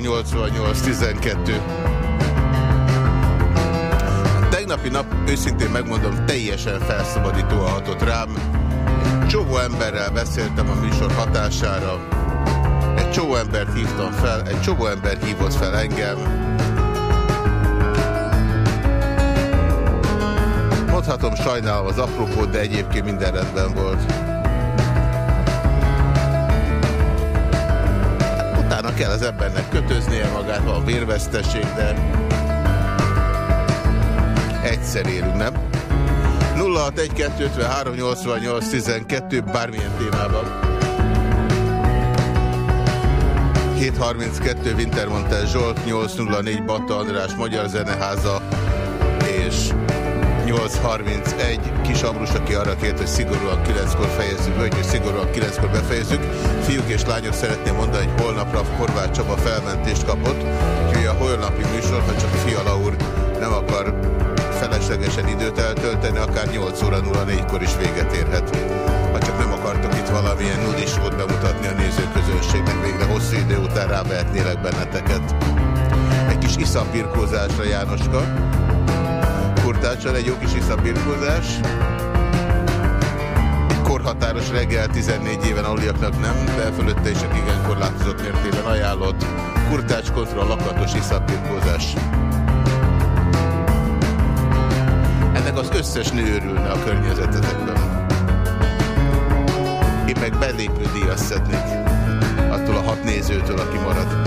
88 12. Tegnapi nap, őszintén megmondom, teljesen felszabadítóan hatott rám. Egy csomó emberrel beszéltem a műsor hatására. Egy csomó embert hívtam fel, egy csomó ember hívott fel engem. Mondhatom, sajnálom az apropót, de egyébként minden rendben volt. Kell az embernek kötöznie magát, van vérvesztesség, de egyszer érünk, nem? 061-253-88-12 bármilyen témában. 732 Wintermontel Zsolt, 804 Bata András Magyar Zeneháza és 831 Kis Ambrus, aki arra kért, hogy szigorúan 9-kor fejezzük be, hogy szigorúan 9-kor befejezzük. Fiúk és lányok szeretném mondani, hogy holnapra Horváth Csaba felmentést kapott, úgyhogy a holnapi műsor, ha csak Fiala úr nem akar feleslegesen időt eltölteni, akár 8 óra 04-kor is véget érhet. Ha csak nem akartok itt valamilyen nudisót bemutatni a nézőközönségnek, végre hosszú idő után rávehetnélek benneteket. Egy kis iszapirkózásra Jánoska. Kurtáccsal egy jó kis iszapirkózás. Korhatáros reggel 14 éven aluliaknak nem, de fölötte is igen korlátozott mértében ajánlott. Kurtács kontra lakatos iszapirkózás. Ennek az összes nő örülne a környezetetekben. Én meg belépő díjat szednék attól a hat nézőtől, aki marad.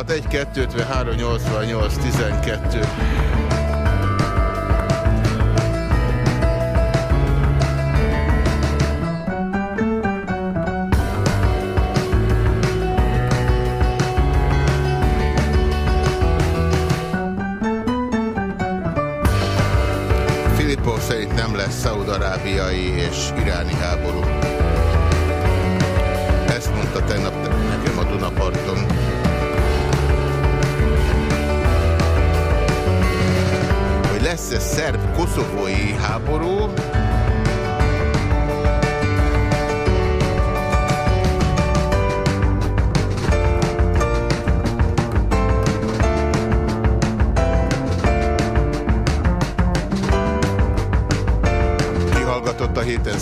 Nulla hat egy kettő három nyolc tizenkettő. Filippo szerint nem lesz szaudarábiai és iráni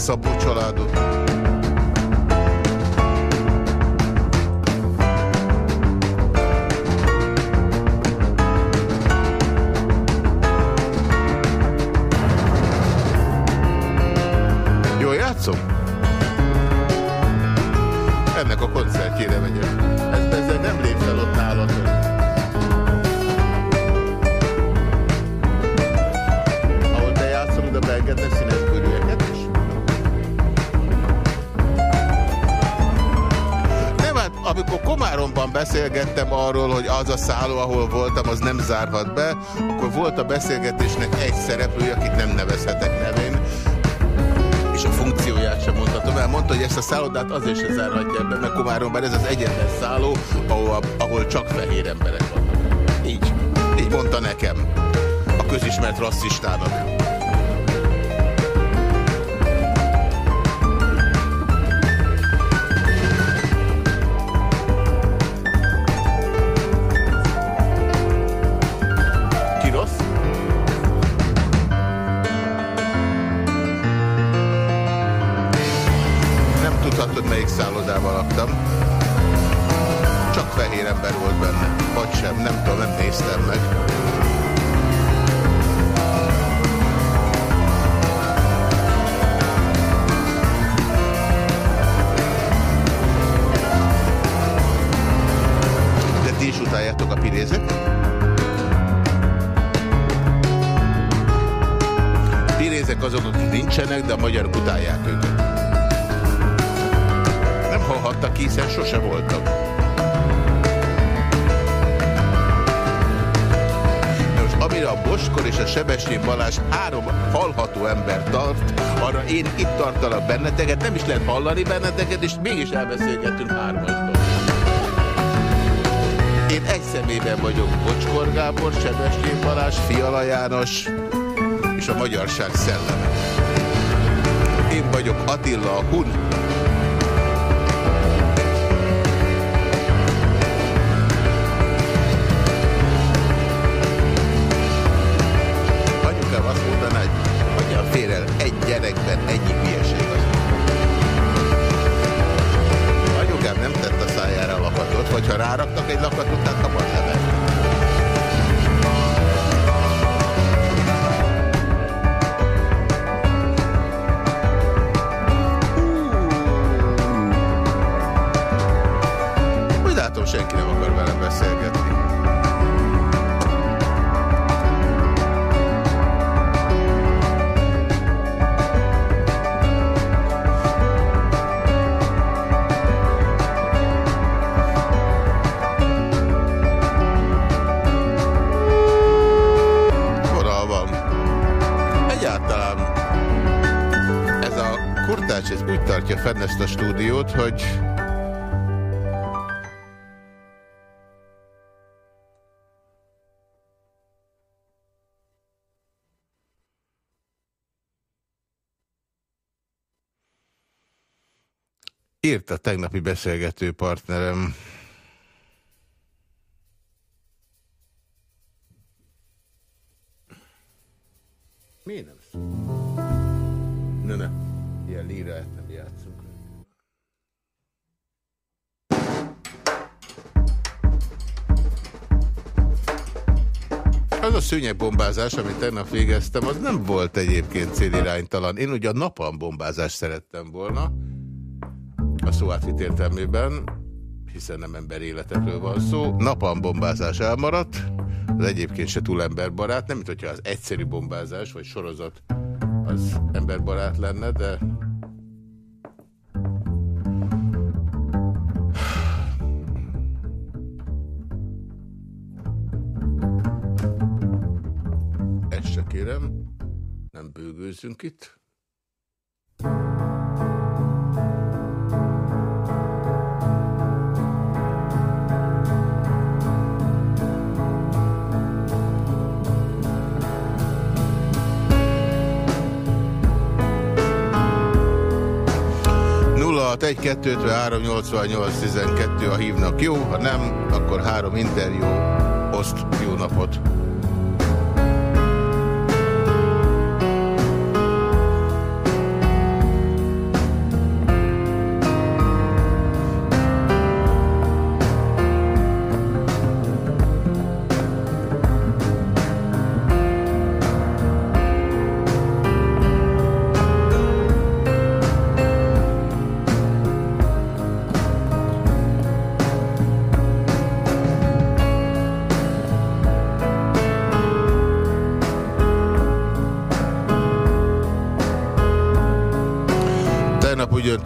a amikor Komáromban beszélgettem arról, hogy az a szálló, ahol voltam, az nem zárhat be, akkor volt a beszélgetésnek egy szereplője, akit nem nevezhetek nevén, és a funkcióját sem mondhatom el. Mondta, hogy ezt a szállodát azért se zárhatja be, mert Komáromban ez az egyetlen szálló, ahol, ahol csak fehér emberek vannak. Így. Így mondta nekem. A közismert rasszistának. Szállodában laktam. Csak fehér ember volt benne. Vagy sem, nem tudom, nem néztem meg. De ti is utáljátok a pirézet? Pirézek azok, akik nincsenek, de a magyarok utálják őket. Ki, hiszen sose voltak. Na most amire a Boskor és a Sebestyén Balázs három hallható ember tart, arra én itt tartalak benneteket, nem is lehet hallani benneteket, és mégis elbeszélgetünk hármasban. Én egy szemében vagyok Bocskor Gábor, Sebestyén Balázs, Fiala János és a magyarság szelleme. Attila a Hun. Írt a tegnapi beszélgető partnerem. Miért nem szó? Ne, ne. Ilyen lírát nem játszunk. Az a szőnyegbombázás, amit tegnap végeztem, az nem volt egyébként céliránytalan. Én ugye a napalmbombázást szerettem volna, a szó átvit értelmében, hiszen nem ember életekről van szó. Napalmbombázás elmaradt, az egyébként se túl emberbarát, nem mint hogyha az egyszerű bombázás vagy sorozat az emberbarát lenne, de ezt se kérem, nem bőgőzzünk itt. 061 253 ha hívnak jó, ha nem, akkor három interjú, oszt jó napot!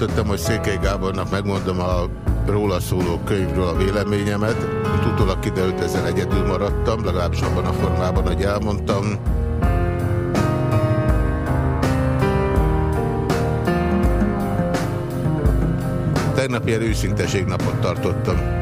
Döntöttem, hogy Székely Gábornak megmondom a róla szóló könyvről a véleményemet. Utólag kiderült, ezzel egyedül maradtam, legalábbis abban a formában, hogy elmondtam. Tegnap ilyen őszinteség napot tartottam.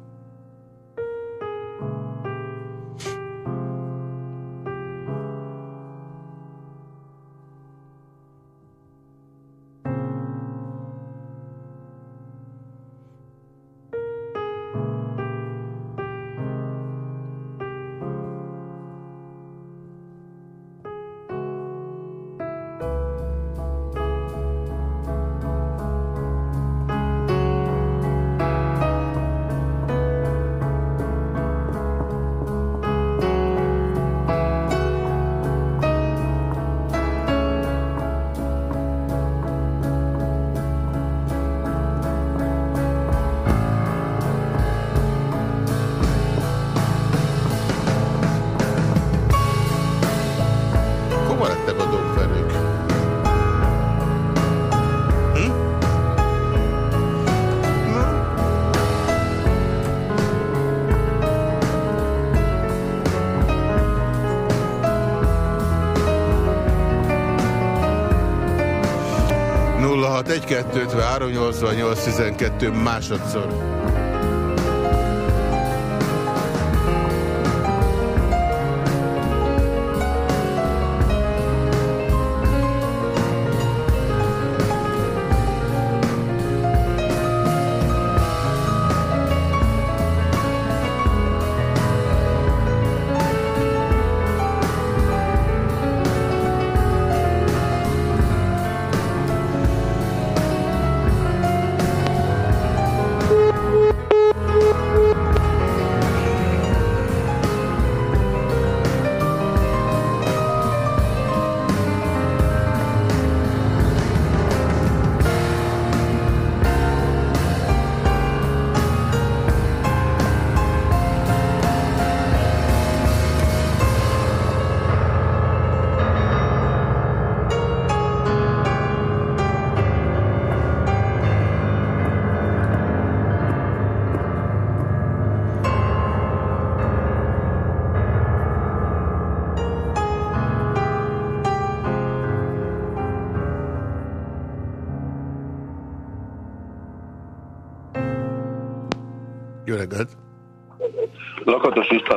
061 253 12 másodszor.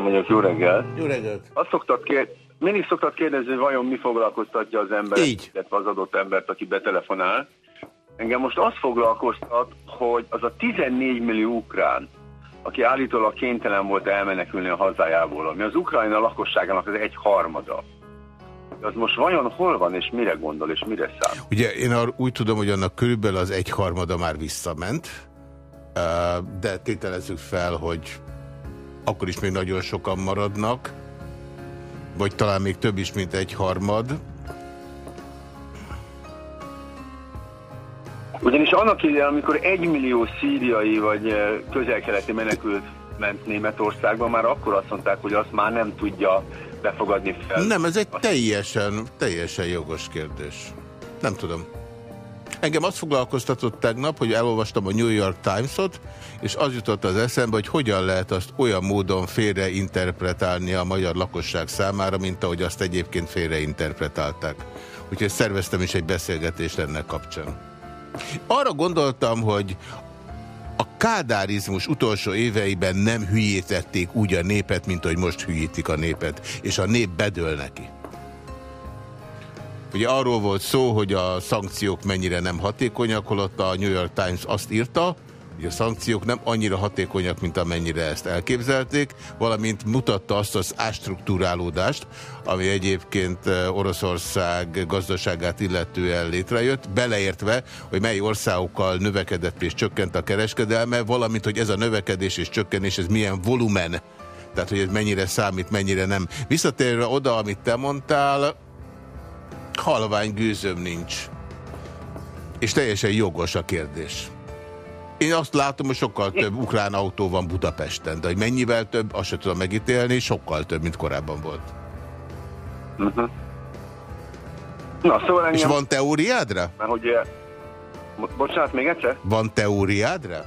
Vagyok, jó reggel. Jó reggelt. Azt szoktad kér... Mindig szoktad kérdezni, hogy vajon mi foglalkoztatja az embert, Így. illetve az adott embert, aki betelefonál. Engem most azt foglalkoztat, hogy az a 14 millió ukrán, aki állítólag kénytelen volt elmenekülni a hazájából, ami az Ukrajna lakosságának az egy harmada. Az most vajon hol van, és mire gondol, és mire száll? Ugye én úgy tudom, hogy annak körülbelül az egy harmada már visszament, de tételezzük fel, hogy akkor is még nagyon sokan maradnak, vagy talán még több is, mint egy harmad. Ugyanis annak idején, amikor egy millió szíriai vagy közel-keleti menekült ment Németországba, már akkor azt mondták, hogy azt már nem tudja befogadni fel. Nem, ez egy teljesen, teljesen jogos kérdés. Nem tudom. Engem azt foglalkoztatott tegnap, hogy elolvastam a New York Times-ot, és az jutott az eszembe, hogy hogyan lehet azt olyan módon félreinterpretálni a magyar lakosság számára, mint ahogy azt egyébként félreinterpretálták. Úgyhogy szerveztem is egy beszélgetést ennek kapcsán. Arra gondoltam, hogy a kádárizmus utolsó éveiben nem hülyítették úgy a népet, mint hogy most hülyítik a népet, és a nép bedől neki. Ugye arról volt szó, hogy a szankciók mennyire nem hatékonyak, holott a New York Times azt írta, hogy a szankciók nem annyira hatékonyak, mint amennyire ezt elképzelték, valamint mutatta azt az ástruktúrálódást, ami egyébként eh, Oroszország gazdaságát illetően létrejött, beleértve, hogy mely országokkal növekedett és csökkent a kereskedelme, valamint, hogy ez a növekedés és csökkenés, ez milyen volumen, tehát hogy ez mennyire számít, mennyire nem. Visszatérve oda, amit te mondtál, halvány gőzöm nincs. És teljesen jogos a kérdés. Én azt látom, hogy sokkal több ukrán autó van Budapesten, de hogy mennyivel több, azt sem tudom megítélni, sokkal több, mint korábban volt. Uh mhm. -huh. Na, szóval engem... És van teóriádra? Mert hogy... Eh, bocsánat, még egyszer? Van teóriádra?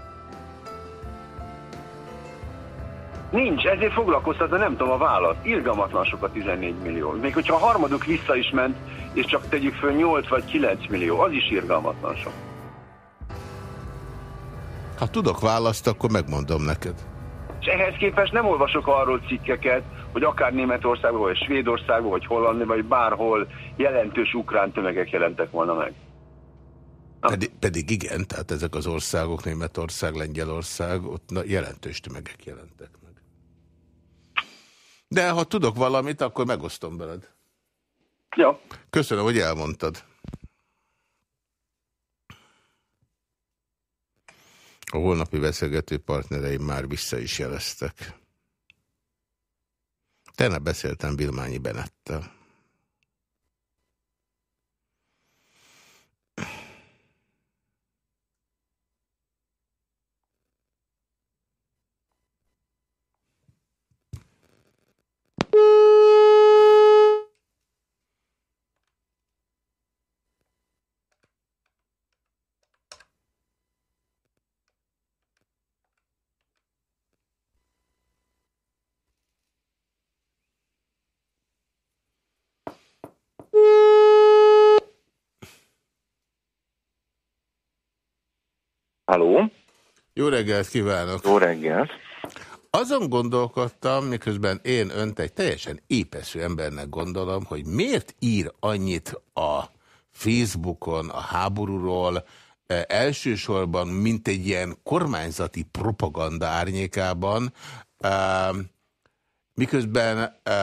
Nincs, ezért foglalkoztat, de nem tudom a válasz. Irgalmatlan sok a 14 millió. Még hogyha a harmaduk vissza is ment, és csak tegyük föl 8 vagy 9 millió, az is irgalmatlan sok. Ha tudok választ, akkor megmondom neked. És ehhez képest nem olvasok arról cikkeket, hogy akár Németországban, vagy Svédországban, vagy Hollandia, vagy bárhol jelentős ukrán tömegek jelentek volna meg. Pedig, pedig igen, tehát ezek az országok, Németország, Lengyelország, ott jelentős tömegek jelentek meg. De ha tudok valamit, akkor megosztom veled. Ja. Köszönöm, hogy elmondtad. A holnapi beszélgető partnereim már vissza is jeleztek. Tenne beszéltem Vilmányi Benettel. Halló? Jó reggelt kívánok! Jó reggelt! Azon gondolkodtam, miközben én önt egy teljesen épesző embernek gondolom, hogy miért ír annyit a Facebookon a háborúról, e, elsősorban, mint egy ilyen kormányzati propaganda árnyékában, e, miközben e,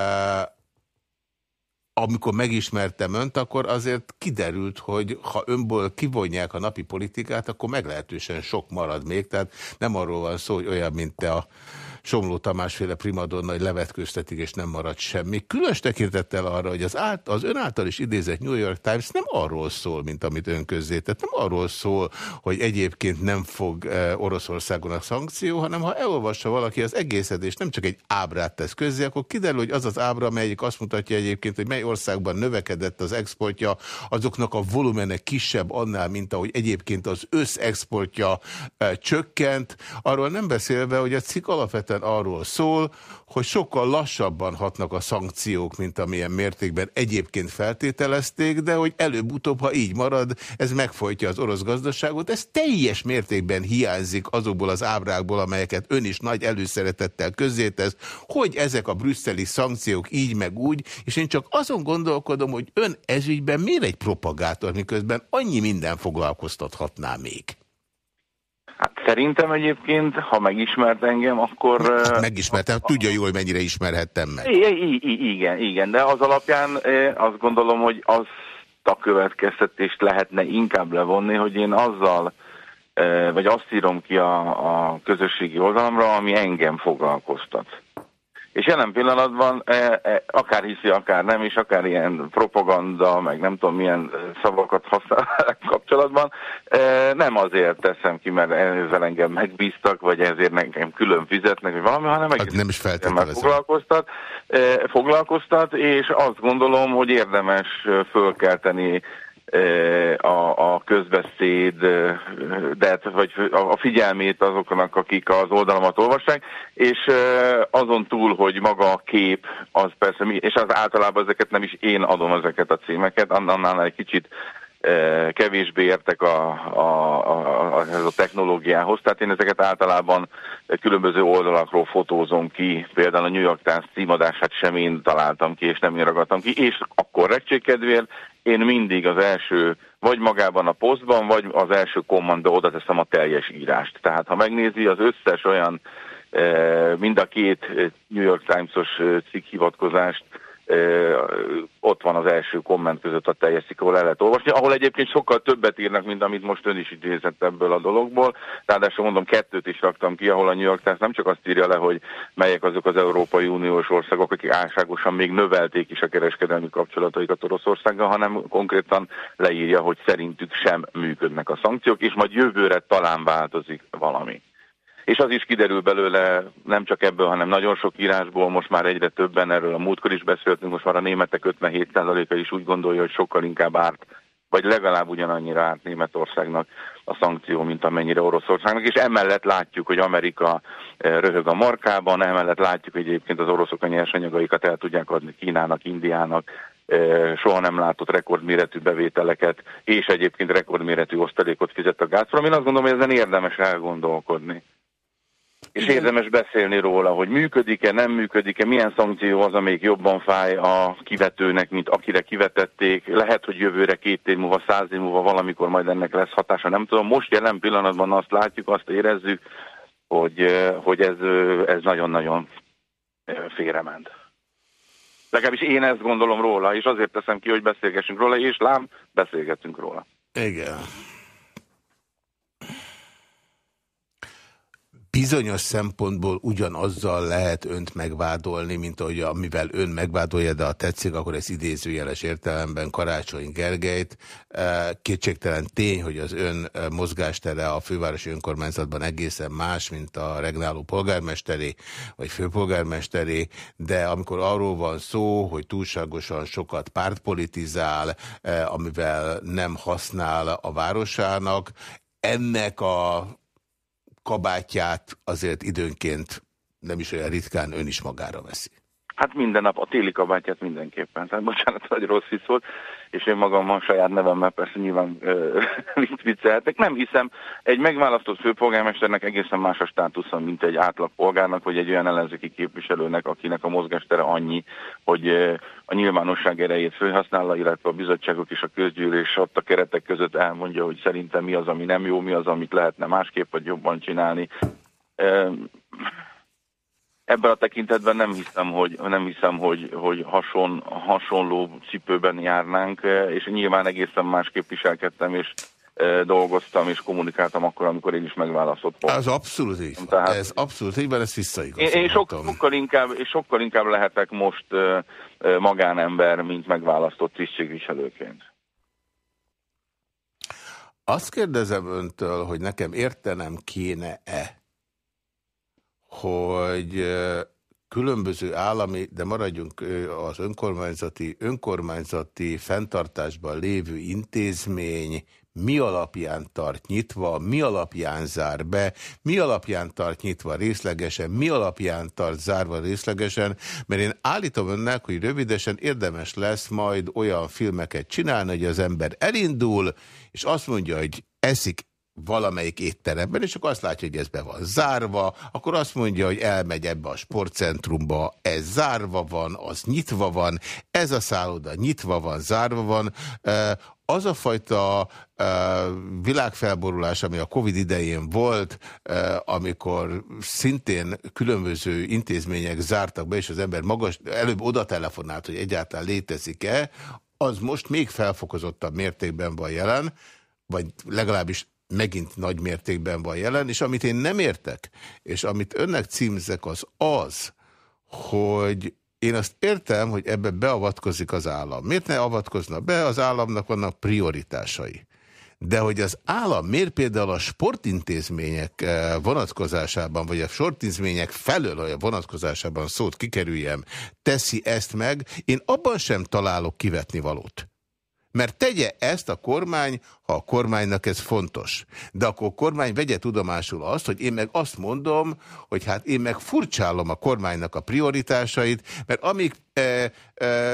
amikor megismertem önt, akkor azért kiderült, hogy ha önből kivonják a napi politikát, akkor meglehetősen sok marad még. Tehát nem arról van szó, hogy olyan, mint te a Somló Tamásféle primadonna, hogy levetkőztetik és nem marad semmi. Különös tekintettel arra, hogy az, ált, az ön által is idézett New York Times nem arról szól, mint amit ön közzétett, nem arról szól, hogy egyébként nem fog e, Oroszországon a szankció, hanem ha elolvassa valaki az egészet, és nem csak egy ábrát tesz közzé, akkor kiderül, hogy az az ábra, amelyik azt mutatja egyébként, hogy mely országban növekedett az exportja, azoknak a volumene kisebb annál, mint ahogy egyébként az összexportja e, csökkent. Arról nem beszélve, hogy a cikk alapvetően alapvetően arról szól, hogy sokkal lassabban hatnak a szankciók, mint amilyen mértékben egyébként feltételezték, de hogy előbb-utóbb, ha így marad, ez megfojtja az orosz gazdaságot. Ez teljes mértékben hiányzik azokból az ábrákból, amelyeket ön is nagy előszeretettel közzétesz, hogy ezek a brüsszeli szankciók így meg úgy, és én csak azon gondolkodom, hogy ön ezügyben miért egy propagátor, miközben annyi minden foglalkoztathatná még. Hát szerintem egyébként, ha megismert engem, akkor... Megismertem, tudja jól, mennyire ismerhettem meg. igen, igen, de az alapján azt gondolom, hogy azt a következtetést lehetne inkább levonni, hogy én azzal, vagy azt írom ki a, a közösségi oldalamra, ami engem foglalkoztat. És jelen pillanatban akár hiszi, akár nem, és akár ilyen propaganda, meg nem tudom milyen szavakat használ kapcsolatban, nem azért teszem ki, mert ezzel engem megbíztak, vagy ezért nekem külön fizetnek, vagy valami, hanem hát nem is feltételezem. Foglalkoztat, foglalkoztat, és azt gondolom, hogy érdemes fölkelteni a, a közbeszéd, de, vagy a figyelmét azoknak, akik az oldalamat olvassák, és azon túl, hogy maga a kép, az persze, és az általában ezeket nem is én adom ezeket a címeket, annál egy kicsit kevésbé értek a, a, a, a, a technológiához. Tehát én ezeket általában különböző oldalakról fotózom ki. Például a New York Times címadását sem én találtam ki, és nem én ragadtam ki. És a korrektség én mindig az első, vagy magában a posztban, vagy az első kommandba oda teszem a teljes írást. Tehát ha megnézi az összes olyan, mind a két New York Times-os cikk hivatkozást, ott van az első komment között a teljes cikk, ahol el lehet olvasni, ahol egyébként sokkal többet írnak, mint amit most ön is idézett ebből a dologból. Ráadásul mondom, kettőt is raktam ki, ahol a New York Times nem csak azt írja le, hogy melyek azok az Európai Uniós országok, akik álságosan még növelték is a kereskedelmi kapcsolataikat Oroszországgal, hanem konkrétan leírja, hogy szerintük sem működnek a szankciók, és majd jövőre talán változik valami és az is kiderül belőle nem csak ebből, hanem nagyon sok írásból, most már egyre többen erről a múltkor is beszéltünk, most már a németek 57%-a is úgy gondolja, hogy sokkal inkább árt, vagy legalább ugyanannyira árt Németországnak a szankció, mint amennyire Oroszországnak, és emellett látjuk, hogy Amerika eh, röhög a markában, emellett látjuk, hogy egyébként az oroszok a nyersanyagaikat el tudják adni Kínának, Indiának, soha nem látott rekordméretű bevételeket, és egyébként rekordméretű osztalékot fizet a Gazprom. Én azt gondolom, hogy ezen érdemes elgondolkodni. És érdemes beszélni róla, hogy működik-e, nem működik-e, milyen szankció az, amelyik jobban fáj a kivetőnek, mint akire kivetették. Lehet, hogy jövőre két év múlva, száz év múlva valamikor majd ennek lesz hatása, nem tudom. Most jelen pillanatban azt látjuk, azt érezzük, hogy, hogy ez, ez nagyon-nagyon félrement. Legalábbis én ezt gondolom róla, és azért teszem ki, hogy beszélgessünk róla, és lám, beszélgetünk róla. Igen. Bizonyos szempontból ugyanazzal lehet önt megvádolni, mint ahogy amivel ön megvádolja, de ha tetszik, akkor ez idézőjeles értelemben Karácsony Gergelyt. Kétségtelen tény, hogy az ön mozgástere a fővárosi önkormányzatban egészen más, mint a regnáló polgármesteri vagy főpolgármesteri, de amikor arról van szó, hogy túlságosan sokat pártpolitizál, amivel nem használ a városának, ennek a kabátját azért időnként nem is olyan ritkán ön is magára veszi. Hát minden nap a téli kabátját mindenképpen. Tehát bocsánat, hogy rossz vicc volt, és én magam a saját nevemmel persze nyilván viccelhetek. Nem hiszem, egy megválasztott főpolgármesternek egészen más a státusza, mint egy átlag polgárnak, vagy egy olyan ellenzéki képviselőnek, akinek a mozgástere annyi, hogy a nyilvánosság erejét felhasználja, illetve a bizottságok és a közgyűlés ott a keretek között elmondja, hogy szerintem mi az, ami nem jó, mi az, amit lehetne másképp vagy jobban csinálni ebben a tekintetben nem hiszem, hogy, nem hiszem, hogy, hogy hason, hasonló cipőben járnánk, és nyilván egészen másképp viselkedtem, és e, dolgoztam és kommunikáltam akkor, amikor én is megválasztott Ez abszolút így Tehát, Ez abszolút így van, ezt visszaigazolhatom. Én, én sok, sokkal, inkább, és sokkal inkább lehetek most uh, magánember, mint megválasztott tisztségviselőként. Azt kérdezem öntől, hogy nekem értenem kéne-e, hogy különböző állami, de maradjunk az önkormányzati, önkormányzati fenntartásban lévő intézmény mi alapján tart nyitva, mi alapján zár be, mi alapján tart nyitva részlegesen, mi alapján tart zárva részlegesen, mert én állítom önnek, hogy rövidesen érdemes lesz majd olyan filmeket csinálni, hogy az ember elindul, és azt mondja, hogy eszik valamelyik étteremben, és akkor azt látja, hogy ez be van zárva, akkor azt mondja, hogy elmegy ebbe a sportcentrumba, ez zárva van, az nyitva van, ez a szálloda nyitva van, zárva van. Az a fajta világfelborulás, ami a Covid idején volt, amikor szintén különböző intézmények zártak be, és az ember magas, előbb oda telefonált, hogy egyáltalán létezik-e, az most még felfokozottabb mértékben van jelen, vagy legalábbis megint nagy mértékben van jelen, és amit én nem értek, és amit önnek címzek, az az, hogy én azt értem, hogy ebbe beavatkozik az állam. Miért ne avatkozna be? Az államnak vannak prioritásai. De hogy az állam miért például a sportintézmények eh, vonatkozásában, vagy a sportintézmények felől a vonatkozásában szót kikerüljem, teszi ezt meg, én abban sem találok kivetni valót. Mert tegye ezt a kormány, ha a kormánynak ez fontos. De akkor a kormány vegye tudomásul azt, hogy én meg azt mondom, hogy hát én meg furcsálom a kormánynak a prioritásait, mert amíg e, e,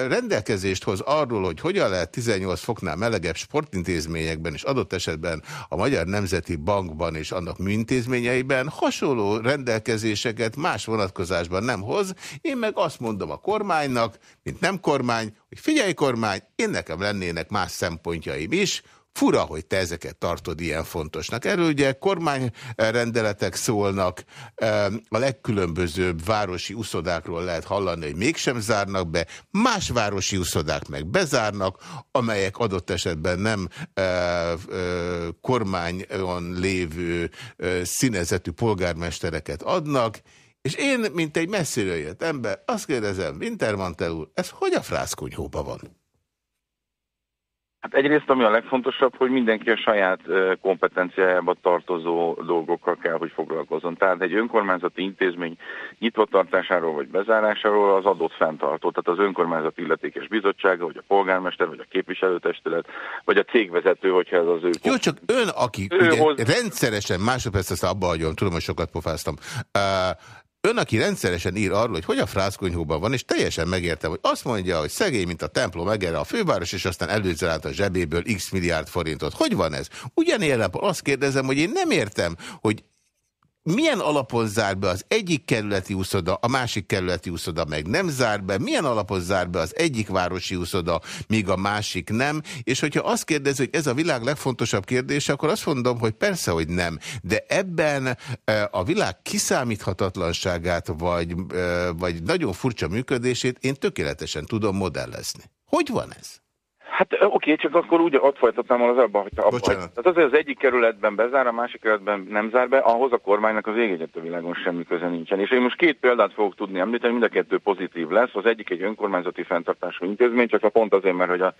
rendelkezést hoz arról, hogy hogyan lehet 18 foknál melegebb sportintézményekben, és adott esetben a Magyar Nemzeti Bankban és annak műintézményeiben hasonló rendelkezéseket más vonatkozásban nem hoz, én meg azt mondom a kormánynak, mint nem kormány, hogy figyelj kormány, én nekem lennének más szempontjaim is, Fura, hogy te ezeket tartod ilyen fontosnak. Erről ugye kormányrendeletek szólnak, a legkülönbözőbb városi uszodákról lehet hallani, hogy mégsem zárnak be, más városi uszodák meg bezárnak, amelyek adott esetben nem kormányon lévő színezetű polgármestereket adnak, és én, mint egy messziről jött ember, azt kérdezem, Wintermantel úr, ez hogy a frászkonyhóban van? Hát egyrészt ami a legfontosabb, hogy mindenki a saját kompetenciájába tartozó dolgokkal kell, hogy foglalkozzon. Tehát egy önkormányzati intézmény nyitvatartásáról vagy bezárásáról az adott fenntartó, tehát az önkormányzat illetékes bizottsága, vagy a polgármester, vagy a képviselőtestület, vagy a cégvezető, hogyha ez az ő... Jó, csak ön, aki ő ugye hoz... rendszeresen, másodperc ezt abba hagyom, tudom, hogy sokat pofáztam, uh, Ön, aki rendszeresen ír arról, hogy hogy a frászkonyhóban van, és teljesen megértem, hogy azt mondja, hogy szegény, mint a templom megere a főváros, és aztán előzzel a zsebéből x milliárd forintot. Hogy van ez? Ugyanilyen azt kérdezem, hogy én nem értem, hogy milyen alapon zár be az egyik kerületi úszoda, a másik kerületi úszoda meg nem zár be, milyen alapon zár be az egyik városi úszoda, míg a másik nem, és hogyha azt kérdezi, hogy ez a világ legfontosabb kérdése, akkor azt mondom, hogy persze, hogy nem, de ebben a világ kiszámíthatatlanságát, vagy, vagy nagyon furcsa működését én tökéletesen tudom modellezni. Hogy van ez? Hát oké, csak akkor úgy ott folytatnám az abban, hogy abba Tehát azért az egyik kerületben bezár, a másik kerületben nem zár be, ahhoz a kormánynak az ég a világon semmi köze nincsen. És én most két példát fogok tudni említeni, mind a kettő pozitív lesz. Az egyik egy önkormányzati fenntartású intézmény, csak a pont azért, mert hogy a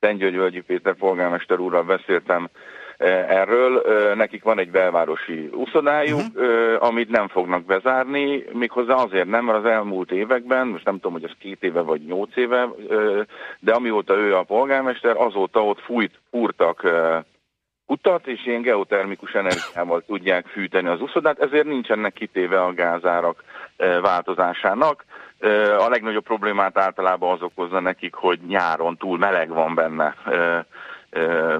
Szentgyörgy Péter polgármester úrral beszéltem erről. Nekik van egy belvárosi úszodájuk, uh-huh. amit nem fognak bezárni, méghozzá azért nem, mert az elmúlt években, most nem tudom, hogy ez két éve vagy nyolc éve, de amióta ő a polgármester, azóta ott fújt, fúrtak utat, és ilyen geotermikus energiával tudják fűteni az úszodát, ezért nincsenek kitéve a gázárak változásának. A legnagyobb problémát általában az okozza nekik, hogy nyáron túl meleg van benne,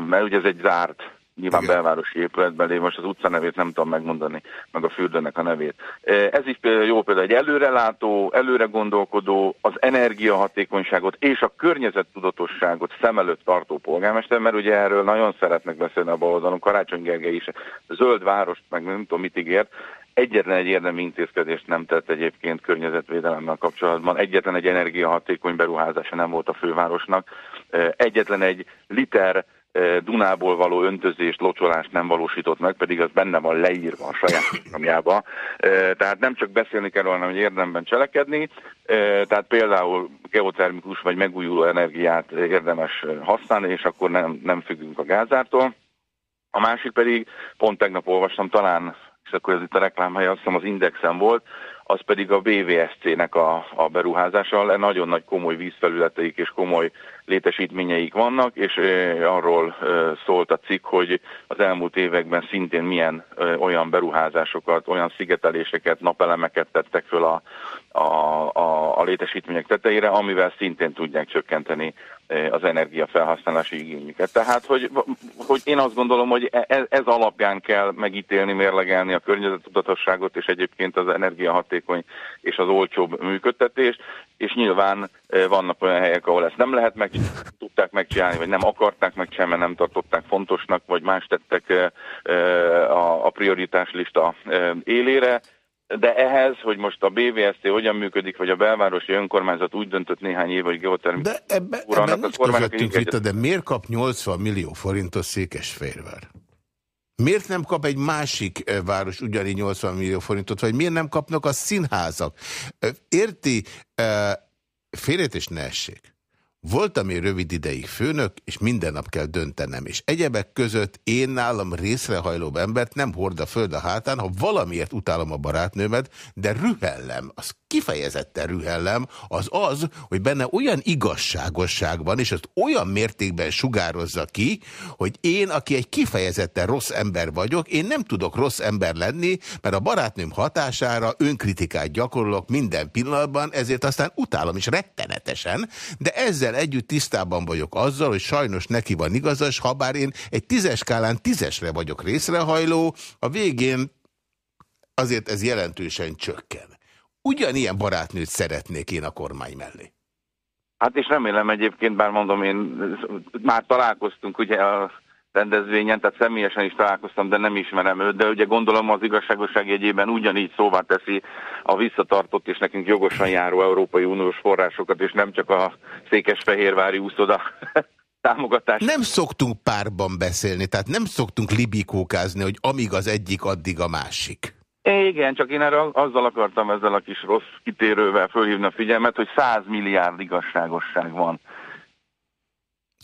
mert ugye ez egy zárt Nyilván Igen. belvárosi épületben lévő, most az utca nevét nem tudom megmondani, meg a fürdőnek a nevét. Ez is jó például egy előrelátó, előre gondolkodó, az energiahatékonyságot és a környezettudatosságot szem előtt tartó polgármester, mert ugye erről nagyon szeretnek beszélni a baloldalon, Karácsony Gergely is zöld várost, meg nem tudom mit ígért, Egyetlen egy érdemi intézkedést nem tett egyébként környezetvédelemmel kapcsolatban, egyetlen egy energiahatékony beruházása nem volt a fővárosnak, egyetlen egy liter Dunából való öntözést, locsolást nem valósított meg, pedig az benne van leírva a saját programjába. Tehát nem csak beszélni kell, hanem hogy érdemben cselekedni. Tehát például geotermikus vagy megújuló energiát érdemes használni, és akkor nem, nem függünk a gázártól. A másik pedig, pont tegnap olvastam, talán, és akkor ez itt a reklámhely, azt hiszem az Indexen volt, az pedig a BVSC-nek a, a beruházása. Nagyon nagy komoly vízfelületeik és komoly létesítményeik vannak, és arról szólt a cikk, hogy az elmúlt években szintén milyen olyan beruházásokat, olyan szigeteléseket, napelemeket tettek föl a, a, a, a létesítmények tetejére, amivel szintén tudják csökkenteni az energiafelhasználási igényüket. Tehát, hogy, hogy én azt gondolom, hogy ez, e, ez alapján kell megítélni, mérlegelni a környezetudatosságot, és egyébként az energiahatékony és az olcsóbb működtetést, és nyilván vannak olyan helyek, ahol ezt nem lehet meg, tudták megcsinálni, vagy nem akarták megcsinálni, mert nem tartották fontosnak, vagy más tettek a, a prioritás lista élére, de ehhez, hogy most a BVST hogyan működik, vagy a belvárosi önkormányzat úgy döntött néhány év, hogy geotermikus... De ebbe, ebben nincs közöttünk vita, de miért kap 80 millió forintot Székesfehérvár? Miért nem kap egy másik város ugyanígy 80 millió forintot, vagy miért nem kapnak a színházak? Érti, félét és ne essék. Voltam én rövid ideig főnök, és minden nap kell döntenem, és egyebek között én nálam részrehajló embert nem hord a föld a hátán, ha valamiért utálom a barátnőmet, de rühellem, az kifejezetten rühellem, az az, hogy benne olyan igazságosság van, és azt olyan mértékben sugározza ki, hogy én, aki egy kifejezetten rossz ember vagyok, én nem tudok rossz ember lenni, mert a barátnőm hatására önkritikát gyakorolok minden pillanatban, ezért aztán utálom is rettenetesen, de ezzel együtt tisztában vagyok azzal, hogy sajnos neki van igazas, ha bár én egy tízes skálán tízesre vagyok részrehajló, a végén azért ez jelentősen csökken. Ugyanilyen barátnőt szeretnék én a kormány mellé. Hát és remélem egyébként, bár mondom, én már találkoztunk ugye a rendezvényen, tehát személyesen is találkoztam, de nem ismerem őt, de ugye gondolom az igazságosság jegyében ugyanígy szóvá teszi a visszatartott és nekünk jogosan járó Európai Uniós forrásokat, és nem csak a Székesfehérvári úszoda támogatás. Nem szoktunk párban beszélni, tehát nem szoktunk libikókázni, hogy amíg az egyik, addig a másik. Igen, csak én erre azzal akartam ezzel a kis rossz kitérővel fölhívni a figyelmet, hogy 100 milliárd igazságosság van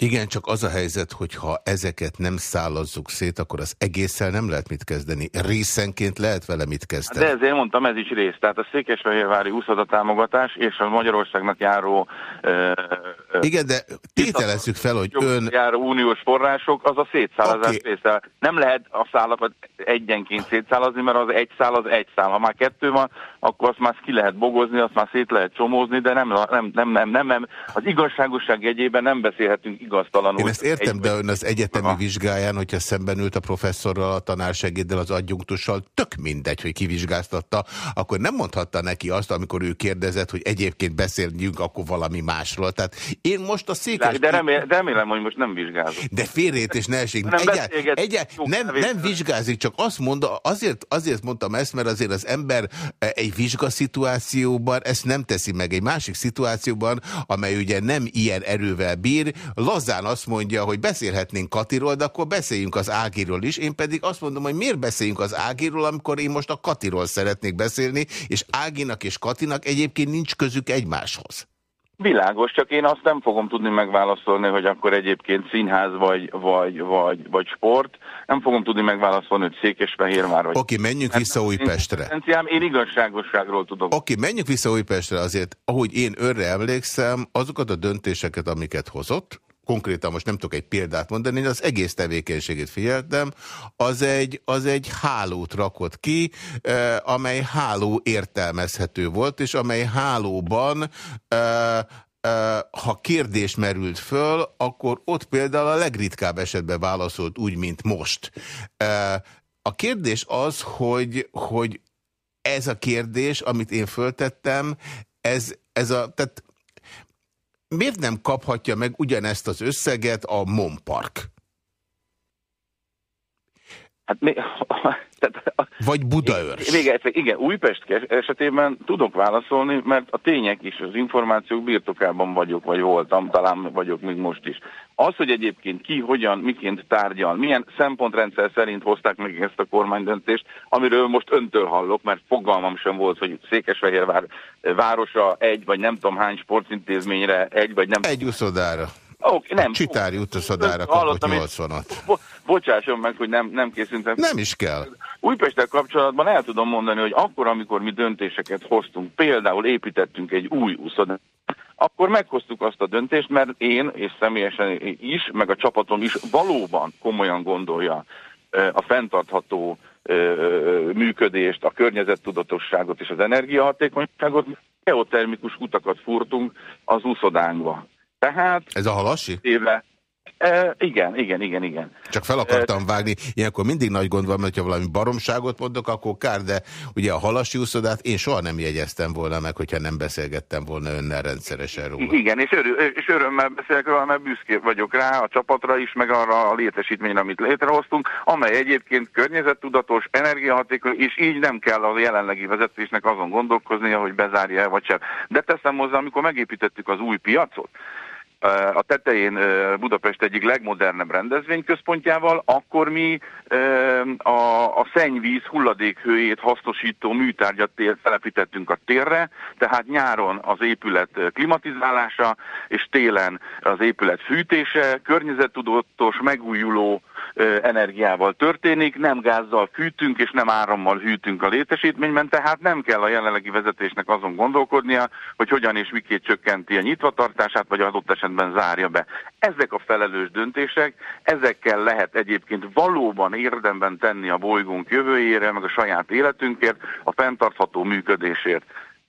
Igen, csak az a helyzet, hogy ha ezeket nem szállazzuk szét, akkor az egésszel nem lehet mit kezdeni. Részenként lehet vele mit kezdeni. De ezért mondtam, ez is rész. Tehát a Székesfehérvári úszoda támogatás és a Magyarországnak járó... Uh, Igen, de tételezzük fel, hogy ön... Járó uniós források, az a szétszálazás okay. része. Nem lehet a szálakat egyenként szétszálazni, mert az egy szál az egy szál. Ha már kettő van, akkor azt már ki lehet bogozni, azt már szét lehet csomózni, de nem, nem, nem, nem, nem, nem. az igazságosság jegyében nem beszélhetünk igaztalanul. Én ezt értem, de ön az egyetemi Aha. vizsgáján, hogyha szemben ült a professzorral, a tanársegéddel, az adjunktussal, tök mindegy, hogy kivizsgáztatta, akkor nem mondhatta neki azt, amikor ő kérdezett, hogy egyébként beszéljünk akkor valami másról. Tehát én most a székes... De, remélem, de remélem, hogy most nem vizsgázom. De félrét és ne esik. Nem, egyá, egyá, nem, nem vizsgázik, csak azt mondta, azért, azért mondtam ezt, mert azért az ember e, egy vizsgaszituációban ezt nem teszi meg. Egy másik szituációban, amely ugye nem ilyen erővel bír, lazán azt mondja, hogy beszélhetnénk Katiról, de akkor beszéljünk az Ágiról is. Én pedig azt mondom, hogy miért beszéljünk az Ágiról, amikor én most a Katiról szeretnék beszélni, és Áginak és Katinak egyébként nincs közük egymáshoz. Világos, csak én azt nem fogom tudni megválaszolni, hogy akkor egyébként színház vagy, vagy, vagy, vagy sport. Nem fogom tudni megválaszolni, hogy Székesfehérvár vagy. Oké, okay, menjünk vissza Újpestre. Én igazságosságról tudok. Oké, okay, menjünk vissza Újpestre azért, ahogy én őre emlékszem, azokat a döntéseket, amiket hozott, konkrétan most nem tudok egy példát mondani, én az egész tevékenységét figyeltem, az egy, az egy hálót rakott ki, eh, amely háló értelmezhető volt, és amely hálóban eh, ha kérdés merült föl, akkor ott például a legritkább esetben válaszolt úgy, mint most. A kérdés az, hogy, hogy ez a kérdés, amit én föltettem, ez, ez a, tehát miért nem kaphatja meg ugyanezt az összeget a Monpark? Hát mi, tehát, Vagy Budaörs. Egyszer, igen, Újpest esetében tudok válaszolni, mert a tények és az információk birtokában vagyok, vagy voltam, talán vagyok még most is. Az, hogy egyébként ki, hogyan, miként tárgyal, milyen szempontrendszer szerint hozták meg ezt a kormánydöntést, amiről most öntől hallok, mert fogalmam sem volt, hogy Székesfehérvár városa egy, vagy nem tudom hány sportintézményre, egy, vagy nem... Egy uszodára. Okay, nem. Csitári utaszadára kapott 80-at. Bo bocsásson meg, hogy nem, nem készültem. Nem is kell. Újpesttel kapcsolatban el tudom mondani, hogy akkor, amikor mi döntéseket hoztunk, például építettünk egy új uszodát, akkor meghoztuk azt a döntést, mert én, és személyesen is, meg a csapatom is valóban komolyan gondolja a fenntartható működést, a környezettudatosságot és az energiahatékonyságot, geotermikus utakat furtunk az úszodánkba. Tehát... Ez a halasi? Éve, E, igen, igen, igen, igen. Csak fel akartam e, vágni, ilyenkor mindig nagy gond van, hogyha valami baromságot mondok, akkor kár, de ugye a halasi úszodát én soha nem jegyeztem volna meg, hogyha nem beszélgettem volna önnel rendszeresen róla. Igen, és, örül, és örömmel beszélek róla, mert büszké vagyok rá, a csapatra is, meg arra a létesítményre, amit létrehoztunk, amely egyébként környezettudatos, energiahatékony, és így nem kell a jelenlegi vezetésnek azon gondolkoznia, hogy bezárja el vagy sem. De teszem hozzá, amikor megépítettük az új piacot, a tetején Budapest egyik legmodernebb rendezvényközpontjával, akkor mi a, a szennyvíz hulladékhőjét hasznosító műtárgyat telepítettünk a térre, tehát nyáron az épület klimatizálása, és télen az épület fűtése, környezettudatos, megújuló energiával történik, nem gázzal fűtünk és nem árammal hűtünk a létesítményben, tehát nem kell a jelenlegi vezetésnek azon gondolkodnia, hogy hogyan és miként csökkenti a nyitvatartását, vagy adott esetben zárja be. Ezek a felelős döntések, ezekkel lehet egyébként valóban érdemben tenni a bolygónk jövőjére, meg a saját életünkért, a fenntartható működésért.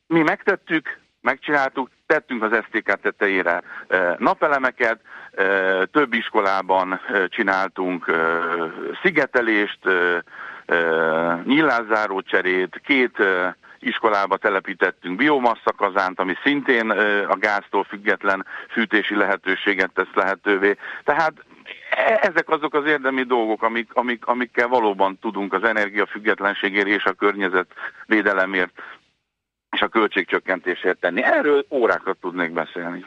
Mi megtettük, megcsináltuk, tettünk az STK tetejére napelemeket, több iskolában csináltunk szigetelést, nyílászáró cserét, két iskolába telepítettünk biomasszakazánt, ami szintén a gáztól független fűtési lehetőséget tesz lehetővé. Tehát e, ezek azok az érdemi dolgok, amik, amik, amikkel valóban tudunk az energiafüggetlenségért és a környezetvédelemért és a költségcsökkentésért tenni. Erről órákat tudnék beszélni.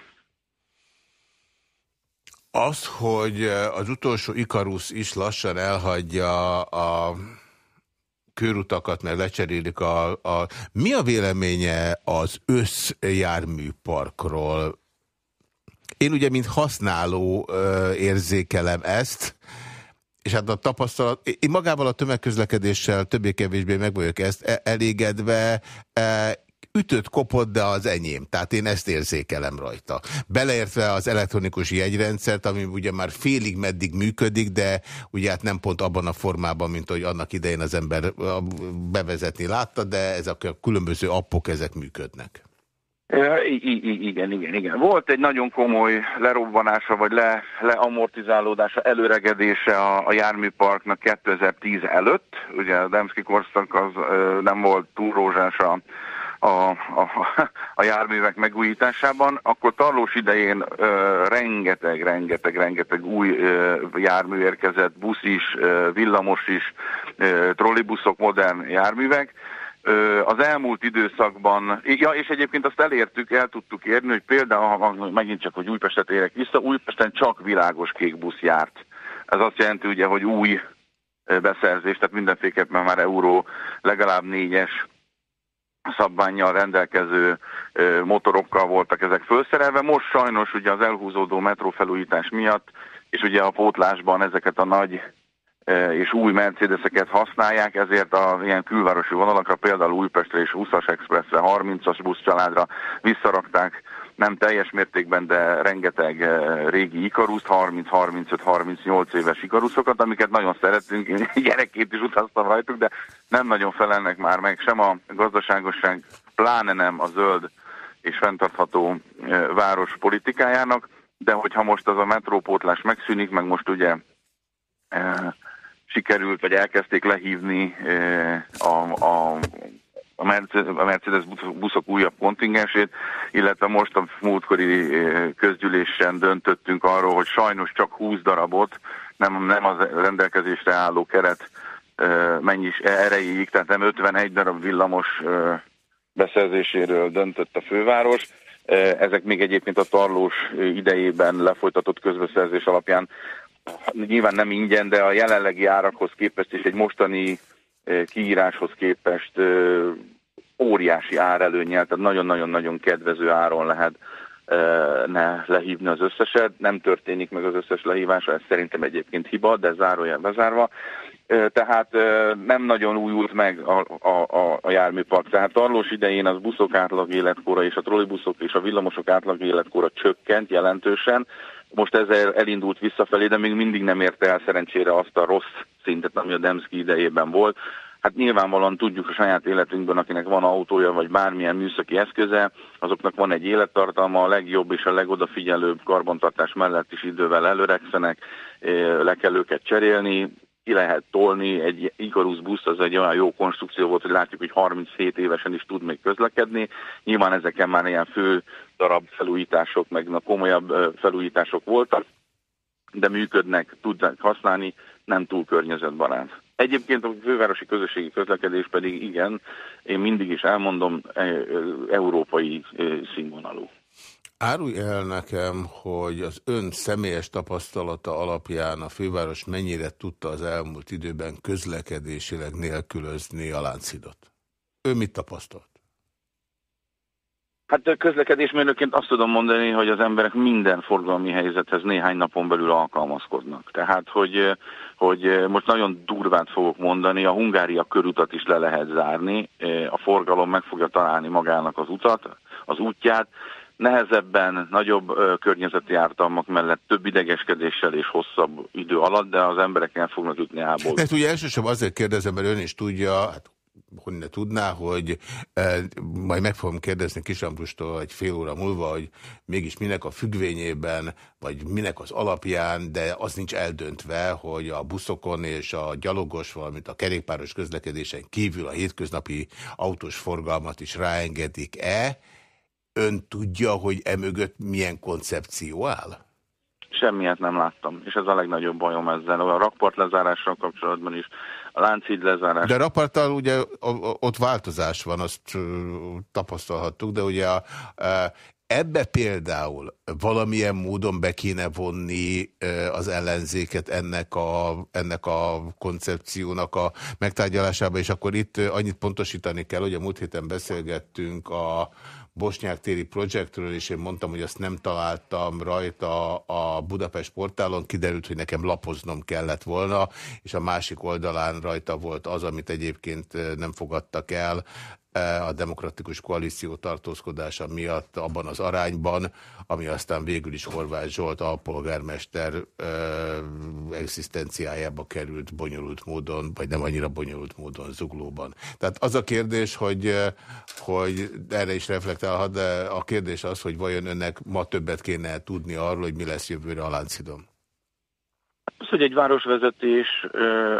Az, hogy az utolsó Ikarusz is lassan elhagyja a körutakat, mert lecserélik a, a... Mi a véleménye az összjárműparkról? Én ugye, mint használó érzékelem ezt, és hát a tapasztalat, én magával a tömegközlekedéssel többé-kevésbé meg vagyok ezt e, elégedve, e, ütött, kopott, de az enyém. Tehát én ezt érzékelem rajta. Beleértve az elektronikus jegyrendszert, ami ugye már félig meddig működik, de ugye hát nem pont abban a formában, mint hogy annak idején az ember bevezetni látta, de ezek a különböző appok, ezek működnek. I igen, igen, igen. Volt egy nagyon komoly lerobbanása, vagy le, leamortizálódása, előregedése a, a járműparknak 2010 előtt. Ugye a Demszki korszak az ö, nem volt túl rózsás a, a, a, a járművek megújításában, akkor tarlós idején ö, rengeteg, rengeteg, rengeteg új ö, jármű érkezett, busz is, ö, villamos is, ö, trollibuszok, modern járművek, az elmúlt időszakban, ja, és egyébként azt elértük, el tudtuk érni, hogy például, megint csak, hogy Újpestet érek vissza, Újpesten csak világos kék busz járt. Ez azt jelenti ugye, hogy új beszerzés, tehát mindenféleképpen már euró legalább négyes szabványjal rendelkező motorokkal voltak ezek felszerelve. Most sajnos ugye az elhúzódó metrófelújítás miatt, és ugye a pótlásban ezeket a nagy és új Mercedeseket használják, ezért a ilyen külvárosi vonalakra, például Újpestre és 20-as Expressre, 30-as buszcsaládra visszarakták nem teljes mértékben, de rengeteg régi ikaruszt, 30-35-38 éves ikaruszokat, amiket nagyon szeretünk, én gyerekként is utaztam rajtuk, de nem nagyon felelnek már meg sem a gazdaságosság, pláne nem a zöld és fenntartható város politikájának, de hogyha most az a metrópótlás megszűnik, meg most ugye sikerült, vagy elkezdték lehívni a, a, a Mercedes buszok újabb kontingensét, illetve most a múltkori közgyűlésen döntöttünk arról, hogy sajnos csak 20 darabot, nem, nem az rendelkezésre álló keret mennyis erejéig, tehát nem 51 darab villamos beszerzéséről döntött a főváros. Ezek még egyébként a tarlós idejében lefolytatott közbeszerzés alapján nyilván nem ingyen, de a jelenlegi árakhoz képest és egy mostani kiíráshoz képest óriási árelőnyel, tehát nagyon-nagyon-nagyon kedvező áron lehet ne lehívni az összeset. Nem történik meg az összes lehívása, ez szerintem egyébként hiba, de zárójel bezárva. Tehát nem nagyon újult meg a, a, a, a járműpark. Tehát tarlós idején az buszok átlag életkora és a trollibuszok és a villamosok átlag életkora csökkent jelentősen, most ezzel elindult visszafelé, de még mindig nem érte el szerencsére azt a rossz szintet, ami a Demszki idejében volt. Hát nyilvánvalóan tudjuk a saját életünkben, akinek van autója, vagy bármilyen műszaki eszköze, azoknak van egy élettartalma, a legjobb és a legodafigyelőbb karbantartás mellett is idővel előregszenek, eh, le kell őket cserélni, ki lehet tolni, egy Icarus busz az egy olyan jó konstrukció volt, hogy látjuk, hogy 37 évesen is tud még közlekedni. Nyilván ezeken már ilyen fő darab felújítások, meg na, komolyabb felújítások voltak, de működnek, tudnak használni, nem túl környezetbarát. Egyébként a fővárosi közösségi közlekedés pedig igen, én mindig is elmondom, e, európai színvonalú. Árulj el nekem, hogy az ön személyes tapasztalata alapján a főváros mennyire tudta az elmúlt időben közlekedésileg nélkülözni a Láncidot. Ő mit tapasztalt? Hát közlekedésmérnökként azt tudom mondani, hogy az emberek minden forgalmi helyzethez néhány napon belül alkalmazkodnak. Tehát, hogy, hogy most nagyon durvát fogok mondani, a Hungária körutat is le lehet zárni, a forgalom meg fogja találni magának az utat, az útját, nehezebben, nagyobb környezeti ártalmak mellett több idegeskedéssel és hosszabb idő alatt, de az emberek el fognak jutni ából. Hát ugye elsősorban azért kérdezem, mert ön is tudja, hát hogy ne tudná, hogy e, majd meg fogom kérdezni Kisambrustól egy fél óra múlva, hogy mégis minek a függvényében, vagy minek az alapján, de az nincs eldöntve, hogy a buszokon és a gyalogos, valamint a kerékpáros közlekedésen kívül a hétköznapi autós forgalmat is ráengedik-e, ön tudja, hogy emögött milyen koncepció áll? Semmiet nem láttam, és ez a legnagyobb bajom ezzel. A rakpart lezárással kapcsolatban is, a láncid lezárás. De rakparttal ugye ott változás van, azt tapasztalhattuk, de ugye a, a, ebbe például valamilyen módon be kéne vonni az ellenzéket ennek a, ennek a koncepciónak a megtárgyalásába, és akkor itt annyit pontosítani kell, hogy a múlt héten beszélgettünk a Bosnyák téri projektről, és én mondtam, hogy azt nem találtam rajta a Budapest portálon, kiderült, hogy nekem lapoznom kellett volna, és a másik oldalán rajta volt az, amit egyébként nem fogadtak el, a demokratikus koalíció tartózkodása miatt abban az arányban, ami aztán végül is Horváth Zsolt alpolgármester egzisztenciájába került bonyolult módon, vagy nem annyira bonyolult módon zuglóban. Tehát az a kérdés, hogy, hogy erre is reflektálhat, de a kérdés az, hogy vajon önnek ma többet kéne tudni arról, hogy mi lesz jövőre a Lánchidon. Az, hogy egy városvezetés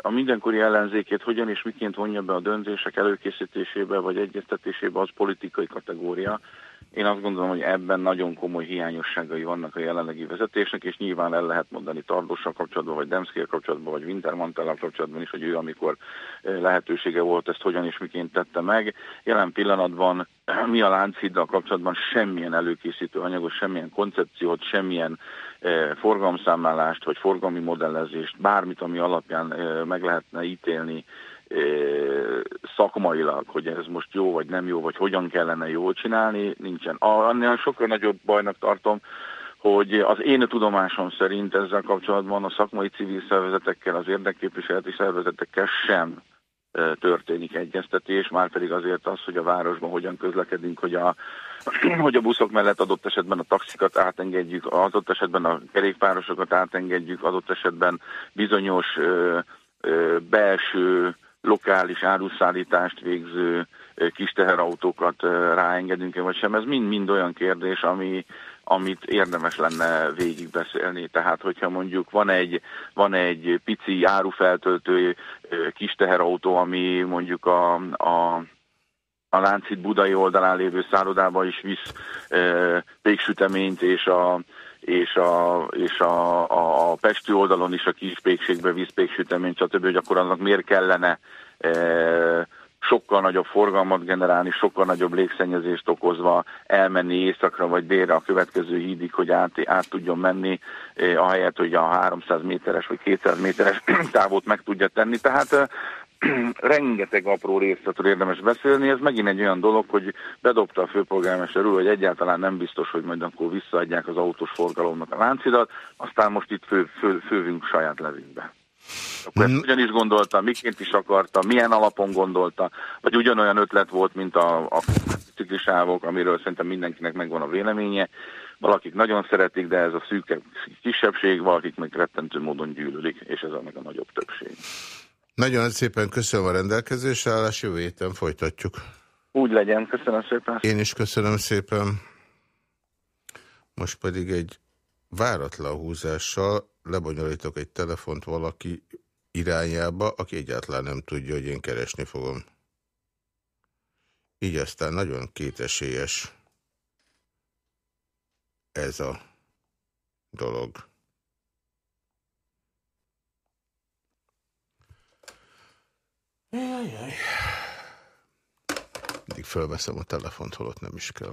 a mindenkori ellenzékét hogyan és miként vonja be a döntések előkészítésébe vagy egyeztetésébe, az politikai kategória. Én azt gondolom, hogy ebben nagyon komoly hiányosságai vannak a jelenlegi vezetésnek, és nyilván el lehet mondani Tardossal kapcsolatban, vagy Demszkél kapcsolatban, vagy Wintermantellal kapcsolatban is, hogy ő, amikor lehetősége volt, ezt hogyan és miként tette meg. Jelen pillanatban mi a Lánchiddal kapcsolatban semmilyen előkészítő anyagot, semmilyen koncepciót, semmilyen forgalomszámlálást, vagy forgalmi modellezést, bármit, ami alapján meg lehetne ítélni szakmailag, hogy ez most jó vagy nem jó, vagy hogyan kellene jól csinálni, nincsen. Annál sokkal nagyobb bajnak tartom, hogy az én tudomásom szerint ezzel kapcsolatban a szakmai civil szervezetekkel, az érdekképviseleti szervezetekkel sem történik egyeztetés, már pedig azért az, hogy a városban hogyan közlekedünk, hogy a, hogy a buszok mellett adott esetben a taxikat átengedjük, adott esetben a kerékpárosokat átengedjük, adott esetben bizonyos ö, ö, belső lokális áruszállítást végző kis teherautókat ráengedünk vagy sem. Ez mind-mind olyan kérdés, ami, amit érdemes lenne végigbeszélni. Tehát, hogyha mondjuk van egy, van egy pici árufeltöltő kis teherautó, ami mondjuk a, a a Láncid budai oldalán lévő szállodába is visz e, péksüteményt, és a, és a, és a, a, a Pesti oldalon is a kis pékségbe visz péksüteményt, stb., hogy akkor annak miért kellene e, sokkal nagyobb forgalmat generálni, sokkal nagyobb légszennyezést okozva elmenni északra vagy délre a következő hídig, hogy át, át tudjon menni, eh, ahelyett, hogy a 300 méteres vagy 200 méteres távot meg tudja tenni. Tehát eh, rengeteg apró részletről érdemes beszélni. Ez megint egy olyan dolog, hogy bedobta a főpolgármester úr, hogy egyáltalán nem biztos, hogy majd akkor visszaadják az autós forgalomnak a láncidat, aztán most itt fő, fő, fővünk saját levünkbe. Akkor ezt ugyanis gondolta, miként is akarta, milyen alapon gondolta, vagy ugyanolyan ötlet volt, mint a, a ciklisávok, amiről szerintem mindenkinek megvan a véleménye. Valakik nagyon szeretik, de ez a szűke kisebbség, valakik meg rettentő módon gyűlölik, és ez annak a nagyobb többség. Nagyon szépen köszönöm a rendelkezésre állás, jövő héten folytatjuk. Úgy legyen, köszönöm szépen. Én is köszönöm szépen. Most pedig egy váratlan húzással lebonyolítok egy telefont valaki irányába, aki egyáltalán nem tudja, hogy én keresni fogom. Így aztán nagyon kétesélyes ez a dolog. Jajjaj. Mindig fölveszem a telefont, holott nem is kell.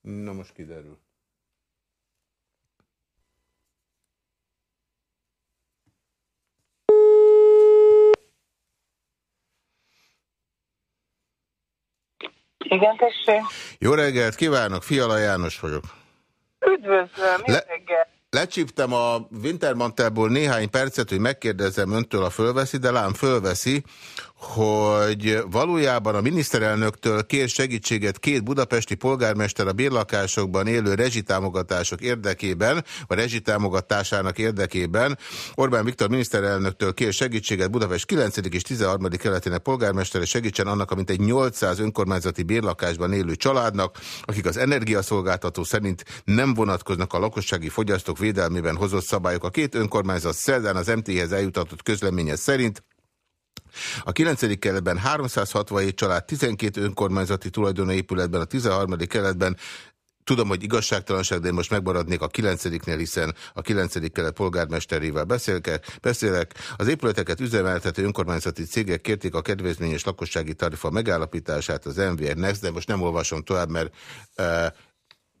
Na most kiderül. Igen, tessék. Jó reggelt kívánok, Fiala János vagyok. Üdvözlöm, Le reggelt. Lecsíptem a Wintermantelból néhány percet, hogy megkérdezem öntől a fölveszi, de lám fölveszi, hogy valójában a miniszterelnöktől kér segítséget két budapesti polgármester a bérlakásokban élő rezsitámogatások érdekében, a rezsitámogatásának érdekében. Orbán Viktor miniszterelnöktől kér segítséget Budapest 9. és 13. keletének polgármestere segítsen annak, amint egy 800 önkormányzati bérlakásban élő családnak, akik az energiaszolgáltató szerint nem vonatkoznak a lakossági fogyasztók védelmében hozott szabályok. A két önkormányzat szerdán az MT-hez eljutatott közleménye szerint a 9. keletben 367 család, 12 önkormányzati tulajdonú épületben, a 13. keletben Tudom, hogy igazságtalanság, de én most megmaradnék a 9-nél, hiszen a 9. kelet polgármesterével beszélek, beszélek. Az épületeket üzemeltető önkormányzati cégek kérték a kedvezményes lakossági tarifa megállapítását az MVR Next, de most nem olvasom tovább, mert uh,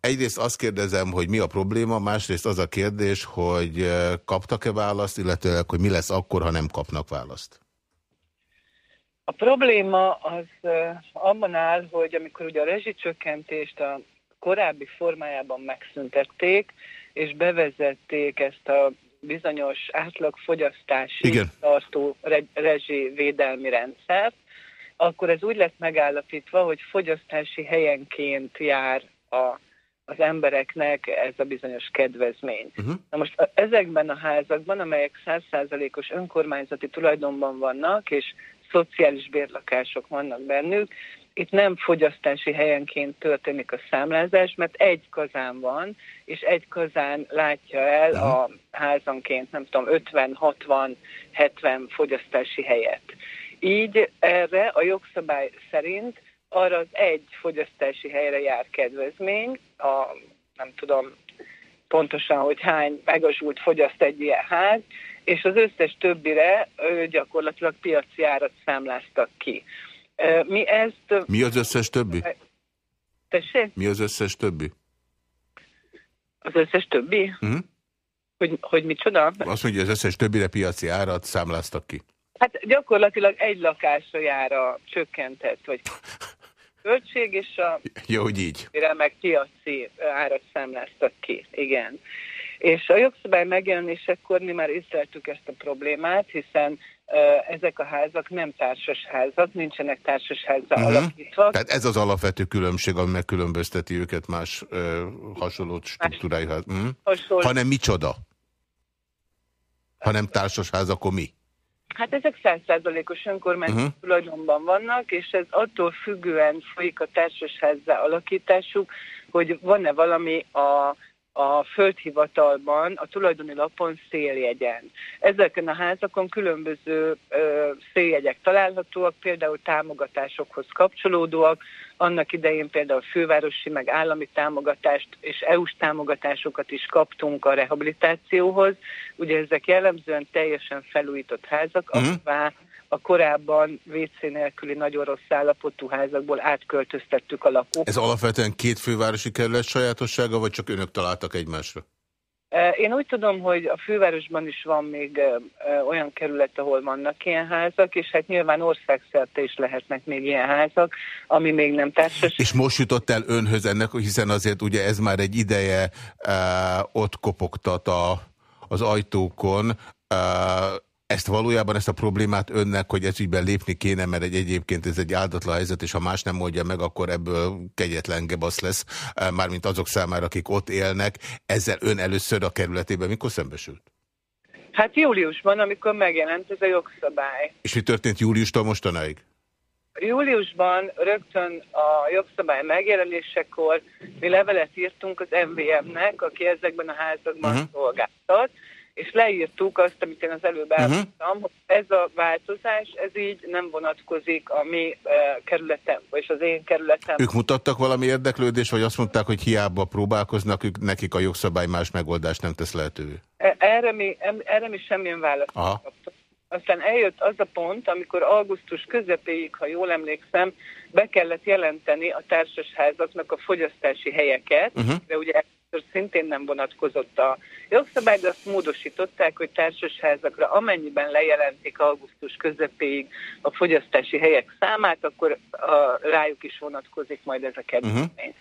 egyrészt azt kérdezem, hogy mi a probléma, másrészt az a kérdés, hogy kaptak-e választ, illetve hogy mi lesz akkor, ha nem kapnak választ? A probléma az abban áll, hogy amikor ugye a rezsicsökkentést a korábbi formájában megszüntették, és bevezették ezt a bizonyos átlagfogyasztási Igen. tartó rezsi védelmi rendszert, akkor ez úgy lett megállapítva, hogy fogyasztási helyenként jár a, az embereknek ez a bizonyos kedvezmény. Uh-huh. Na most ezekben a házakban, amelyek százszázalékos önkormányzati tulajdonban vannak, és szociális bérlakások vannak bennük, itt nem fogyasztási helyenként történik a számlázás, mert egy kazán van, és egy kazán látja el a házanként, nem tudom, 50, 60, 70 fogyasztási helyet. Így erre a jogszabály szerint arra az egy fogyasztási helyre jár kedvezmény, a nem tudom pontosan, hogy hány megazsult fogyaszt egy ilyen ház, és az összes többire gyakorlatilag piaci árat számláztak ki. Mi ezt... Mi az összes többi? Tessék? Mi az összes többi? Az összes többi? Uh mhm. -huh. Hogy, hogy micsoda? Azt mondja, az összes többire piaci árat számláztak ki. Hát gyakorlatilag egy lakásra jár a csökkentett, vagy költség, és a... Jó, hogy így. meg piaci árat számláztak ki, igen. És a jogszabály megjelenésekor mi már észleltük ezt a problémát, hiszen ezek a házak nem társas házak, nincsenek társas házra uh mhm. -huh. alapítva. Tehát ez az alapvető különbség, ami megkülönbözteti őket más uh, hasonló struktúrájú ház. -huh. Hasonló. Hanem micsoda? Hanem társas ház, akkor mi? Hát ezek százszázalékos önkormányzat uh mhm. -huh. tulajdonban vannak, és ez attól függően folyik a társasházzá alakításuk, hogy van-e valami a a földhivatalban, a tulajdoni lapon széljegyen. Ezeken a házakon különböző ö, széljegyek találhatóak, például támogatásokhoz kapcsolódóak, annak idején például fővárosi meg állami támogatást és EU-s támogatásokat is kaptunk a rehabilitációhoz. Ugye ezek jellemzően teljesen felújított házak, uh-huh. ahová a korábban WC nélküli nagyon rossz állapotú házakból átköltöztettük a lakókat. Ez alapvetően két fővárosi kerület sajátossága, vagy csak önök találtak egymásra? E, én úgy tudom, hogy a fővárosban is van még e, e, olyan kerület, ahol vannak ilyen házak, és hát nyilván országszerte is lehetnek még ilyen házak, ami még nem társas. És most jutott el önhöz ennek, hiszen azért ugye ez már egy ideje ott kopogtat a, az ajtókon, ezt valójában ezt a problémát önnek, hogy ez ügyben lépni kéne, mert egy, egyébként ez egy áldatlan helyzet, és ha más nem mondja meg, akkor ebből kegyetlen gebasz lesz, eh, mármint azok számára, akik ott élnek. Ezzel ön először a kerületében mikor szembesült? Hát júliusban, amikor megjelent ez a jogszabály. És mi történt júliustól mostanáig? Júliusban rögtön a jogszabály megjelenésekor mi levelet írtunk az MVM-nek, aki ezekben a házakban uh mhm. -huh. szolgáltat, és leírtuk azt, amit én az előbb mhm. elmondtam, uh -huh. hogy ez a változás, ez így nem vonatkozik a mi uh, kerületem, vagy az én kerületem. Ők mutattak valami érdeklődést, vagy azt mondták, hogy hiába próbálkoznak, ők, nekik a jogszabály más megoldást nem tesz lehetővé? E, erre mi, erre mi semmilyen választ kaptunk. Aztán eljött az a pont, amikor augusztus közepéig, ha jól emlékszem, be kellett jelenteni a társasházaknak a fogyasztási helyeket, uh -huh. de ugye szintén nem vonatkozott a jogszabály, de azt módosították, hogy társasházakra amennyiben lejelentik augusztus közepéig a fogyasztási helyek számát, akkor a, rájuk is vonatkozik majd ez a kedvezmény. Uh-huh.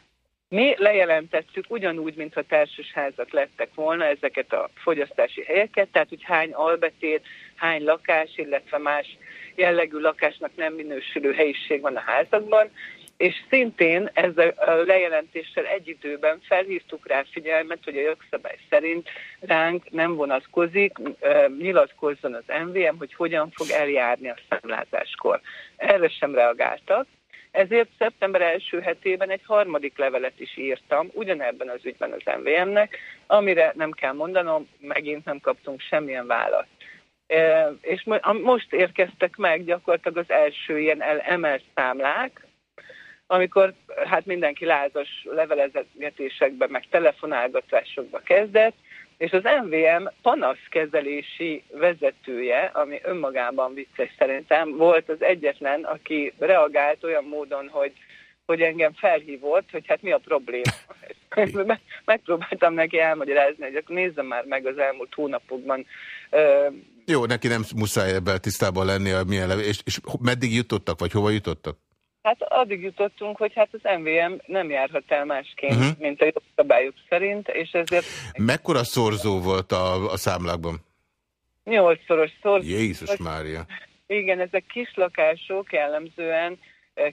Mi lejelentettük ugyanúgy, mintha társasházak lettek volna ezeket a fogyasztási helyeket, tehát hogy hány albetét, hány lakás, illetve más jellegű lakásnak nem minősülő helyiség van a házakban, és szintén ezzel a lejelentéssel egy időben felhívtuk rá figyelmet, hogy a jogszabály szerint ránk nem vonatkozik, nyilatkozzon az MVM, hogy hogyan fog eljárni a számlázáskor. Erre sem reagáltak. Ezért szeptember első hetében egy harmadik levelet is írtam, ugyanebben az ügyben az MVM-nek, amire nem kell mondanom, megint nem kaptunk semmilyen választ. És most érkeztek meg gyakorlatilag az első ilyen emelt számlák, amikor hát mindenki lázas levelezetésekbe, meg telefonálgatásokba kezdett, és az MVM panaszkezelési vezetője, ami önmagában vicces szerintem, volt az egyetlen, aki reagált olyan módon, hogy, hogy engem felhívott, hogy hát mi a probléma. Megpróbáltam neki elmagyarázni, hogy akkor nézzem már meg az elmúlt hónapokban. Jó, neki nem muszáj ebben tisztában lenni, a milyen és, és meddig jutottak, vagy hova jutottak? Hát addig jutottunk, hogy hát az MVM nem járhat el másként, uh mhm. -huh. mint a jogszabályok szerint, és ezért... Mekkora szorzó volt a, a számlákban? Nyolcszoros szorzó. Jézus Mária! Igen, ezek kis lakások jellemzően,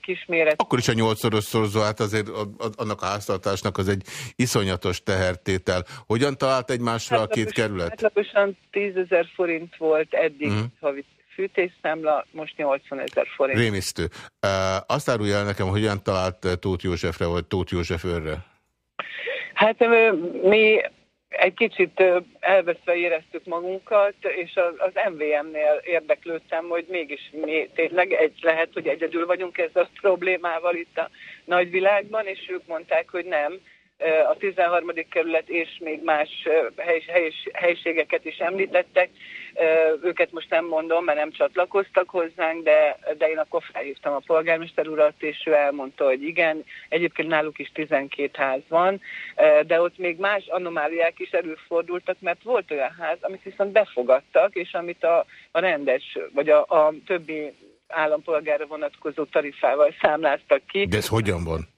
kisméret. Akkor is a nyolcszoros szorzó, hát azért annak a háztartásnak az egy iszonyatos tehertétel. Hogyan talált egymásra hát, a két kerület? Átlagosan 10 ezer forint volt eddig uh mhm. -huh. havi fűtésszámla, most 80 ezer forint. Rémisztő. Uh, azt árulja el nekem, hogyan talált Tóth Józsefre, vagy Tóth József őrre? Hát mi egy kicsit elveszve éreztük magunkat, és az MVM-nél érdeklődtem, hogy mégis mi tényleg egy, lehet, hogy egyedül vagyunk ezzel a problémával itt a nagyvilágban, és ők mondták, hogy nem, a 13. kerület és még más hely, hely, helységeket is említettek. Őket most nem mondom, mert nem csatlakoztak hozzánk, de, de én akkor felhívtam a polgármester urat, és ő elmondta, hogy igen, egyébként náluk is 12 ház van, de ott még más anomáliák is előfordultak, mert volt olyan ház, amit viszont befogadtak, és amit a, a rendes, vagy a, a többi állampolgára vonatkozó tarifával számláztak ki. De ez hogyan van?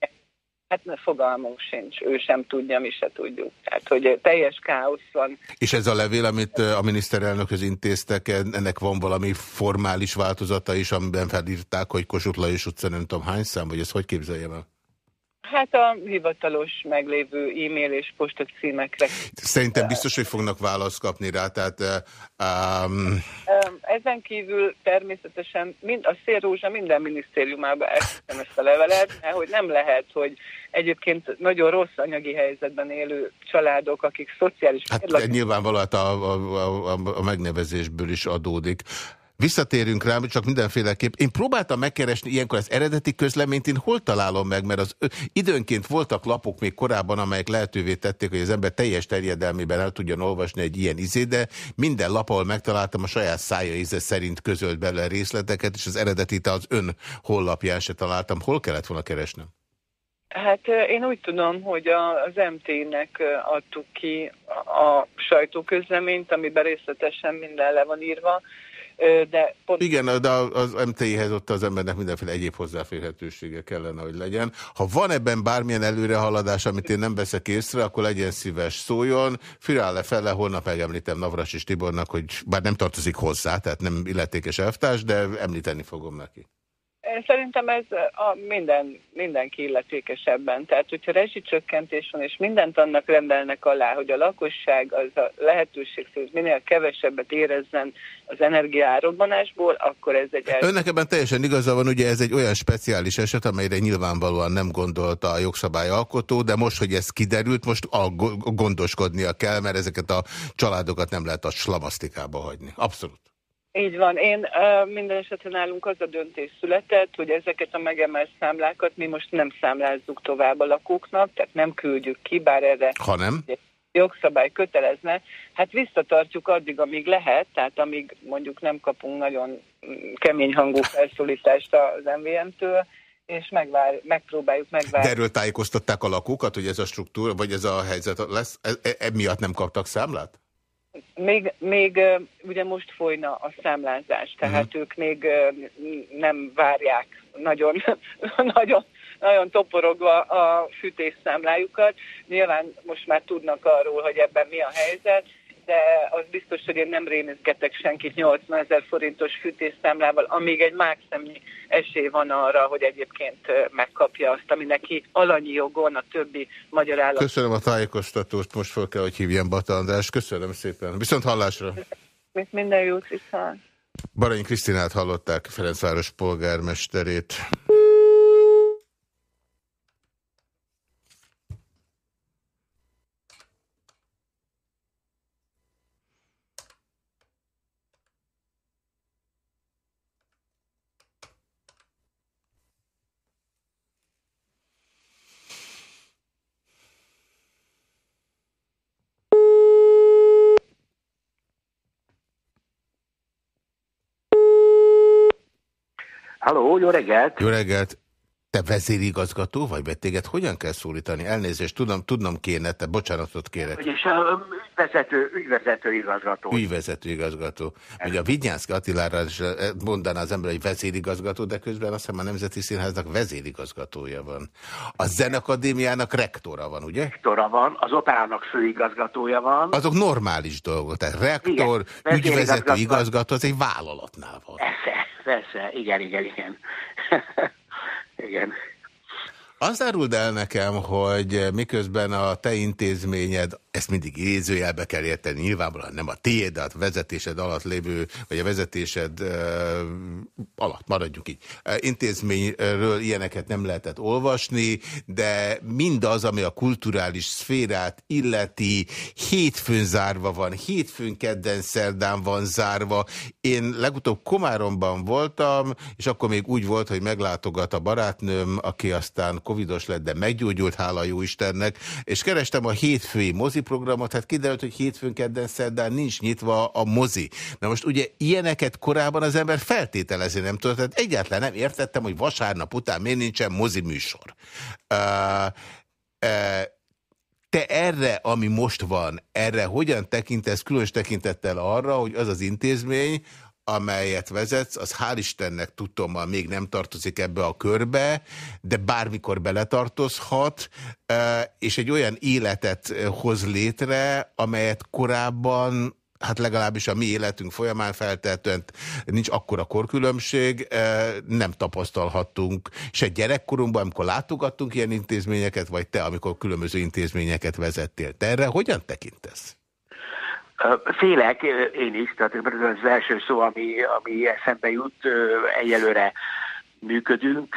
Hát fogalmunk sincs, ő sem tudja, mi se tudjuk. Tehát, hogy teljes káosz van. És ez a levél, amit a miniszterelnökhöz intéztek, ennek van valami formális változata is, amiben felírták, hogy Kossuth Lajos utca nem tudom hány szám, vagy ezt hogy képzeljem el? Hát a hivatalos meglévő e-mail és címekre. Szerintem biztos, hogy fognak választ kapni rá, tehát... Um... Ezen kívül természetesen mind, a Szélrózsa minden minisztériumában elkezdtem ezt a levelet, mert hogy nem lehet, hogy egyébként nagyon rossz anyagi helyzetben élő családok, akik szociális... Hát érlak... nyilvánvalóan a, a, a, a megnevezésből is adódik. Visszatérünk rá, csak mindenféleképp. Én próbáltam megkeresni ilyenkor az eredeti közleményt, én hol találom meg, mert az időnként voltak lapok még korábban, amelyek lehetővé tették, hogy az ember teljes terjedelmében el tudjon olvasni egy ilyen izé, de minden lap, ahol megtaláltam, a saját szája íze szerint közölt belőle részleteket, és az eredetit az ön hollapján se találtam. Hol kellett volna keresnem? Hát én úgy tudom, hogy az MT-nek adtuk ki a sajtóközleményt, amiben részletesen minden le van írva, de pont... Igen, de az MTI-hez ott az embernek mindenféle egyéb hozzáférhetősége kellene, hogy legyen. Ha van ebben bármilyen előrehaladás, amit én nem veszek észre, akkor legyen szíves szóljon. Firále fele, holnap megemlítem Navras és Tibornak, hogy bár nem tartozik hozzá, tehát nem illetékes elvtárs, de említeni fogom neki. Szerintem ez a minden, mindenki illetékesebben. Tehát, hogyha rezsicsökkentés van, és mindent annak rendelnek alá, hogy a lakosság az a lehetőség szerint minél kevesebbet érezzen az energiárobbanásból, akkor ez egy... Önnek ebben teljesen igaza van, ugye ez egy olyan speciális eset, amelyre nyilvánvalóan nem gondolta a jogszabályalkotó, de most, hogy ez kiderült, most a gondoskodnia kell, mert ezeket a családokat nem lehet a slamasztikába hagyni. Abszolút. Így van. Én minden esetben nálunk az a döntés született, hogy ezeket a megemelt számlákat mi most nem számlázzuk tovább a lakóknak, tehát nem küldjük ki, bár erre ha nem? jogszabály kötelezne. Hát visszatartjuk addig, amíg lehet, tehát amíg mondjuk nem kapunk nagyon kemény hangú felszólítást az MVM-től, és megvár, megpróbáljuk megvárni. De erről tájékoztatták a lakókat, hogy ez a struktúra, vagy ez a helyzet lesz? E, e, emiatt nem kaptak számlát? Még, még ugye most folyna a számlázás, tehát uh-huh. ők még nem várják nagyon, nagyon, nagyon toporogva a fűtésszámlájukat. Nyilván most már tudnak arról, hogy ebben mi a helyzet, de az biztos, hogy én nem rémizgetek senkit 80 ezer forintos fűtésszámlával, amíg egy mákszemnyi esély van arra, hogy egyébként megkapja azt, ami neki alanyi jogon a többi magyar állam. Köszönöm a tájékoztatót, most fel kell, hogy hívjam Bata András. Köszönöm szépen. Viszont hallásra. Mint minden jót viszont. Baranyi Krisztinát hallották, Ferencváros polgármesterét. Halló, jó reggelt! Jó reggelt! Te vezérigazgató vagy, vagy téged hogyan kell szólítani? Elnézést, tudom, tudnom kéne, te bocsánatot kérek. És a ügyvezető, ügyvezető igazgató. Ügyvezető igazgató. Ugye a Vigyánszki Attilára is mondaná az ember, hogy vezérigazgató, de közben azt hiszem a Nemzeti Színháznak vezérigazgatója van. A Zenakadémiának rektora van, ugye? Rektora van, az operának főigazgatója van. Azok normális dolgok, tehát rektor, igen, ügyvezető igazgató, az egy vállalatnál van. Persze, persze, igen, igen, igen. igen. Azt áruld el nekem, hogy miközben a te intézményed ezt mindig idézőjelbe kell érteni, nyilvánvalóan nem a tiéd, de a vezetésed alatt lévő, vagy a vezetésed uh, alatt, maradjuk így. Intézményről ilyeneket nem lehetett olvasni, de mindaz, ami a kulturális szférát illeti, hétfőn zárva van, hétfőn kedden szerdán van zárva. Én legutóbb Komáromban voltam, és akkor még úgy volt, hogy meglátogat a barátnőm, aki aztán covidos lett, de meggyógyult, hála jó Istennek, és kerestem a hétfői mozi programot, hát kiderült, hogy hétfőn, kedden, szerdán nincs nyitva a mozi. Na most ugye ilyeneket korábban az ember feltételezni nem tudott, tehát egyáltalán nem értettem, hogy vasárnap után miért nincsen mozi műsor. Uh, uh, te erre, ami most van, erre hogyan tekintesz, különös tekintettel arra, hogy az az intézmény, amelyet vezetsz, az hál' Istennek tudtommal még nem tartozik ebbe a körbe, de bármikor beletartozhat, és egy olyan életet hoz létre, amelyet korábban hát legalábbis a mi életünk folyamán feltehetően nincs akkora korkülönbség, nem tapasztalhattunk se gyerekkorunkban, amikor látogattunk ilyen intézményeket, vagy te, amikor különböző intézményeket vezettél. Te erre hogyan tekintesz? Félek én is, tehát ez az első szó, ami, ami eszembe jut, egyelőre működünk,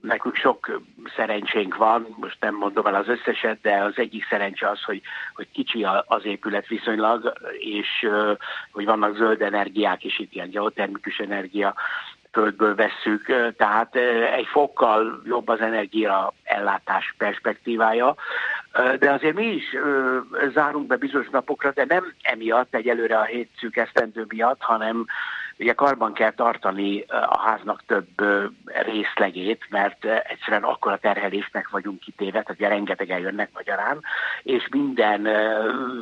nekünk sok szerencsénk van, most nem mondom el az összeset, de az egyik szerencse az, hogy, hogy kicsi az épület viszonylag, és hogy vannak zöld energiák, és itt ilyen geotermikus energia, földből vesszük, tehát egy fokkal jobb az energia ellátás perspektívája, de azért mi is zárunk be bizonyos napokra, de nem emiatt, egyelőre a hét szűk esztendő miatt, hanem ugye karban kell tartani a háznak több részlegét, mert egyszerűen akkor a terhelésnek vagyunk kitéve, tehát ugye rengetegen jönnek magyarán, és minden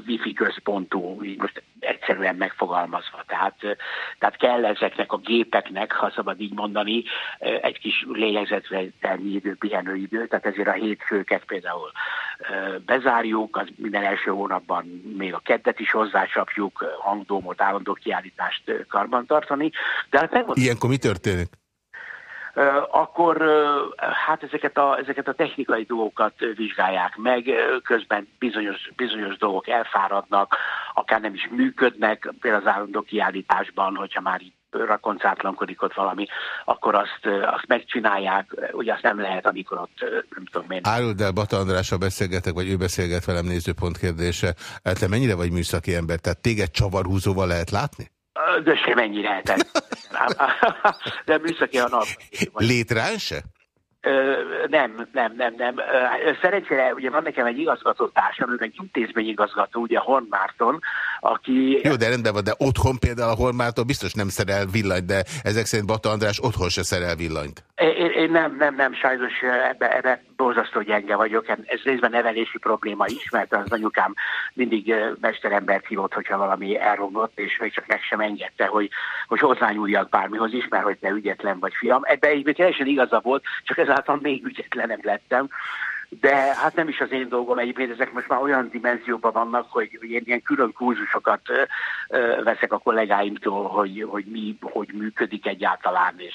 wifi központú, most egyszerűen megfogalmazva. Tehát, tehát kell ezeknek a gépeknek, ha szabad így mondani, egy kis lélegzetvételmi idő, pihenőidő, tehát ezért a hétfőket például bezárjuk, az minden első hónapban még a keddet is hozzácsapjuk, hangdómot, állandó kiállítást karbantartani. De hát megmondom, Ilyenkor mi történik? akkor hát ezeket a, ezeket a technikai dolgokat vizsgálják meg, közben bizonyos, bizonyos dolgok elfáradnak, akár nem is működnek, például az állandó kiállításban, hogyha már így rakoncátlankodik ott valami, akkor azt, azt megcsinálják, ugye azt nem lehet, amikor ott nem tudom én. Áruld el, Bata Andrással beszélgetek, vagy ő beszélget velem nézőpont kérdése. Te mennyire vagy műszaki ember? Tehát téged csavarhúzóval lehet látni? De semennyire. De műszaki a nap. Létrán se? nem, nem, nem, nem. Szerencsére ugye van nekem egy igazgatótársam, ő egy intézményigazgató, ugye Horn Márton, aki... Jó, de rendben van, de otthon például a Horn Márton biztos nem szerel villanyt, de ezek szerint Bata András otthon se szerel villanyt. Én, én nem, nem, nem, sajnos ebbe, ebbe borzasztó gyenge vagyok. Ez részben nevelési probléma is, mert az anyukám mindig mesterembert hívott, hogyha valami elrongott, és még csak meg sem engedte, hogy, hogy hozzányúljak bármihoz is, mert hogy te ügyetlen vagy fiam. Ebben egy teljesen igaza volt, csak ezáltal még ügyetlenebb lettem de hát nem is az én dolgom egyébként, ezek most már olyan dimenzióban vannak, hogy, én ilyen külön kurzusokat veszek a kollégáimtól, hogy, hogy mi, hogy működik egyáltalán, és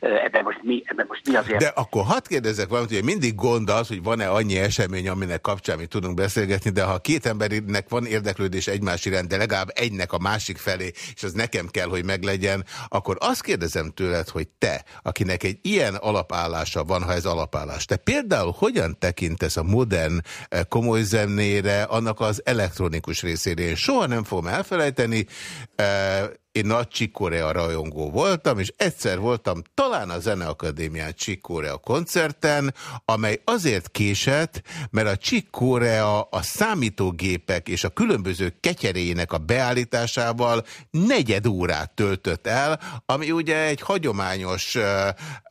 ebben, most mi, ebben most mi azért... De akkor hadd kérdezek valamit, hogy mindig gond az, hogy van-e annyi esemény, aminek kapcsán mi tudunk beszélgetni, de ha két embernek van érdeklődés egymás iránt, de legalább egynek a másik felé, és az nekem kell, hogy meglegyen, akkor azt kérdezem tőled, hogy te, akinek egy ilyen alapállása van, ha ez alapállás, te például hogyan hogyan tekintesz a modern eh, komoly zenére, annak az elektronikus részére. Én soha nem fogom elfelejteni, eh, én nagy Csikkorea rajongó voltam, és egyszer voltam talán a Zeneakadémián Csikkorea koncerten, amely azért késett, mert a Csikkorea a számítógépek és a különböző ketyerének a beállításával negyed órát töltött el, ami ugye egy hagyományos uh,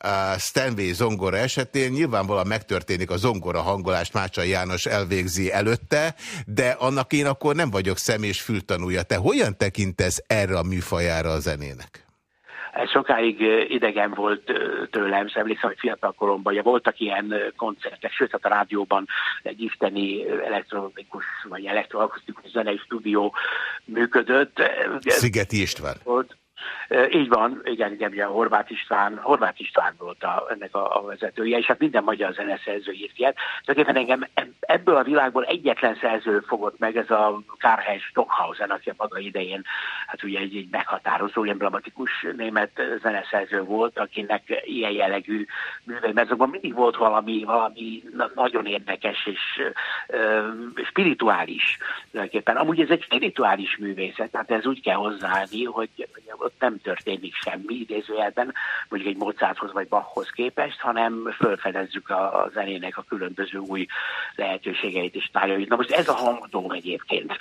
uh, Stanway zongora esetén nyilvánvalóan megtörténik a zongora hangolást Mácsai János elvégzi előtte, de annak én akkor nem vagyok szem és fültanúja. Te hogyan tekintesz erre a műfajára a zenének? Ez sokáig idegen volt tőlem, emlékszem, hogy fiatal koromban, ja, voltak ilyen koncertek, sőt, hát a rádióban egy isteni elektronikus vagy elektroakusztikus zenei stúdió működött. Szigeti István. Volt. Így van, igen, igen, igen, Horváth István, Horváth István volt a, ennek a, a vezetője, és hát minden magyar zeneszerző írt ilyet. Tulajdonképpen engem ebből a világból egyetlen szerző fogott meg, ez a Karl-Heinz Stockhausen, aki a maga idején, hát ugye egy, egy meghatározó, emblematikus német zeneszerző volt, akinek ilyen jellegű művei mezőkben mindig volt valami, valami nagyon érdekes és uh, spirituális. Tulajdonképpen. Amúgy ez egy spirituális művészet, tehát ez úgy kell hozzáállni, hogy ott nem történik semmi idézőjelben, mondjuk egy Mozarthoz vagy Bachhoz képest, hanem felfedezzük a, a zenének a különböző új lehetőségeit és tájait. Na most ez a hangdóm egyébként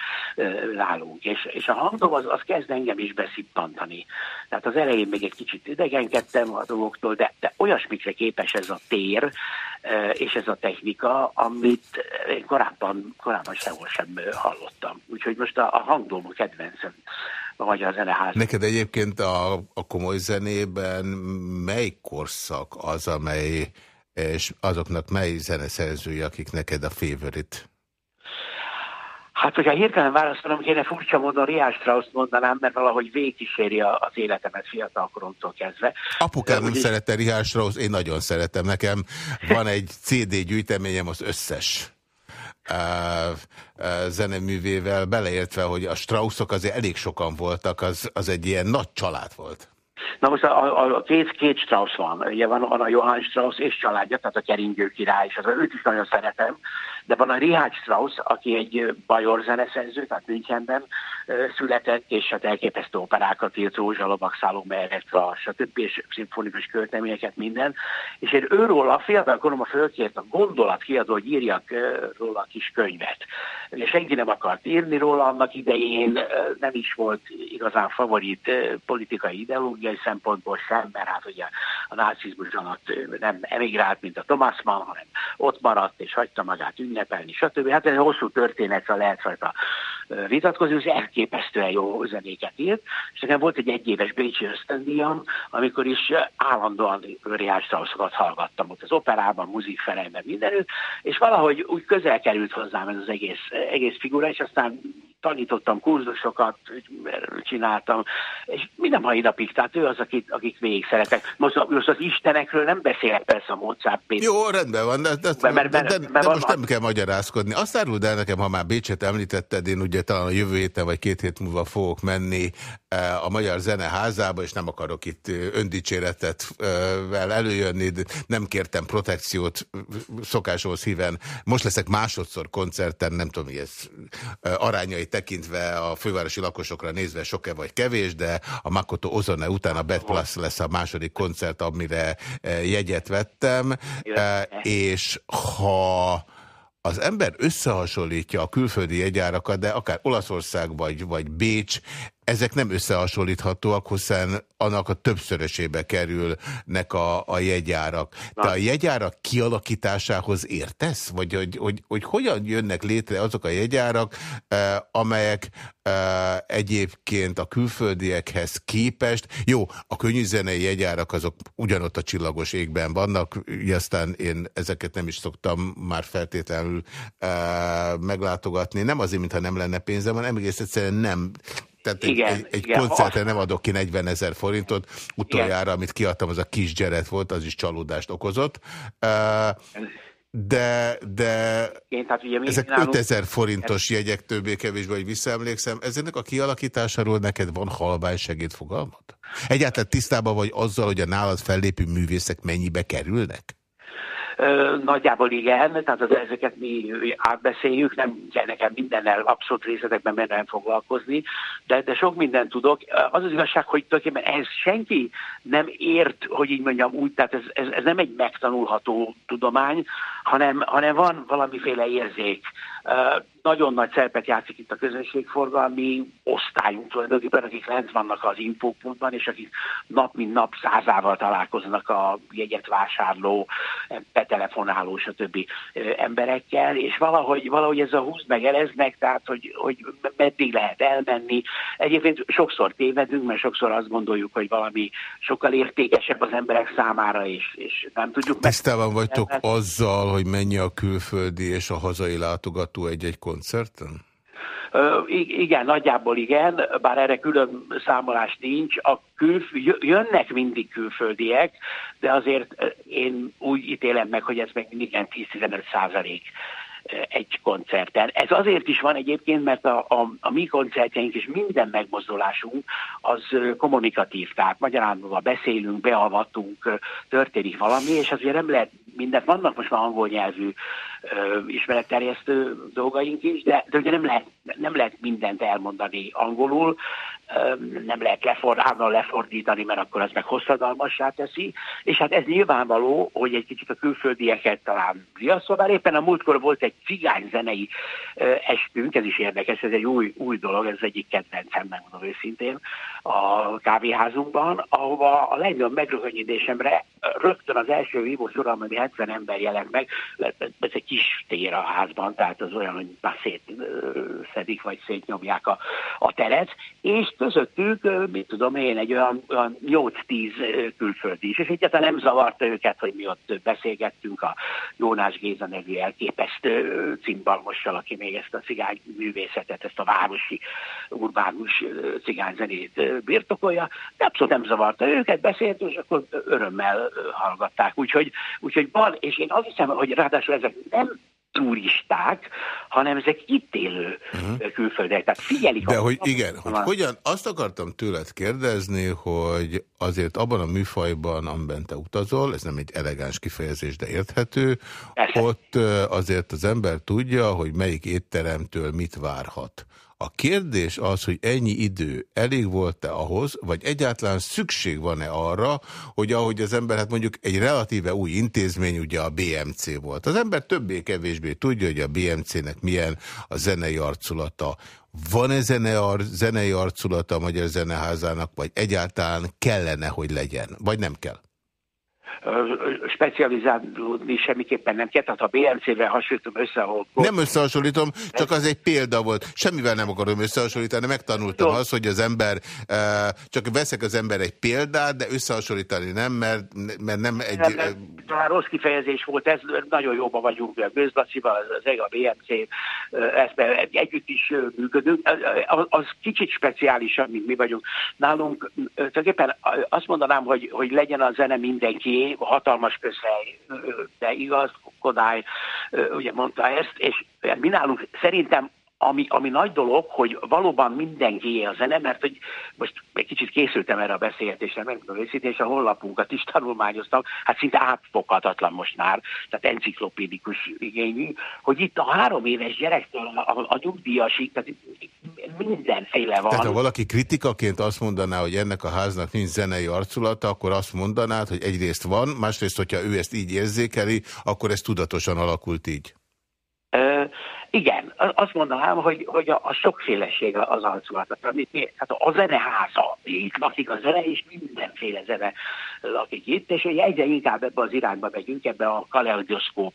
nálunk, és, és a hangdóm az, az kezd engem is beszippantani. Tehát az elején még egy kicsit idegenkedtem a dolgoktól, de, de olyasmikre képes ez a tér, és ez a technika, amit én korábban, korábban sehol sem hallottam. Úgyhogy most a, a hangdóm a kedvencem a Magyar Zeneház. Neked egyébként a, a komoly zenében mely korszak az, amely, és azoknak mely zeneszerzői, akik neked a favorite? Hát, hogyha hirtelen választanom kéne, furcsa módon Riás strauss mondanám, mert valahogy végigkíséri az életemet fiatalkoromtól kezdve. Apukám nem szerette Riás Strauss, én nagyon szeretem. Nekem van egy CD gyűjteményem az összes zeneművével, beleértve, hogy a Straussok azért elég sokan voltak, az, az egy ilyen nagy család volt. Na most a, a, a két, két Strauss van. Ugye van, van a Johann Strauss és családja, tehát a keringő király, és az, őt is nagyon szeretem, de van a Richard Strauss, aki egy bajor zeneszerző, tehát Münchenben született, és hát elképesztő operákat írt, Rózsa, Lovak, Szálom, Elektra, stb. és szimfonikus költeményeket, minden. És én őról a fiatal koromban fölkért a gondolat kiadó, hogy írjak róla a kis könyvet. És senki nem akart írni róla annak idején, nem is volt igazán favorit politikai ideológiai szempontból sem, mert hát ugye a nácizmus alatt nem emigrált, mint a Thomas Mann, hanem ott maradt, és hagyta magát ünnepelni, stb. Hát ez egy hosszú történetre lehet rajta vitatkozni, az elképesztően jó zenéket írt, és nekem volt egy egyéves Bécsi ösztöndíjam, amikor is állandóan Riás Straussokat hallgattam ott az operában, muzikferejben, mindenütt, és valahogy úgy közel került hozzám ez az egész, egész figura, és aztán tanítottam kurzusokat, csináltam, és minden mai napig, tehát ő az, akit, akik végig szeretek. Most, most az istenekről nem beszélek persze a Mozart Péter. Jó, rendben van, de, de, mert, mert, de, de, de most nem kell magyarázkodni. Azt áruld el nekem, ha már Bécset említetted, én ugye talán a jövő héten vagy két hét múlva fogok menni a Magyar Zeneházába, és nem akarok itt öndicséretet vel előjönni, nem kértem protekciót szokáshoz híven. Most leszek másodszor koncerten, nem tudom, mi ez arányait tekintve a fővárosi lakosokra nézve sok-e vagy kevés, de a Makoto Ozone után a Bad Plus lesz a második koncert, amire jegyet vettem, és ha az ember összehasonlítja a külföldi jegyárakat, de akár Olaszország vagy, vagy Bécs, ezek nem összehasonlíthatóak, hiszen annak a többszörösébe kerülnek a, a jegyárak. Te a jegyárak kialakításához értesz? Vagy hogy, hogy, hogy hogyan jönnek létre azok a jegyárak, eh, amelyek eh, egyébként a külföldiekhez képest, jó, a könnyűzenei jegyárak azok ugyanott a csillagos égben vannak, aztán én ezeket nem is szoktam már feltétlenül eh, meglátogatni. Nem azért, mintha nem lenne pénzem, hanem egész egyszerűen nem tehát igen, egy, egy igen, koncertre nem adok ki 40 ezer forintot. Utoljára, igen. amit kiadtam, az a kis gyeret volt, az is csalódást okozott. De, de Én, tehát ugye ezek nálunk... 5000 forintos jegyek többé-kevésbé, hogy visszaemlékszem. Ezeknek a kialakításáról neked van halvány segédfogalmat? Egyáltalán tisztában vagy azzal, hogy a nálad fellépő művészek mennyibe kerülnek? Nagyjából igen, tehát az, ezeket mi átbeszéljük, nem kell nekem mindennel abszolút részletekben mennem foglalkozni, de, de sok mindent tudok. Az az igazság, hogy tulajdonképpen ez senki nem ért, hogy így mondjam úgy, tehát ez, ez, ez nem egy megtanulható tudomány, hanem, hanem van valamiféle érzék nagyon nagy szerepet játszik itt a közönségforgalmi osztályunk tulajdonképpen, akik lent vannak az infópontban, és akik nap mint nap százával találkoznak a jegyet vásárló, betelefonáló, stb. emberekkel, és valahogy, valahogy ez a húz meg ereznek, tehát hogy, hogy meddig lehet elmenni. Egyébként sokszor tévedünk, mert sokszor azt gondoljuk, hogy valami sokkal értékesebb az emberek számára, és, és nem tudjuk... Tisztában vagytok azzal, hogy mennyi a külföldi és a hazai látogató egy-egy koncerten? igen, nagyjából igen, bár erre külön számolás nincs. A külf, jönnek mindig külföldiek, de azért én úgy ítélem meg, hogy ez még mindig 10-15 százalék egy koncerten. Ez azért is van egyébként, mert a, a, a mi koncertjeink és minden megmozdulásunk az kommunikatív, tehát magyarán beszélünk, beavatunk, történik valami, és azért nem lehet mindent, vannak most már angol nyelvű ismeretterjesztő dolgaink is, de, de ugye nem lehet, nem lehet mindent elmondani angolul, nem lehet lefor, lefordítani, mert akkor az meg hosszadalmassá teszi, és hát ez nyilvánvaló, hogy egy kicsit a külföldieket talán riasztva, bár éppen a múltkor volt egy cigányzenei estünk, ez is érdekes, ez egy új, új dolog, ez egyik kedvencem, megmondom őszintén, a kávéházunkban, ahova a legnagyobb megröhönyítésemre rögtön az első vívó soron, ami 70 ember jelent meg, ez egy kis tér a házban, tehát az olyan, hogy már szétszedik, vagy szétnyomják a, a teret, és közöttük, mit tudom én, egy olyan, olyan 8-10 külföldi is, és egyáltalán nem zavarta őket, hogy mi ott beszélgettünk a Jónás Géza nevű elképesztő cimbalmossal, aki még ezt a cigány művészetet, ezt a városi urbánus cigányzenét birtokolja, de abszolút nem zavarta őket, beszélt, és akkor örömmel hallgatták. Úgyhogy, úgyhogy van, és én azt hiszem, hogy ráadásul ezek nem turisták, hanem ezek itt élő uh-huh. külföldiek. Tehát figyelik. De hogy igen, hogy hogyan, azt akartam tőled kérdezni, hogy azért abban a műfajban, amiben te utazol, ez nem egy elegáns kifejezés, de érthető, Persze. ott azért az ember tudja, hogy melyik étteremtől mit várhat. A kérdés az, hogy ennyi idő elég volt-e ahhoz, vagy egyáltalán szükség van-e arra, hogy ahogy az ember, hát mondjuk egy relatíve új intézmény, ugye a BMC volt. Az ember többé-kevésbé tudja, hogy a BMC-nek milyen a zenei arculata. Van-e zene zenei arculata a Magyar Zeneházának, vagy egyáltalán kellene, hogy legyen, vagy nem kell? Specializálódni semmiképpen nem kell, tehát a BMC-vel hasonlítom össze, ahol... Nem összehasonlítom, csak az egy példa volt. Semmivel nem akarom összehasonlítani, megtanultam Jó. azt, hogy az ember, csak veszek az ember egy példát, de összehasonlítani nem, mert, mert nem egy... Nem, nem, talán rossz kifejezés volt, ez nagyon jóban vagyunk, a Gőzlacival, az EGA, a BMC, ezt együtt is működünk. Az kicsit speciálisabb, mint mi vagyunk. Nálunk tulajdonképpen azt mondanám, hogy, hogy legyen a zene mindenki, hatalmas közhely, de igaz, Kodály ugye mondta ezt, és mi nálunk szerintem ami, ami nagy dolog, hogy valóban mindenki a zene, mert hogy most egy kicsit készültem erre a beszélgetésre, mert tudom és a honlapunkat is tanulmányoztam, hát szinte átfoghatatlan most már, tehát enciklopédikus igényű, hogy itt a három éves gyerektől a, a, a nyugdíjasig, tehát mindenféle van. Tehát ha valaki kritikaként azt mondaná, hogy ennek a háznak nincs zenei arculata, akkor azt mondanád, hogy egyrészt van, másrészt, hogyha ő ezt így érzékeli, akkor ez tudatosan alakult így. Igen, azt mondanám, hogy, hogy a, a sokféleség az arculata. Hát a zeneháza, itt lakik a zene, és mindenféle zene lakik itt, és egyre inkább ebbe az irányba megyünk, ebbe a kaleidoszkóp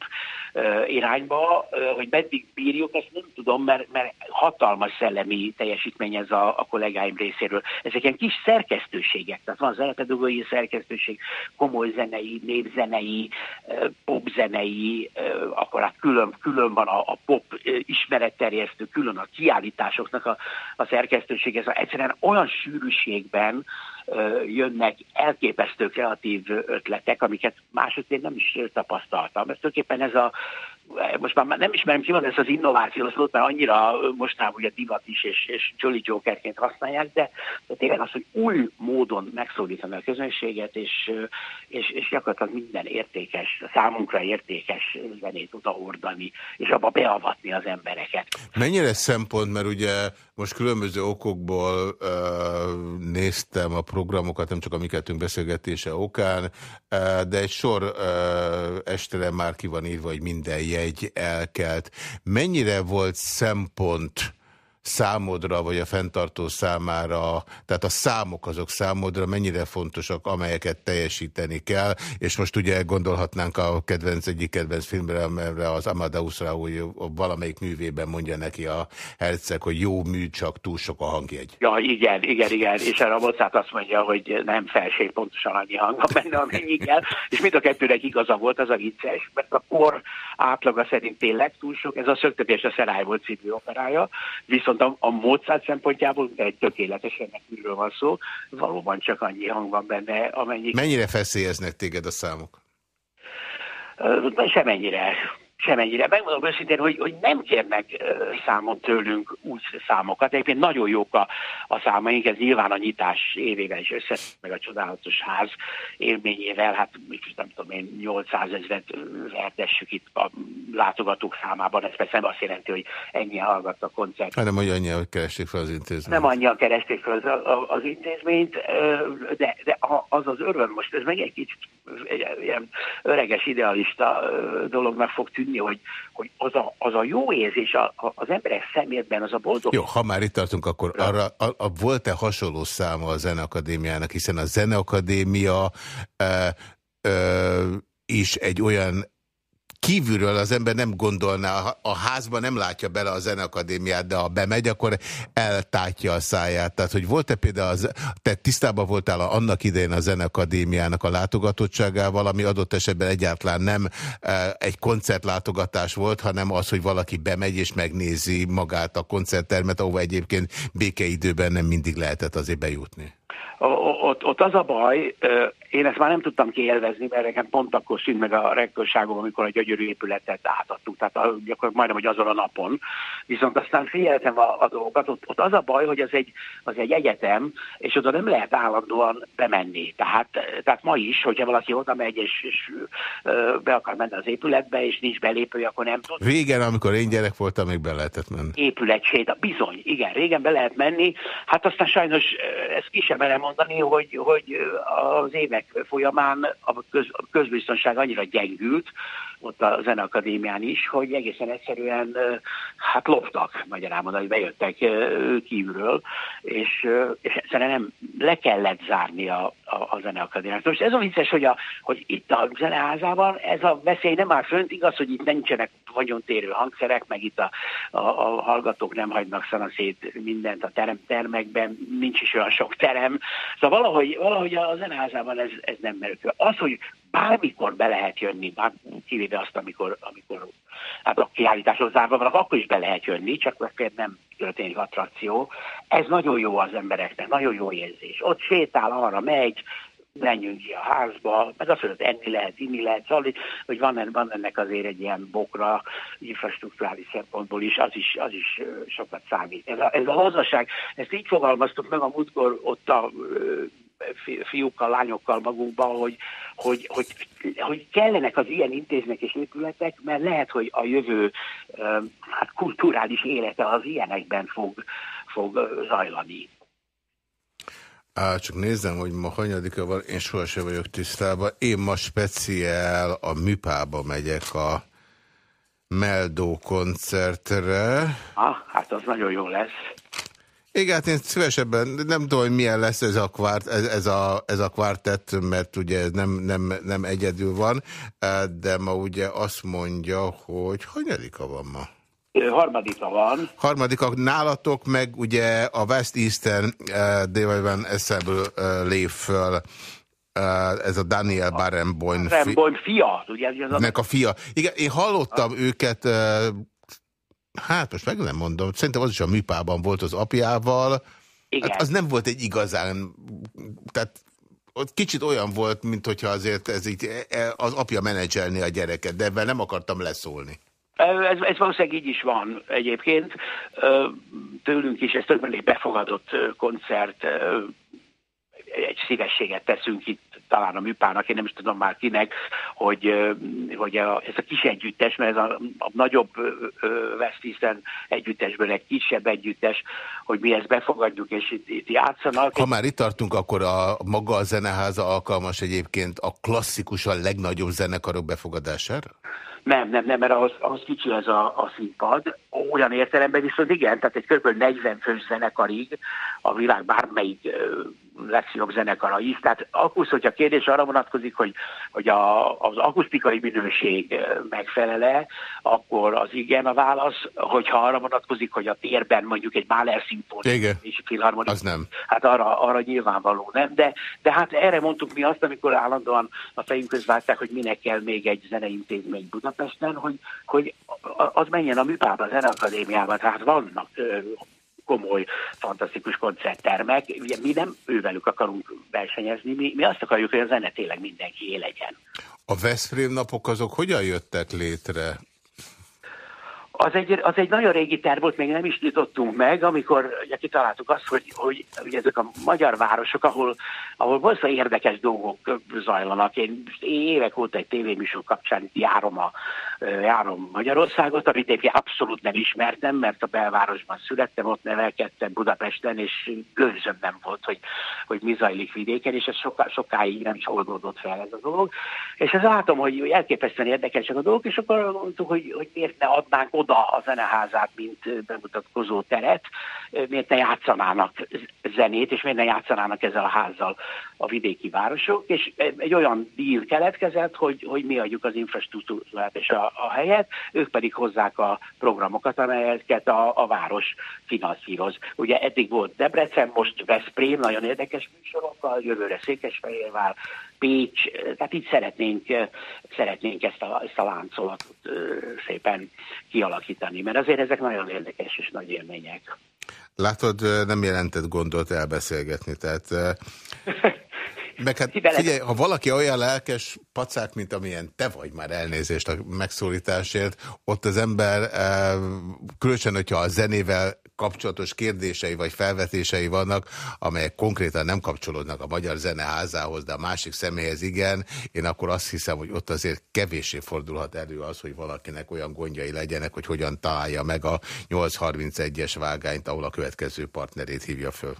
irányba, hogy meddig bírjuk, ezt nem tudom, mert, mert hatalmas szellemi teljesítmény ez a, a kollégáim részéről. Ezek ilyen kis szerkesztőségek, tehát van zenepedagógiai szerkesztőség, komoly zenei, népzenei, popzenei, akkor hát külön, külön van a, a pop ismeretterjesztő, külön a kiállításoknak a, a szerkesztőség, ez egyszerűen olyan sűrűségben jönnek elképesztő kreatív ötletek, amiket másodszor nem is tapasztaltam. Ez tulajdonképpen ez a most már nem ismerem ki van ez az innováció szót, mert annyira mostában ugye divat is és, és Jolly Jokerként használják, de, de tényleg az, hogy új módon megszólítani a közönséget, és, és, és gyakorlatilag minden értékes, számunkra értékes zenét odahordani, és abba beavatni az embereket. Mennyire szempont, mert ugye most különböző okokból uh, néztem a programokat, nem csak a mi beszélgetése okán, uh, de egy sor uh, estele már ki van írva, hogy minden jegy elkelt. Mennyire volt szempont számodra, vagy a fenntartó számára, tehát a számok azok számodra mennyire fontosak, amelyeket teljesíteni kell, és most ugye gondolhatnánk a kedvenc, egyik kedvenc filmre, amelyre az Amadeusra, hogy valamelyik művében mondja neki a herceg, hogy jó mű, csak túl sok a hangjegy. Ja, igen, igen, igen, és a Mozart azt mondja, hogy nem felség pontosan annyi hang van benne, amennyi kell, és mind a kettőnek igaza volt, az a vicces, mert a kor átlaga szerint tényleg túl sok, ez a Szöktöbés a Szerály volt című operája, viszont viszont a, a Mozart szempontjából egy tökéletes miről van szó, valóban csak annyi hang van benne, amennyi... Mennyire feszélyeznek téged a számok? Semennyire semennyire. Megmondom őszintén, hogy, hogy nem kérnek számon tőlünk úgy számokat. Egyébként nagyon jók a, a számaink, ez nyilván a nyitás évével is össze, meg a csodálatos ház élményével, hát nem tudom én, 800 ezeret vertessük itt a látogatók számában. Ez persze nem azt jelenti, hogy ennyi hallgat a koncert. Hát nem annyi, hogy keresték fel az intézményt. Nem annyian keresték fel az, az intézményt, de, de az az öröm, most ez meg egy kicsit ilyen öreges idealista dolognak fog tűnni, hogy, hogy az, a, az a jó érzés a, a, az emberek szemében, az a boldog... Jó, ha már itt tartunk, akkor arra, a, a, volt-e hasonló száma a Zeneakadémiának, hiszen a Zeneakadémia e, e, is egy olyan kívülről az ember nem gondolná, a házban nem látja bele a zeneakadémiát, de ha bemegy, akkor eltátja a száját. Tehát, hogy volt-e például, az, te tisztában voltál annak idején a zeneakadémiának a látogatottságával, ami adott esetben egyáltalán nem e, egy koncertlátogatás volt, hanem az, hogy valaki bemegy és megnézi magát a koncerttermet, ahova egyébként békeidőben nem mindig lehetett azért bejutni ott, ott az a baj, én ezt már nem tudtam kielvezni, mert nekem pont akkor szűnt meg a rekkőságom, amikor a gyögyörű épületet átadtuk, tehát a, gyakorlatilag majdnem, hogy azon a napon. Viszont aztán figyeltem a, a dolgokat, ott, ott az a baj, hogy az egy, az egy egyetem, és oda nem lehet állandóan bemenni. Tehát, tehát ma is, hogyha valaki oda megy, és, és be akar menni az épületbe, és nincs belépő, akkor nem tud. Régen, amikor én gyerek voltam, még be lehetett menni. Épületséta, bizony, igen, régen be lehet menni, hát aztán sajnos ezt ki sem mondani, hogy, hogy az évek folyamán a, köz, a közbiztonság annyira gyengült, ott a Zeneakadémián is, hogy egészen egyszerűen hát loptak, magyarán mondani, hogy bejöttek kívülről, és, és egyszerűen nem le kellett zárni a, a, a Zeneakadémiát. Most ez a vicces, hogy, a, hogy itt a zeneházában ez a veszély nem áll fönt, igaz, hogy itt nincsenek térő hangszerek, meg itt a, a, a hallgatók nem hagynak szanaszét mindent a terem, termekben, nincs is olyan sok terem. Szóval valahogy, valahogy a zeneházában ez, ez nem merül. Az, hogy bármikor be lehet jönni, bár kivéve azt, amikor, amikor hát a kiállítások zárva vannak, akkor is be lehet jönni, csak azért nem történik attrakció. Ez nagyon jó az embereknek, nagyon jó érzés. Ott sétál, arra megy, menjünk ki a házba, meg azt mondod, enni lehet, inni lehet, szóval, hogy van, van ennek azért egy ilyen bokra infrastruktúrális szempontból is, az is, az is sokat számít. Ez a, ez a hozzaság, ezt így fogalmaztuk meg a múltkor ott a fiúkkal, lányokkal magunkban, hogy, hogy, hogy, hogy kellenek az ilyen intézmények és épületek, mert lehet, hogy a jövő hát kulturális élete az ilyenekben fog, fog zajlani. Á, csak nézem, hogy ma hanyadika van, én sohasem vagyok tisztában. Én ma speciál a Műpába megyek a Meldó koncertre. Ah, hát az nagyon jó lesz. Igen, hát én szívesebben, nem tudom, hogy milyen lesz ez a, kvárt, ez, ez, a, ez a kvártett, mert ugye ez nem, nem, nem egyedül van, de ma ugye azt mondja, hogy hanyadika van ma? Harmadika van. Harmadika nálatok, meg ugye a West Eastern uh, Délben eszemből uh, lép föl ez a Daniel Barenboim fi fia. Ugye, ez a... Nek a fia. Igen, én hallottam a... őket hát most meg nem mondom, szerintem az is a műpában volt az apjával, Igen. Hát az nem volt egy igazán, tehát ott kicsit olyan volt, mint hogyha azért ez így, e, az apja menedzselni a gyereket, de ebben nem akartam leszólni. Ez, ez valószínűleg így is van egyébként. Tőlünk is ez többelé befogadott koncert, egy szívességet teszünk itt talán a műpának, én nem is tudom már kinek, hogy, hogy a, ez a kis együttes, mert ez a, a nagyobb West Eastern együttesből egy kisebb együttes, hogy mi ezt befogadjuk és itt, itt játszanak. Ha már itt tartunk, akkor a maga a zeneháza alkalmas egyébként a klasszikusan legnagyobb zenekarok befogadására? Nem, nem, nem, mert ahhoz, ahhoz kicsi ez a, a színpad. Olyan értelemben viszont igen, tehát egy kb. 40 fős zenekarig a világ bármelyik legjobb zenekara is. Tehát akusz, hogyha kérdés arra vonatkozik, hogy, hogy a, az akusztikai minőség megfelele, akkor az igen a válasz. Hogyha arra vonatkozik, hogy a térben mondjuk egy Mahler szimfónia és filharmonia, az nem. Hát arra, arra nyilvánvaló nem. De, de hát erre mondtuk mi azt, amikor állandóan a fejünk közválták, hogy minek kell még egy zeneintézmény Budapesten, hogy, hogy az menjen a műpába, a zeneakadémiába. Tehát vannak komoly, fantasztikus koncerttermek. Ugye mi nem ővelük akarunk versenyezni, mi, mi azt akarjuk, hogy a zene tényleg mindenki legyen. A Veszprém napok azok hogyan jöttek létre? Az egy, az egy nagyon régi terv volt, még nem is nyitottunk meg, amikor ugye, kitaláltuk azt, hogy, hogy ugye ezek a magyar városok, ahol, ahol valószínűleg érdekes dolgok zajlanak. Én évek óta egy tévéműsor kapcsán járom, a, járom Magyarországot, amit én abszolút nem ismertem, mert a belvárosban születtem, ott nevelkedtem Budapesten, és gőzöm nem volt, hogy, hogy mi zajlik vidéken, és ez soká, sokáig nem is oldódott fel ez a dolog. És ez látom, hogy elképesztően érdekesek a dolgok, és akkor mondtuk, hogy, hogy miért ne adnánk oda a zeneházát, mint bemutatkozó teret, miért ne játszanának zenét, és miért ne játszanának ezzel a házzal a vidéki városok, és egy olyan díl keletkezett, hogy, hogy mi adjuk az infrastruktúrát és a, a helyet, ők pedig hozzák a programokat, amelyeket a, a város finanszíroz. Ugye eddig volt Debrecen, most Veszprém, nagyon érdekes műsorokkal, jövőre Székesfehérvár, Pécs, tehát így szeretnénk, szeretnénk ezt, a, ezt a láncolatot szépen kialakítani, mert azért ezek nagyon érdekes és nagy élmények. Látod, nem jelentett gondolt elbeszélgetni, tehát Meg hát figyelj, ha valaki olyan lelkes pacák, mint amilyen te vagy már elnézést a megszólításért, ott az ember, különösen, hogyha a zenével kapcsolatos kérdései vagy felvetései vannak, amelyek konkrétan nem kapcsolódnak a Magyar Zeneházához, de a másik személyhez igen, én akkor azt hiszem, hogy ott azért kevéssé fordulhat elő az, hogy valakinek olyan gondjai legyenek, hogy hogyan találja meg a 831-es vágányt, ahol a következő partnerét hívja föl.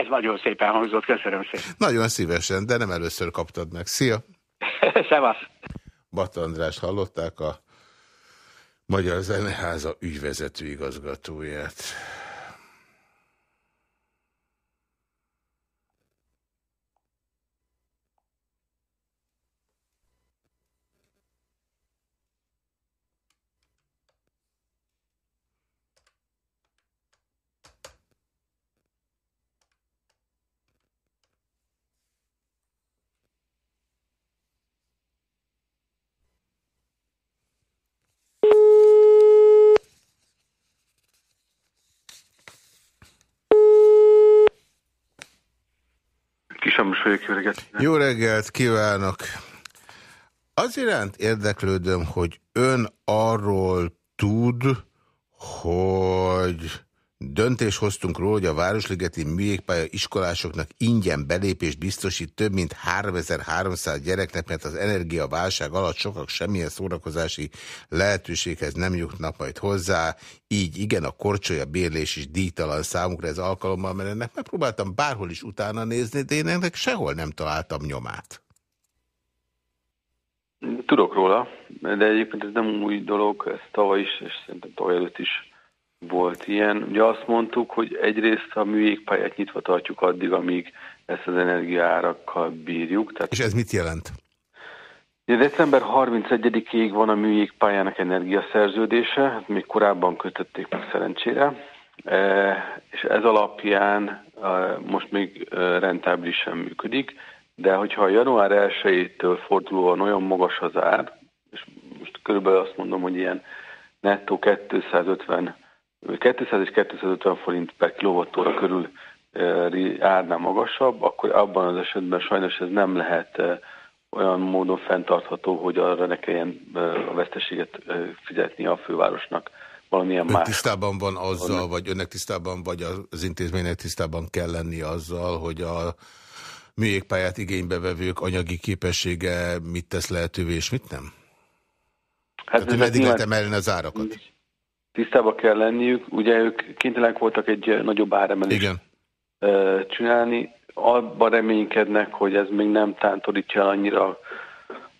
Ez nagyon szépen hangzott, köszönöm szépen. Nagyon szívesen, de nem először kaptad meg. Szia! Szevasz! Bata András hallották a Magyar Zeneháza ügyvezető igazgatóját. Tamás vagyok, jó reggelt. Jó reggelt kívánok! Az iránt érdeklődöm, hogy ön arról tud, hogy Döntés hoztunk róla, hogy a Városligeti Műjégpálya iskolásoknak ingyen belépést biztosít több mint 3300 gyereknek, mert az energiaválság alatt sokak semmilyen szórakozási lehetőséghez nem jutnak majd hozzá. Így igen, a korcsolya bérlés is díjtalan számukra ez alkalommal, mert ennek megpróbáltam bárhol is utána nézni, de én ennek sehol nem találtam nyomát. Tudok róla, de egyébként ez nem új dolog, ez tavaly is, és szerintem tavaly előtt is volt ilyen. Ugye azt mondtuk, hogy egyrészt a műjégpályát nyitva tartjuk addig, amíg ezt az energiaárakkal bírjuk. Tehát És ez mit jelent? Ugye december 31-ig van a műjégpályának energiaszerződése, hát még korábban kötötték meg szerencsére, e, és ez alapján e, most még e, rentábilisan működik, de hogyha a január 1-től fordulóan olyan magas az ár, és most körülbelül azt mondom, hogy ilyen nettó 250 200 és 250 forint per kilovattóra körül árnál magasabb, akkor abban az esetben sajnos ez nem lehet olyan módon fenntartható, hogy arra ne kelljen a veszteséget fizetni a fővárosnak valamilyen Ön más. tisztában van azzal, vagy önnek tisztában, vagy az intézménynek tisztában kell lenni azzal, hogy a műjégpályát igénybevevők anyagi képessége mit tesz lehetővé, és mit nem? Hát Tehát, meddig lehet emelni az árakat? Tisztában kell lenniük. Ugye ők kénytelenek voltak egy nagyobb áremelést Igen. csinálni. Abban reménykednek, hogy ez még nem tántorítja annyira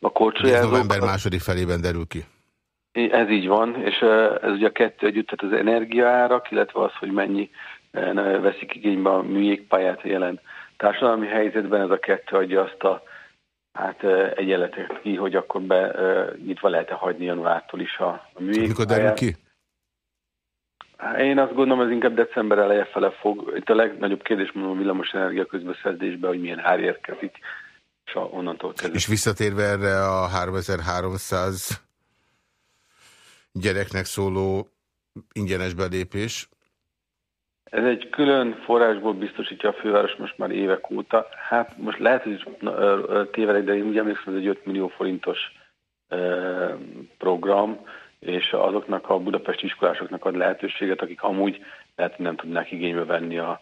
a korcsolyázókat. Ez november második felében derül ki. Ez így van, és ez ugye a kettő együtt, tehát az energiaárak, illetve az, hogy mennyi veszik igénybe a műjégpályát jelen társadalmi helyzetben, ez a kettő adja azt a hát egyenletet ki, hogy akkor be nyitva lehet-e hagyni januártól is a, a műjégpályát. Mikor derül ki? Én azt gondolom, ez inkább december eleje fele fog. Itt a legnagyobb kérdés mondom a villamos energia közbeszerzésben, hogy milyen ár érkezik, és onnantól kezdve. És visszatérve erre a 3300 gyereknek szóló ingyenes belépés? Ez egy külön forrásból biztosítja a főváros most már évek óta. Hát most lehet, hogy tévedek, de én úgy emlékszem, hogy egy 5 millió forintos program, és azoknak a budapesti iskolásoknak ad lehetőséget, akik amúgy lehet, nem tudnák igénybe venni a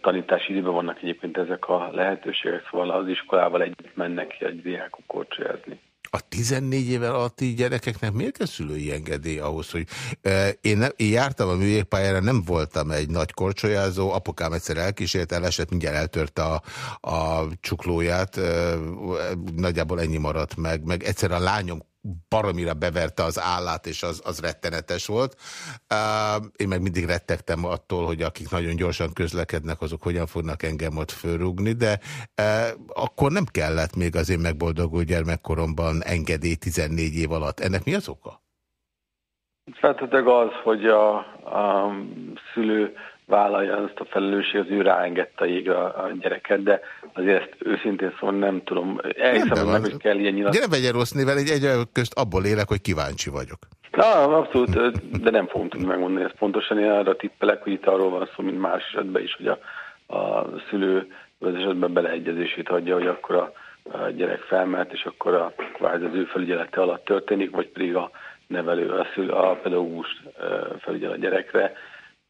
tanítási időben vannak egyébként ezek a lehetőségek, szóval az iskolával együtt mennek ki egy diákok korcsolyázni. A 14 éven alatti gyerekeknek miért kell szülői engedély ahhoz, hogy én, ne, én jártam a műjégpályára, nem voltam egy nagy korcsolyázó, apukám egyszer elkísért, elesett, mindjárt eltört a, a csuklóját, e, nagyjából ennyi maradt meg, meg egyszer a lányom baromira beverte az állát, és az, az rettenetes volt. Én meg mindig rettegtem attól, hogy akik nagyon gyorsan közlekednek, azok hogyan fognak engem ott fölrúgni, de akkor nem kellett még az én megboldogult gyermekkoromban engedély 14 év alatt. Ennek mi az oka? Feltetőleg az, hogy a, a szülő vállalja azt a felelősséget, az ő ráengedte égre a, a gyereket, de azért ezt őszintén szóval nem tudom. Elhiszem, hogy nem is kell ilyen nyilat. Gyere vegye rossz nével, egy, egy közt abból élek, hogy kíváncsi vagyok. Na, abszolút, de nem fogom tudni megmondani ezt pontosan. Én arra tippelek, hogy itt arról van szó, mint más esetben is, hogy a, a szülő az esetben beleegyezését adja, hogy akkor a, a gyerek felmelt, és akkor a kvázi az ő felügyelete alatt történik, vagy pedig a nevelő, a, szül, a pedagógus felügyel a gyerekre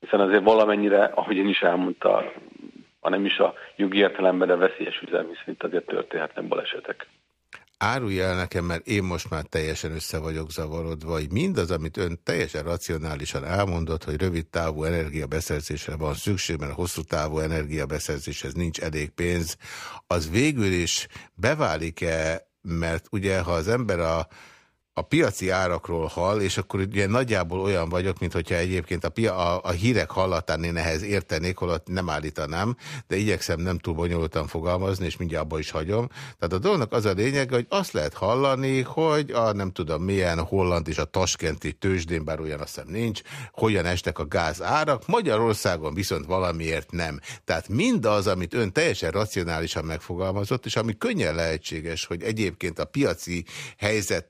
hiszen azért valamennyire, ahogy én is elmondta, ha nem is a jogi értelemben, de veszélyes üzemi szint azért történhetnek balesetek. Árulja el nekem, mert én most már teljesen össze vagyok zavarodva, hogy mindaz, amit ön teljesen racionálisan elmondott, hogy rövid távú energiabeszerzésre van szükség, mert hosszú távú energiabeszerzéshez nincs elég pénz, az végül is beválik-e, mert ugye ha az ember a a piaci árakról hall, és akkor ugye nagyjából olyan vagyok, mint hogyha egyébként a, pia, a, a hírek hallatán én ehhez értenék, holott nem állítanám, de igyekszem nem túl bonyolultan fogalmazni, és mindjárt abba is hagyom. Tehát a dolognak az a lényeg, hogy azt lehet hallani, hogy a nem tudom milyen holland és a taskenti tőzsdén, bár olyan azt hiszem nincs, hogyan estek a gáz árak, Magyarországon viszont valamiért nem. Tehát mindaz, amit ön teljesen racionálisan megfogalmazott, és ami könnyen lehetséges, hogy egyébként a piaci helyzet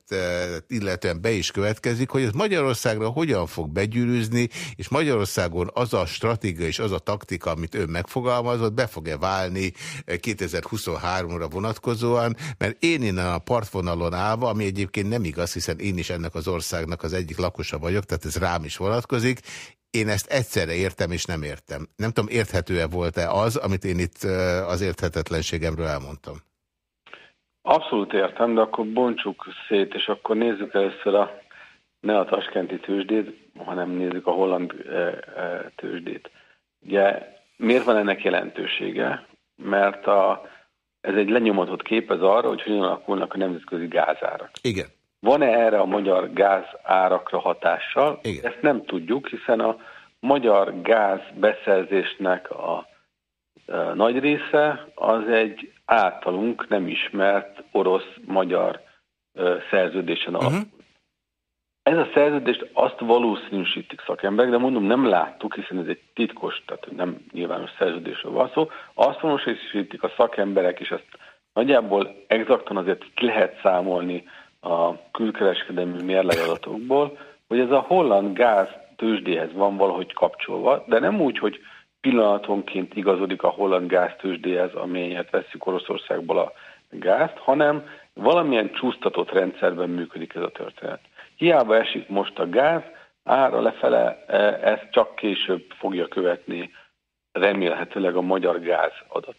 illetően be is következik, hogy ez Magyarországra hogyan fog begyűrűzni, és Magyarországon az a stratégia és az a taktika, amit ő megfogalmazott, be fog-e válni 2023-ra vonatkozóan, mert én innen a partvonalon állva, ami egyébként nem igaz, hiszen én is ennek az országnak az egyik lakosa vagyok, tehát ez rám is vonatkozik, én ezt egyszerre értem és nem értem. Nem tudom, érthető-e volt-e az, amit én itt az érthetetlenségemről elmondtam. Abszolút értem, de akkor bontsuk szét, és akkor nézzük először a, ne a taskenti tőzsdét, hanem nézzük a holland e, e, tőzsdét. Ugye miért van ennek jelentősége? Mert a, ez egy lenyomatott kép az arra, hogy hogyan alakulnak a nemzetközi gázárak. Igen. Van-e erre a magyar gázárakra hatással? Igen. Ezt nem tudjuk, hiszen a magyar gáz beszerzésnek a nagy része az egy általunk nem ismert orosz-magyar szerződésen alapul. Uh-huh. Ez a szerződést azt valószínűsítik szakemberek, de mondom, nem láttuk, hiszen ez egy titkos, tehát nem nyilvános szerződésről van szó. Azt valószínűsítik a szakemberek, és ezt nagyjából exaktan azért ki lehet számolni a külkereskedelmi mérlegadatokból, hogy ez a holland gáz tőzsdéhez van valahogy kapcsolva, de nem úgy, hogy pillanatonként igazodik a holland gáztősdéhez, amelyet veszük Oroszországból a gázt, hanem valamilyen csúsztatott rendszerben működik ez a történet. Hiába esik most a gáz, ára lefele e, ez csak később fogja követni remélhetőleg a magyar gáz adat.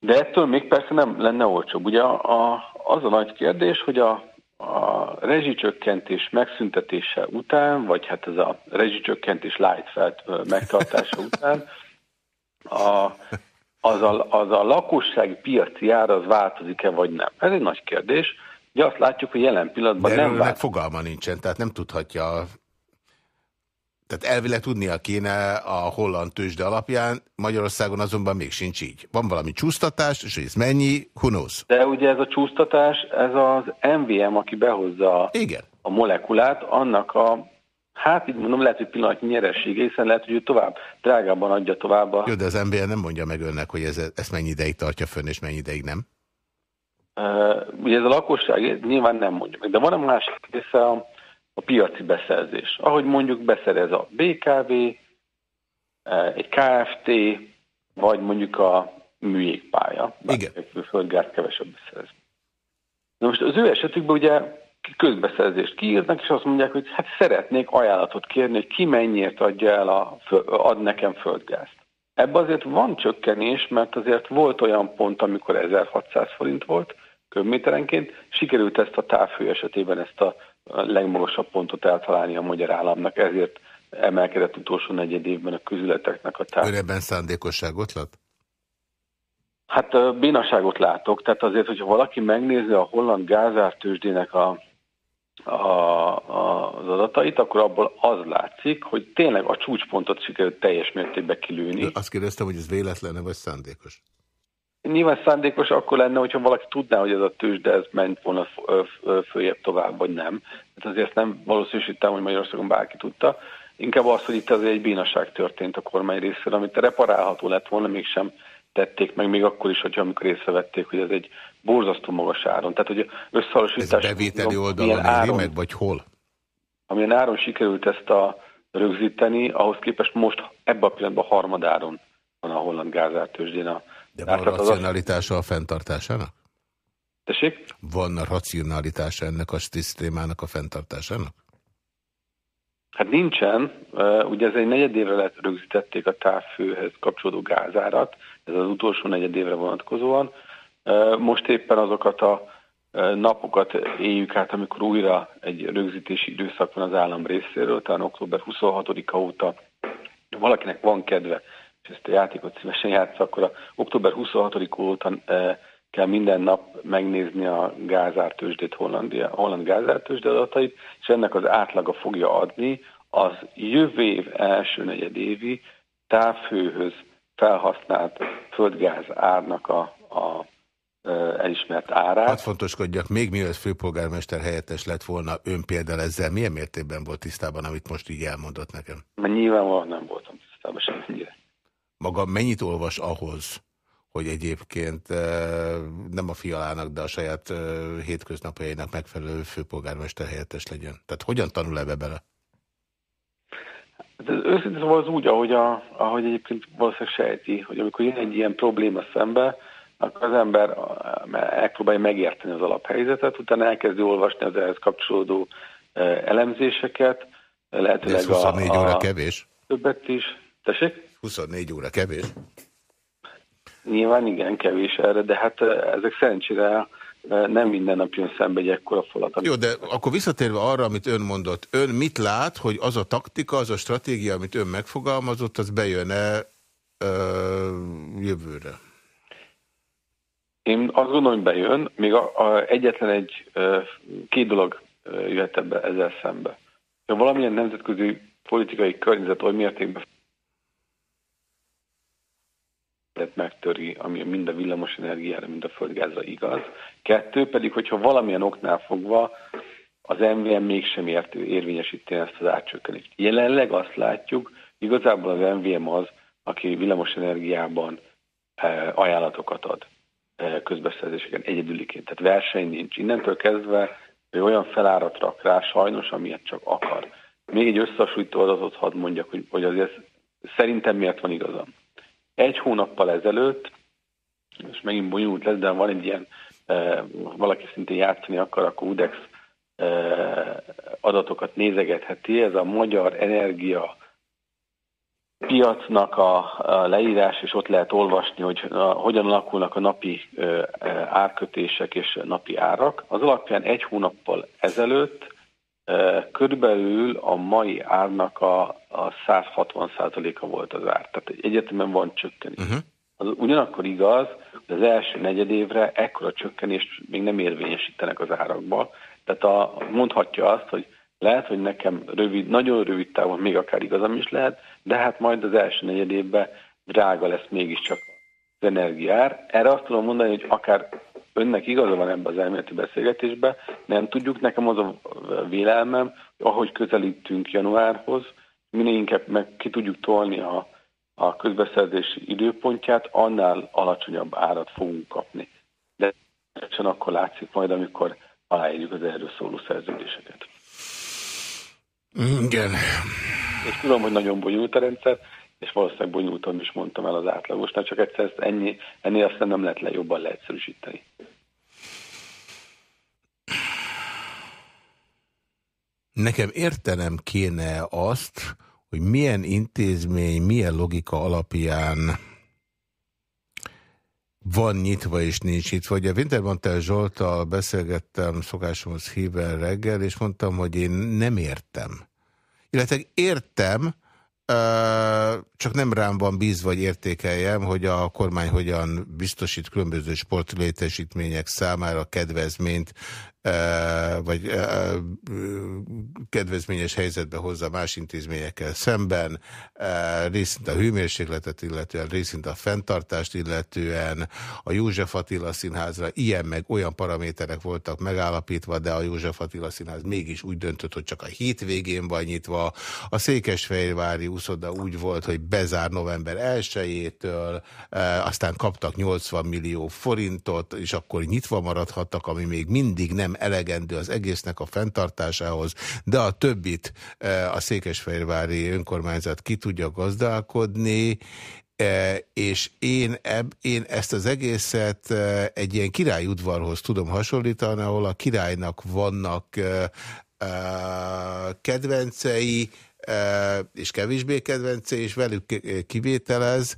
De ettől még persze nem lenne olcsóbb. Ugye a, a, az a nagy kérdés, hogy a, a rezsicsökkentés megszüntetése után, vagy hát ez a rezsicsökkentés light megtartása után, a, az, a, az a lakossági piaci ár az változik-e, vagy nem? Ez egy nagy kérdés. Ugye azt látjuk, hogy jelen pillanatban De nem változik. fogalma nincsen, tehát nem tudhatja tehát elvileg tudnia kéne a holland tőzsde alapján, Magyarországon azonban még sincs így. Van valami csúsztatás, és ez mennyi, knows? De ugye ez a csúsztatás, ez az MVM, aki behozza Igen. a molekulát, annak a Hát így mondom, lehet, hogy pillanatnyi nyeressége, hiszen lehet, hogy ő tovább, drágában adja tovább. A... Jó, de az MBN nem mondja meg önnek, hogy ez, ezt mennyi ideig tartja fönn, és mennyi ideig nem? Uh, ugye ez a lakosság nyilván nem mondja meg, de van a másik része a, a piaci beszerzés. Ahogy mondjuk beszerez a BKV, egy KFT, vagy mondjuk a műjégpálya. Igen. Földgáz kevesebb beszerez. Na most az ő esetükben ugye közbeszerzést kiírnak, és azt mondják, hogy hát szeretnék ajánlatot kérni, hogy ki mennyiért adja el, a, ad nekem földgázt. Ebben azért van csökkenés, mert azért volt olyan pont, amikor 1600 forint volt köbméterenként, sikerült ezt a távfő esetében ezt a legmagasabb pontot eltalálni a magyar államnak, ezért emelkedett utolsó negyed évben a közületeknek a táv. Ön ebben szándékosságot lát? Hát bénaságot látok, tehát azért, hogyha valaki megnézi a holland gázártősdének a a, a, az adatait, akkor abból az látszik, hogy tényleg a csúcspontot sikerült teljes mértékben kilőni. De azt kérdeztem, hogy ez véletlen vagy szándékos? Nyilván szándékos akkor lenne, hogyha valaki tudná, hogy ez a tőzsde ez ment volna följebb tovább, vagy nem. Tehát azért nem valószínűsítem, hogy Magyarországon bárki tudta. Inkább az, hogy itt azért egy bénaság történt a kormány részéről, amit reparálható lett volna, mégsem tették meg, még akkor is, hogyha amikor észrevették, hogy ez egy borzasztó magas áron. Tehát, hogy összehasonlítás... Ez bevételi oldalon áron, meg, vagy hol? Amilyen áron sikerült ezt a rögzíteni, ahhoz képest most ebben a pillanatban harmadáron van a holland gázártősdén a... De van racionalitása a fenntartásának? Tessék? Van a racionalitása ennek a szisztémának a fenntartásának? Hát nincsen. Ugye ez egy negyed évre lett rögzítették a távfőhez kapcsolódó gázárat, ez az utolsó negyed évre vonatkozóan. Most éppen azokat a napokat éljük át, amikor újra egy rögzítési időszak van az állam részéről, talán október 26-a óta valakinek van kedve, és ezt a játékot szívesen játsz, akkor a október 26 óta kell minden nap megnézni a gázártősdét, Hollandia, holland gázártősdé adatait, és ennek az átlaga fogja adni az jövő év első negyedévi távhőhöz felhasznált földgáz árnak a, a elismert árát. Hát fontoskodjak, még mielőtt főpolgármester helyettes lett volna, ön például ezzel milyen mértékben volt tisztában, amit most így elmondott nekem? Mert nyilvánvalóan nem voltam tisztában semmire. Maga mennyit olvas ahhoz, hogy egyébként nem a fialának, de a saját hétköznapjainak megfelelő főpolgármester helyettes legyen? Tehát hogyan tanul ebbe bele? Hát ez őszintén szóval az úgy, ahogy, a, ahogy egyébként valószínűleg sejti, hogy amikor jön egy ilyen probléma szembe, akkor az ember megpróbálja megérteni az alaphelyzetet, utána elkezdi olvasni az ehhez kapcsolódó elemzéseket, lehetőleg ez 24 a, óra kevés? Többet is. Tessék? 24 óra kevés? Nyilván igen, kevés erre, de hát ezek szerencsére nem minden nap jön szembe egy ekkora falat. Jó, de akkor visszatérve arra, amit ön mondott, ön mit lát, hogy az a taktika, az a stratégia, amit ön megfogalmazott, az bejön-e jövőre? Én azt gondolom, hogy bejön, még a, a, egyetlen egy, két dolog jöhet ebbe ezzel szembe. Ha valamilyen nemzetközi politikai környezet oly mértékben megtöri, ami mind a villamos energiára, mind a földgázra igaz. Kettő pedig, hogyha valamilyen oknál fogva az MVM mégsem ért, érvényesíti ezt az átcsökkenést. Jelenleg azt látjuk, igazából az MVM az, aki villamos energiában ajánlatokat ad közbeszerzéseken egyedüliként. Tehát verseny nincs. Innentől kezdve hogy olyan felárat rak rá sajnos, amilyet csak akar. Még egy összehasonlító adatot hadd mondjak, hogy, hogy azért szerintem miért van igazam. Egy hónappal ezelőtt és megint bonyolult lesz, de van egy ilyen, valaki szintén játszani akar, akkor UDEX adatokat nézegetheti. Ez a magyar energia piacnak a, leírás, és ott lehet olvasni, hogy a, hogyan alakulnak a napi árkötések és napi árak. Az alapján egy hónappal ezelőtt körülbelül a mai árnak a, a 160%-a volt az ár. Tehát egyetemen van csökkenés. Uh-huh. Az ugyanakkor igaz, hogy az első negyedévre ekkora csökkenést még nem érvényesítenek az árakba. Tehát a, mondhatja azt, hogy lehet, hogy nekem rövid, nagyon rövid távon még akár igazam is lehet, de hát majd az első negyed évben drága lesz mégiscsak az energiár. Erre azt tudom mondani, hogy akár önnek igaza van ebben az elméleti beszélgetésben, nem tudjuk, nekem az a vélelmem, hogy ahogy közelítünk januárhoz, minél inkább meg ki tudjuk tolni a, a közbeszerzési időpontját, annál alacsonyabb árat fogunk kapni. De csak akkor látszik majd, amikor aláírjuk az erről szóló szerződéseket. Igen. És tudom, hogy nagyon bonyolult a rendszer, és valószínűleg bonyolultan is mondtam el az átlagosnál, csak egyszer ezt ennyi, ennél aztán nem lehet le jobban leegyszerűsíteni. Nekem értenem kéne azt, hogy milyen intézmény, milyen logika alapján van nyitva és nincs nyitva. Ugye Wintermantel Zsoltal beszélgettem szokásomhoz híven reggel, és mondtam, hogy én nem értem. Illetve értem, csak nem rám van bízva, vagy értékeljem, hogy a kormány hogyan biztosít különböző sportlétesítmények számára kedvezményt vagy kedvezményes helyzetbe hozza más intézményekkel szemben, részint a hőmérsékletet illetően, részint a fenntartást illetően, a József Attila Színházra ilyen meg olyan paraméterek voltak megállapítva, de a József Attila Színház mégis úgy döntött, hogy csak a hétvégén van nyitva. A Székesfehérvári úszoda úgy volt, hogy bezár november 1-től, aztán kaptak 80 millió forintot, és akkor nyitva maradhattak, ami még mindig nem elegendő az egésznek a fenntartásához, de a többit e, a Székesfehérvári önkormányzat ki tudja gazdálkodni, e, és én, eb, én ezt az egészet e, egy ilyen királyudvarhoz tudom hasonlítani, ahol a királynak vannak kedvencei, és kevésbé kedvencei, és velük kivételez,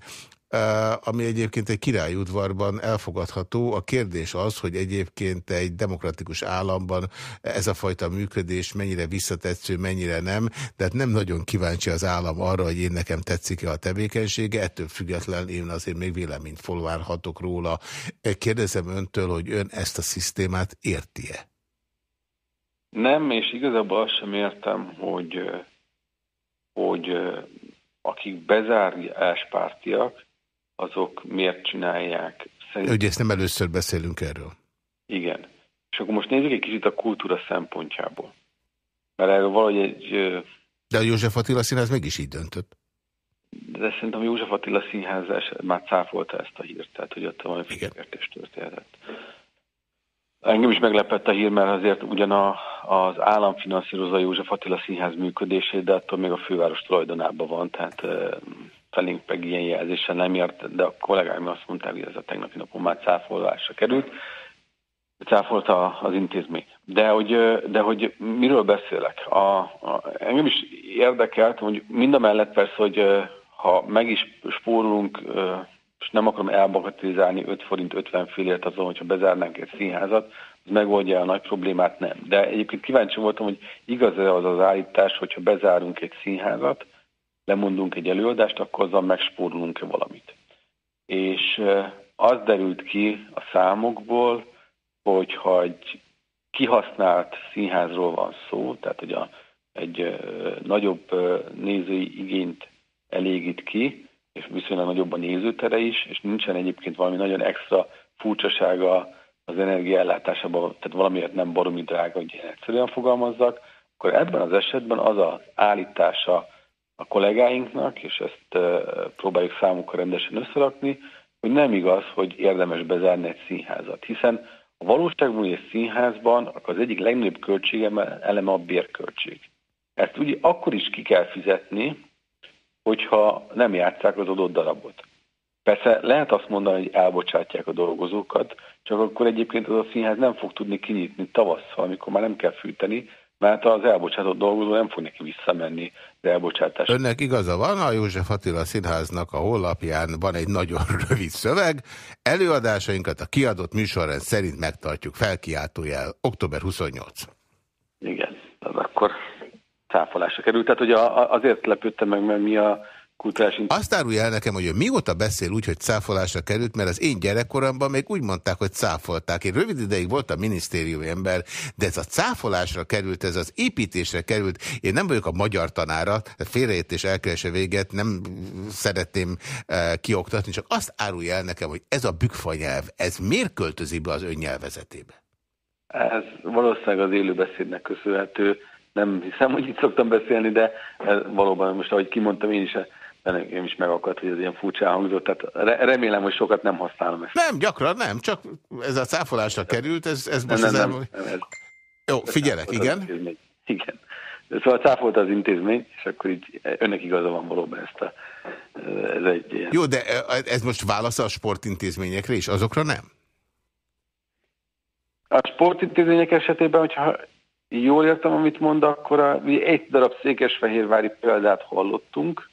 ami egyébként egy királyudvarban elfogadható. A kérdés az, hogy egyébként egy demokratikus államban ez a fajta működés mennyire visszatetsző, mennyire nem, de hát nem nagyon kíváncsi az állam arra, hogy én nekem tetszik-e a tevékenysége, ettől független én azért még véleményt folvárhatok róla. Kérdezem öntől, hogy ön ezt a szisztémát érti-e? Nem, és igazából azt sem értem, hogy, hogy akik bezárjáspártiak, azok miért csinálják. Szerintem... Ugye ezt nem először beszélünk erről. Igen. És akkor most nézzük egy kicsit a kultúra szempontjából. Mert erről valahogy egy... De a József Attila Színház mégis így döntött. De szerintem a József Attila Színház már cáfolta ezt a hírt, tehát hogy ott valami félreértés történhetett. Engem is meglepett a hír, mert azért ugyan a, az állam finanszírozza József Attila Színház működését, de attól még a főváros tulajdonában van, tehát felénk meg ilyen jelzéssel nem ért, de a kollégáim azt mondták, hogy ez a tegnapi napon már cáfolásra került. Cáfolta az intézmény. De hogy, de hogy miről beszélek? A, a, engem is érdekelt, hogy mind a mellett persze, hogy ha meg is spórolunk, és nem akarom elbagatilizálni 5 forint 50 fillért azon, hogyha bezárnánk egy színházat, az megoldja a nagy problémát, nem. De egyébként kíváncsi voltam, hogy igaz-e az az állítás, hogyha bezárunk egy színházat, lemondunk egy előadást, akkor azzal megspórolunk-e valamit. És az derült ki a számokból, hogyha egy kihasznált színházról van szó, tehát hogy a, egy nagyobb nézői igényt elégít ki, és viszonylag nagyobb a nézőtere is, és nincsen egyébként valami nagyon extra furcsasága az energiaellátásában, tehát valamiért nem baromi drága, hogy egyszerűen fogalmazzak, akkor ebben az esetben az az állítása a kollégáinknak, és ezt próbáljuk számukra rendesen összerakni, hogy nem igaz, hogy érdemes bezárni egy színházat, hiszen a valóságban egy színházban az egyik legnagyobb költsége eleme a bérköltség. Ezt ugye akkor is ki kell fizetni, hogyha nem játszák az adott darabot. Persze lehet azt mondani, hogy elbocsátják a dolgozókat, csak akkor egyébként az a színház nem fog tudni kinyitni tavasszal, amikor már nem kell fűteni, mert az elbocsátott dolgozó nem fog neki visszamenni az elbocsátás. Önnek igaza van, a József Attila Színháznak a honlapján van egy nagyon rövid szöveg. Előadásainkat a kiadott műsorrend szerint megtartjuk felkiáltójel október 28. Igen, az akkor cáfolásra került. Tehát hogy azért lepődtem meg, mert mi a kulturális... Azt árulja el nekem, hogy ő mióta beszél úgy, hogy cáfolásra került, mert az én gyerekkoromban még úgy mondták, hogy cáfolták. Én rövid ideig voltam minisztériumi ember, de ez a cáfolásra került, ez az építésre került. Én nem vagyok a magyar tanára, félreértés elkerese véget, nem szeretném e, kioktatni, csak azt árulja el nekem, hogy ez a bükfanyelv, ez miért költözik be az önnyelvezetébe? Ez valószínűleg az élőbeszédnek köszönhető. Nem hiszem, hogy itt szoktam beszélni, de valóban most, ahogy kimondtam, én is nekem is megakadt, hogy ez ilyen furcsa hangzott, tehát remélem, hogy sokat nem használom ezt. Nem, gyakran nem, csak ez a cáfolásra került, ez, ez most nem, nem, nem, nem, ez, Jó, figyelek, igen. Igen. Szóval cáfolta az intézmény, és akkor így önnek igaza van valóban ezt a, ez egy ilyen... Jó, de ez most válasz a sportintézményekre is, azokra nem? A sportintézmények esetében, hogyha jól értem, amit mond, akkor a, egy darab székesfehérvári példát hallottunk,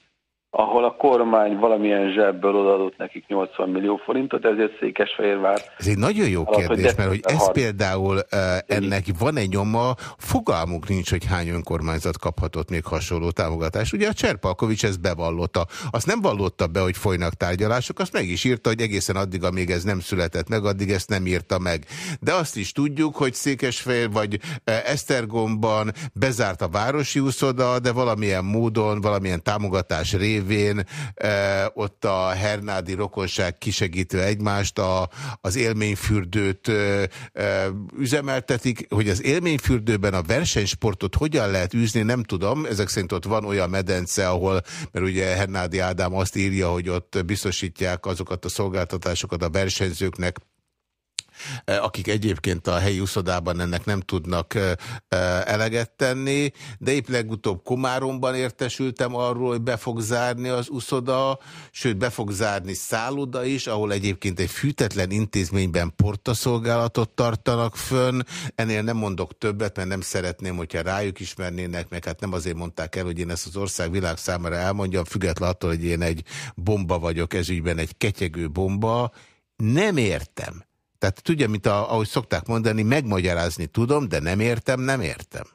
ahol a kormány valamilyen zsebből odaadott nekik 80 millió forintot, ezért Székesfehérvár... Ez egy nagyon jó alatt, kérdés, hogy mert hogy ez például uh, ennek van egy nyoma, fogalmunk nincs, hogy hány önkormányzat kaphatott még hasonló támogatást. Ugye a Cserpalkovics ezt bevallotta. Azt nem vallotta be, hogy folynak tárgyalások, azt meg is írta, hogy egészen addig, amíg ez nem született meg, addig ezt nem írta meg. De azt is tudjuk, hogy Székesfehér vagy uh, Esztergomban bezárt a városi úszoda, de valamilyen módon, valamilyen támogatás rév révén e, ott a hernádi rokonság kisegítő egymást a, az élményfürdőt e, e, üzemeltetik, hogy az élményfürdőben a versenysportot hogyan lehet űzni, nem tudom, ezek szerint ott van olyan medence, ahol, mert ugye Hernádi Ádám azt írja, hogy ott biztosítják azokat a szolgáltatásokat a versenyzőknek, Eh, akik egyébként a helyi uszodában ennek nem tudnak eh, eh, eleget tenni, de épp legutóbb Komáromban értesültem arról, hogy be fog zárni az uszoda, sőt be fog zárni szálloda is, ahol egyébként egy fűtetlen intézményben portaszolgálatot tartanak fönn. Ennél nem mondok többet, mert nem szeretném, hogyha rájuk ismernének, meg hát nem azért mondták el, hogy én ezt az ország világ számára elmondjam, függetlenül attól, hogy én egy bomba vagyok ezügyben, egy ketyegő bomba. Nem értem tehát tudja, mint a, ahogy szokták mondani, megmagyarázni tudom, de nem értem, nem értem.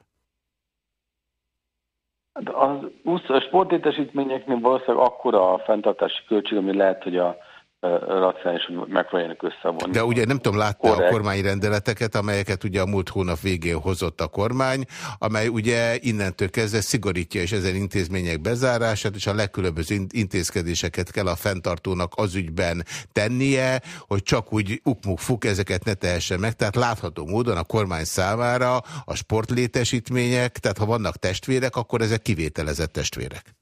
Hát az a sportétesítményeknél valószínűleg akkora a fenntartási költség, ami lehet, hogy a racionális, hogy megpróbáljanak összevonni. De ugye nem tudom, látta Korrekt. a kormányrendeleteket, amelyeket ugye a múlt hónap végén hozott a kormány, amely ugye innentől kezdve szigorítja és ezen intézmények bezárását, és a legkülönböző intézkedéseket kell a fenntartónak az ügyben tennie, hogy csak úgy ukmuk fuk ezeket ne tehessen meg. Tehát látható módon a kormány számára a sportlétesítmények, tehát ha vannak testvérek, akkor ezek kivételezett testvérek.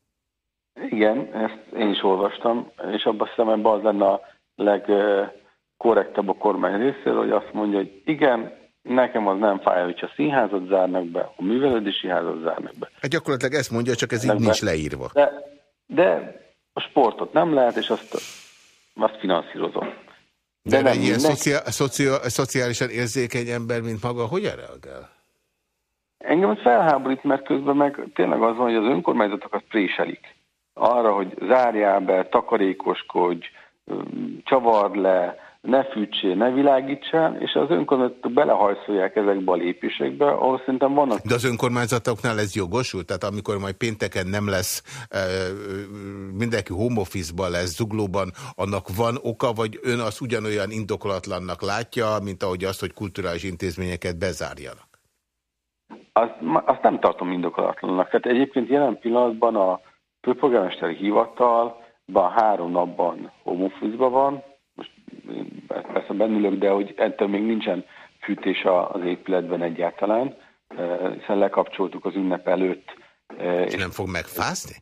Igen, ezt én is olvastam, és abban hiszem, ebben az lenne a legkorrektebb a kormány részéről, hogy azt mondja, hogy igen, nekem az nem fáj, hogyha színházat zárnak be, a művelődési házat zárnak be. Hát gyakorlatilag ezt mondja, csak ez így nincs leírva. De, de a sportot nem lehet, és azt, azt finanszírozom. De, de egy ilyen szociál, szociál, szociálisan érzékeny ember, mint maga, hogyan reagál? Engem ez felháborít, mert közben meg tényleg az van, hogy az önkormányzatokat préselik arra, hogy zárjál be, takarékoskodj, csavar le, ne fűtsé, ne világítsál, és az önkormányzatok belehajszolják ezekbe a lépésekbe, ahol szerintem vannak... De az önkormányzatoknál ez jogosult? Tehát amikor majd pénteken nem lesz mindenki home office lesz, zuglóban, annak van oka, vagy ön azt ugyanolyan indokolatlannak látja, mint ahogy azt, hogy kulturális intézményeket bezárjanak? Azt, azt nem tartom indokolatlannak. Tehát egyébként jelen pillanatban a főpolgármesteri hivatalban három napban home van, most persze bennülök, de hogy ettől még nincsen fűtés az épületben egyáltalán, e, hiszen lekapcsoltuk az ünnep előtt. E, és nem fog megfázni?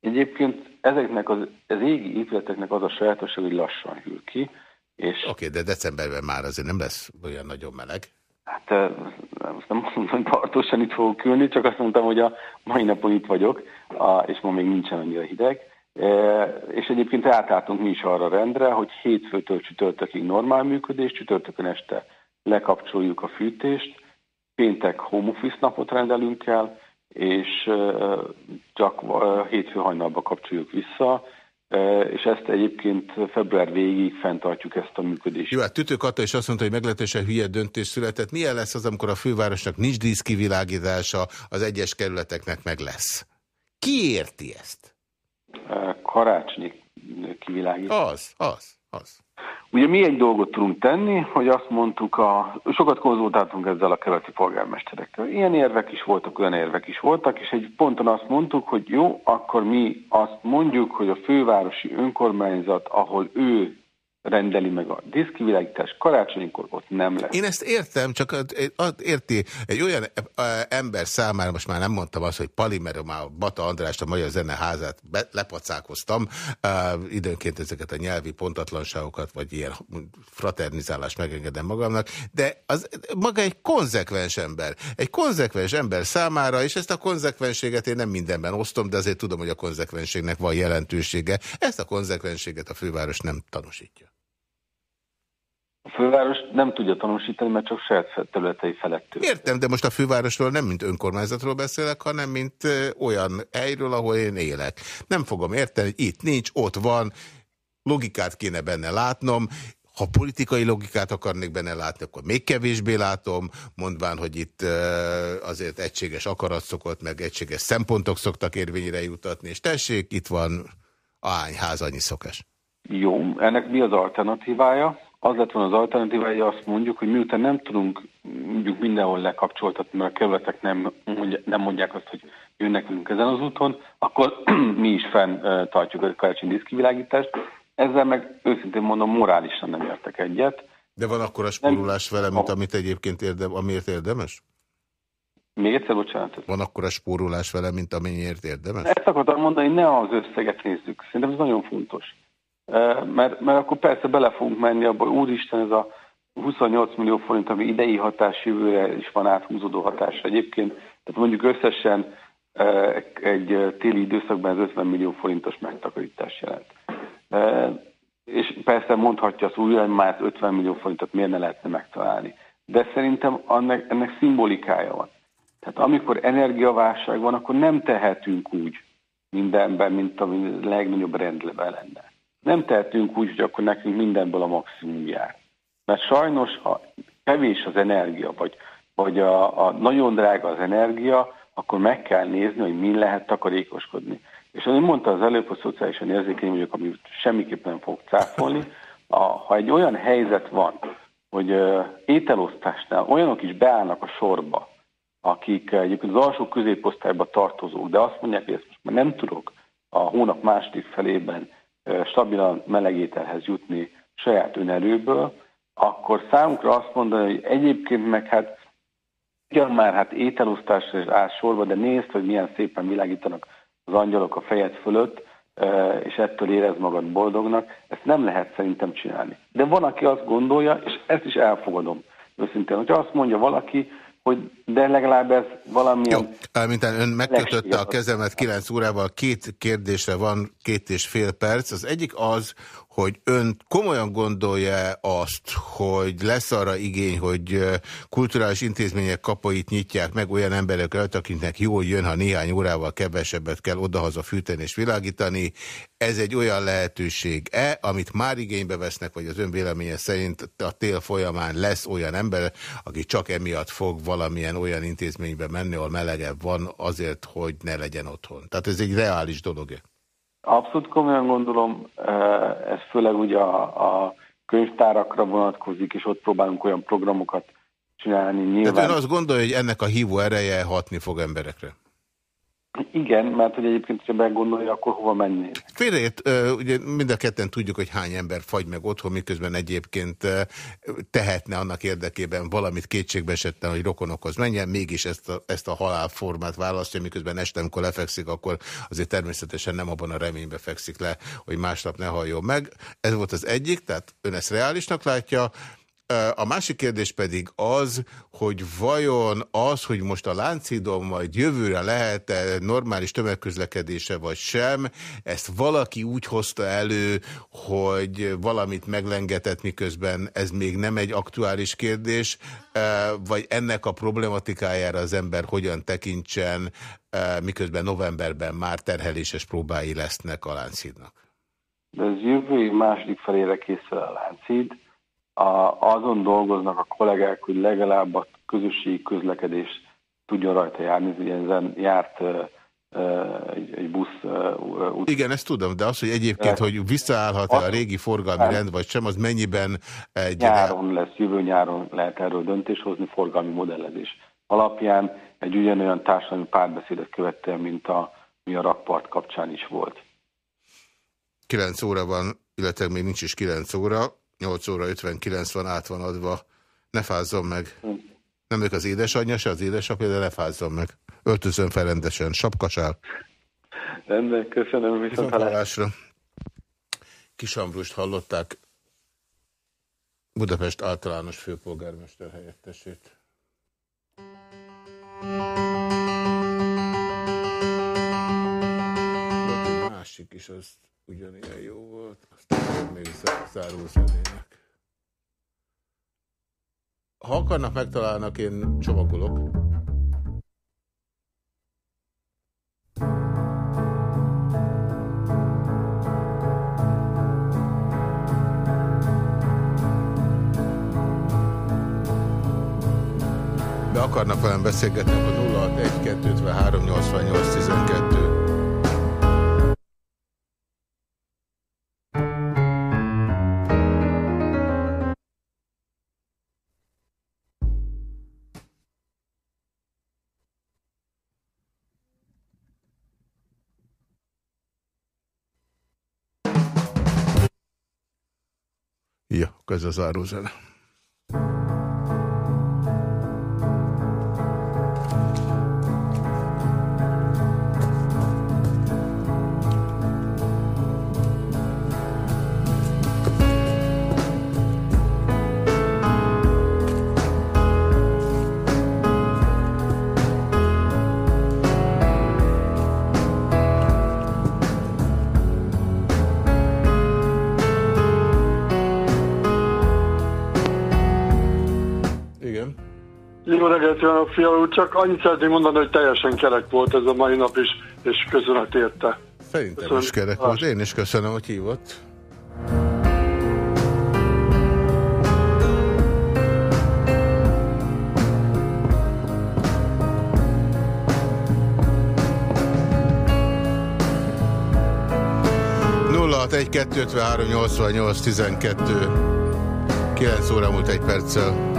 Egyébként ezeknek az, az égi épületeknek az a sajátosság, hogy lassan hűl ki. Oké, okay, de decemberben már azért nem lesz olyan nagyon meleg. Hát most nem mondom, hogy tartósan itt fogok ülni, csak azt mondtam, hogy a mai napon itt vagyok, és ma még nincsen annyira hideg, És egyébként átálltunk mi is arra rendre, hogy hétfőtől csütörtökig normál működés, csütörtökön este lekapcsoljuk a fűtést, péntek home office napot rendelünk el, és csak hétfő hajnalba kapcsoljuk vissza, és ezt egyébként február végig fenntartjuk ezt a működést. Jó, hát Tütő Kata is azt mondta, hogy meglehetősen hülye döntés született. Milyen lesz az, amikor a fővárosnak nincs díszkivilágítása, az egyes kerületeknek meg lesz? Ki érti ezt? Karácsnyi kivilágítás. Az, az, az. Ugye mi egy dolgot tudunk tenni, hogy azt mondtuk, a, sokat konzultáltunk ezzel a keleti polgármesterekkel. Ilyen érvek is voltak, olyan érvek is voltak, és egy ponton azt mondtuk, hogy jó, akkor mi azt mondjuk, hogy a fővárosi önkormányzat, ahol ő rendeli meg a diszkivilágítás karácsonykor, ott nem lesz. Én ezt értem, csak érti, egy olyan ember számára, most már nem mondtam azt, hogy Pali, mert már Bata Andrást a Magyar Zeneházát lepacákoztam, uh, időnként ezeket a nyelvi pontatlanságokat, vagy ilyen fraternizálást megengedem magamnak, de az maga egy konzekvens ember. Egy konzekvens ember számára, és ezt a konzekvenséget én nem mindenben osztom, de azért tudom, hogy a konzekvenségnek van jelentősége. Ezt a konzekvenséget a főváros nem tanúsítja. A főváros nem tudja tanúsítani, mert csak saját területei felett. Értem, de most a fővárosról nem mint önkormányzatról beszélek, hanem mint olyan helyről, ahol én élek. Nem fogom érteni, hogy itt nincs, ott van, logikát kéne benne látnom, ha politikai logikát akarnék benne látni, akkor még kevésbé látom, mondván, hogy itt azért egységes akarat szokott, meg egységes szempontok szoktak érvényre jutatni, és tessék, itt van ahányház annyi szokás. Jó, ennek mi az alternatívája? Az lett volna az alternatívája, azt mondjuk, hogy miután nem tudunk mondjuk mindenhol lekapcsoltatni, mert a kerületek nem, nem mondják azt, hogy jönnek velünk ezen az úton, akkor mi is fenn tartjuk a karácsony diszkivilágítást. Ezzel meg őszintén mondom, morálisan nem értek egyet. De van akkor a spórolás vele, mint amit egyébként érdem, amiért érdemes? Még egyszer, bocsánat. Van akkor a spórolás vele, mint amennyiért érdemes? Ezt akartam mondani, ne az összeget nézzük. Szerintem ez nagyon fontos. Mert, mert akkor persze bele fogunk menni abba, hogy úristen, ez a 28 millió forint, ami idei hatás jövőre is van áthúzódó hatás egyébként. Tehát mondjuk összesen egy téli időszakban ez 50 millió forintos megtakarítás jelent. És persze mondhatja az újra, hogy már 50 millió forintot miért ne lehetne megtalálni. De szerintem ennek, ennek szimbolikája van. Tehát amikor energiaválság van, akkor nem tehetünk úgy mindenben, mint ami legnagyobb rendben lenne nem tehetünk úgy, hogy akkor nekünk mindenből a maximum jár. Mert sajnos, ha kevés az energia, vagy, vagy a, a nagyon drága az energia, akkor meg kell nézni, hogy mi lehet takarékoskodni. És ahogy mondta az előbb, hogy szociálisan érzékeny vagyok, amit semmiképp nem fog cáfolni, a, ha egy olyan helyzet van, hogy ételosztásnál olyanok is beállnak a sorba, akik egyébként az alsó középosztályba tartozók, de azt mondják, hogy ezt most már nem tudok a hónap második felében stabilan melegételhez jutni saját önerőből, akkor számunkra azt mondani, hogy egyébként meg hát ugyan már hát ételosztásra is áll sorba, de nézd, hogy milyen szépen világítanak az angyalok a fejed fölött, és ettől érez magad boldognak, ezt nem lehet szerintem csinálni. De van, aki azt gondolja, és ezt is elfogadom őszintén, hogyha azt mondja valaki, hogy de legalább ez valamilyen... Jó, mint ön megkötötte a kezemet 9 órával, két kérdésre van két és fél perc. Az egyik az, hogy ön komolyan gondolja azt, hogy lesz arra igény, hogy kulturális intézmények kapait nyitják meg olyan emberek előtt, akiknek jól jön, ha néhány órával kevesebbet kell odahaza fűteni és világítani. Ez egy olyan lehetőség-e, amit már igénybe vesznek, vagy az ön véleménye szerint a tél folyamán lesz olyan ember, aki csak emiatt fog valamilyen olyan intézménybe menni, ahol melegebb van azért, hogy ne legyen otthon. Tehát ez egy reális dolog -e? Abszolút komolyan gondolom, ez főleg ugye a, a könyvtárakra vonatkozik, és ott próbálunk olyan programokat csinálni. Nyilván... Tehát ön azt gondolja, hogy ennek a hívó ereje hatni fog emberekre? Igen, mert hogy egyébként, ha meggondolja, akkor hova menni? Félreért, ugye mind a ketten tudjuk, hogy hány ember fagy meg otthon, miközben egyébként tehetne annak érdekében valamit kétségbe esetten, hogy rokonokhoz menjen, mégis ezt a, ezt a halálformát választja, miközben este, amikor lefekszik, akkor azért természetesen nem abban a reménybe fekszik le, hogy másnap ne halljon meg. Ez volt az egyik, tehát ön ezt reálisnak látja. A másik kérdés pedig az, hogy vajon az, hogy most a Láncidon majd jövőre lehet-e normális tömegközlekedése vagy sem, ezt valaki úgy hozta elő, hogy valamit meglengetett, miközben ez még nem egy aktuális kérdés, vagy ennek a problematikájára az ember hogyan tekintsen, miközben novemberben már terheléses próbái lesznek a Láncidnak? De ez jövő második felére készül a Láncid, a, azon dolgoznak a kollégák, hogy legalább a közösségi közlekedés tudjon rajta járni, ugye ezen járt egy, egy busz út. Igen, ezt tudom, de az, hogy egyébként, hogy visszaállhat-e a régi forgalmi rend, vagy sem, az mennyiben egy... Nyáron lesz, jövő nyáron lehet erről döntés hozni, forgalmi modellezés alapján egy ugyanolyan társadalmi párbeszédet követően, mint a, mi a rakpart kapcsán is volt. 9 óra van, illetve még nincs is 9 óra. 8 óra 59 van, át van adva. Ne fázzon meg. Nem ők az édesanyja, se az édesapja, de ne fázzon meg. Öltözön fel rendesen. Sapkasál. Rendben, köszönöm. Viszont hallásra. Kisambrust hallották. Budapest általános főpolgármester helyettesét. másik is, az ugyanilyen jó volt. Aztán még záró zenének. Ha akarnak, megtalálnak, én csomagolok. De akarnak velem beszélgetni, akkor 061 253 88 12 Ja, ez a Jó reggelt kívánok, Fia úr! Csak annyit szeretném mondani, hogy teljesen kerek volt ez a mai nap is, és köszönet érte. Szerintem köszönöm. is kerek volt. Én is köszönöm, hogy hívott. egy 253 88 12 9 óra múlt egy perccel.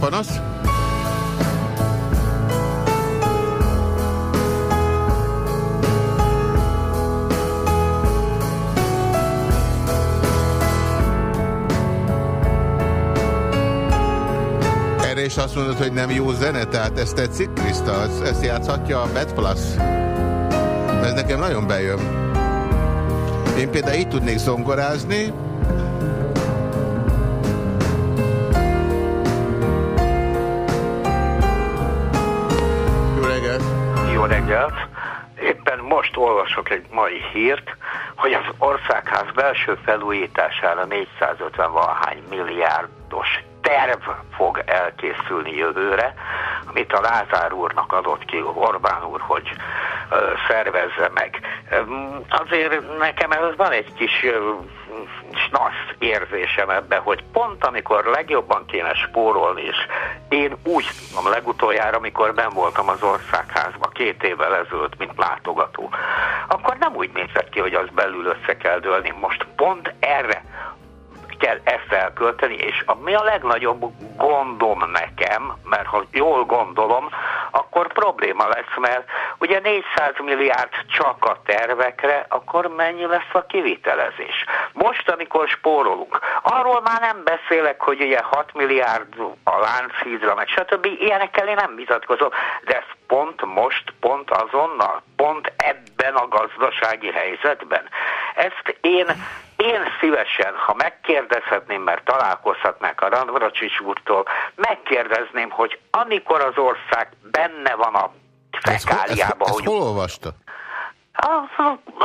Panasz? Erre is azt mondod, hogy nem jó zene, tehát ezt tetszik, Krista? Ezt játszhatja a Bad Plus? Ez nekem nagyon bejön. Én például így tudnék zongorázni, egy mai hírt, hogy az országház belső felújítására 450 valahány milliárdos terv fog elkészülni jövőre, amit a Lázár úrnak adott ki Orbán úr, hogy szervezze meg. Azért nekem ez van egy kis snasz érzésem ebben, hogy pont amikor legjobban kéne spórolni, és én úgy tudom legutoljára, amikor ben voltam az országházba két évvel ezelőtt, mint látogató, akkor nem úgy nézett ki, hogy az belül össze kell dőlni. Most pont erre kell ezt elkölteni, és ami a legnagyobb gondom nekem, mert ha jól gondolom, akkor probléma lesz, mert ugye 400 milliárd csak a tervekre, akkor mennyi lesz a kivitelezés? Most, amikor spórolunk, arról már nem beszélek, hogy ugye 6 milliárd a Lánchídra, meg stb. Ilyenekkel én nem bizatkozom, de ez pont most, pont azonnal, pont ebben a gazdasági helyzetben. Ezt én én szívesen, ha megkérdezhetném, mert találkozhatnák a Navracsics úrtól, megkérdezném, hogy amikor az ország benne van a fekáliában, hogy... hol olvasta?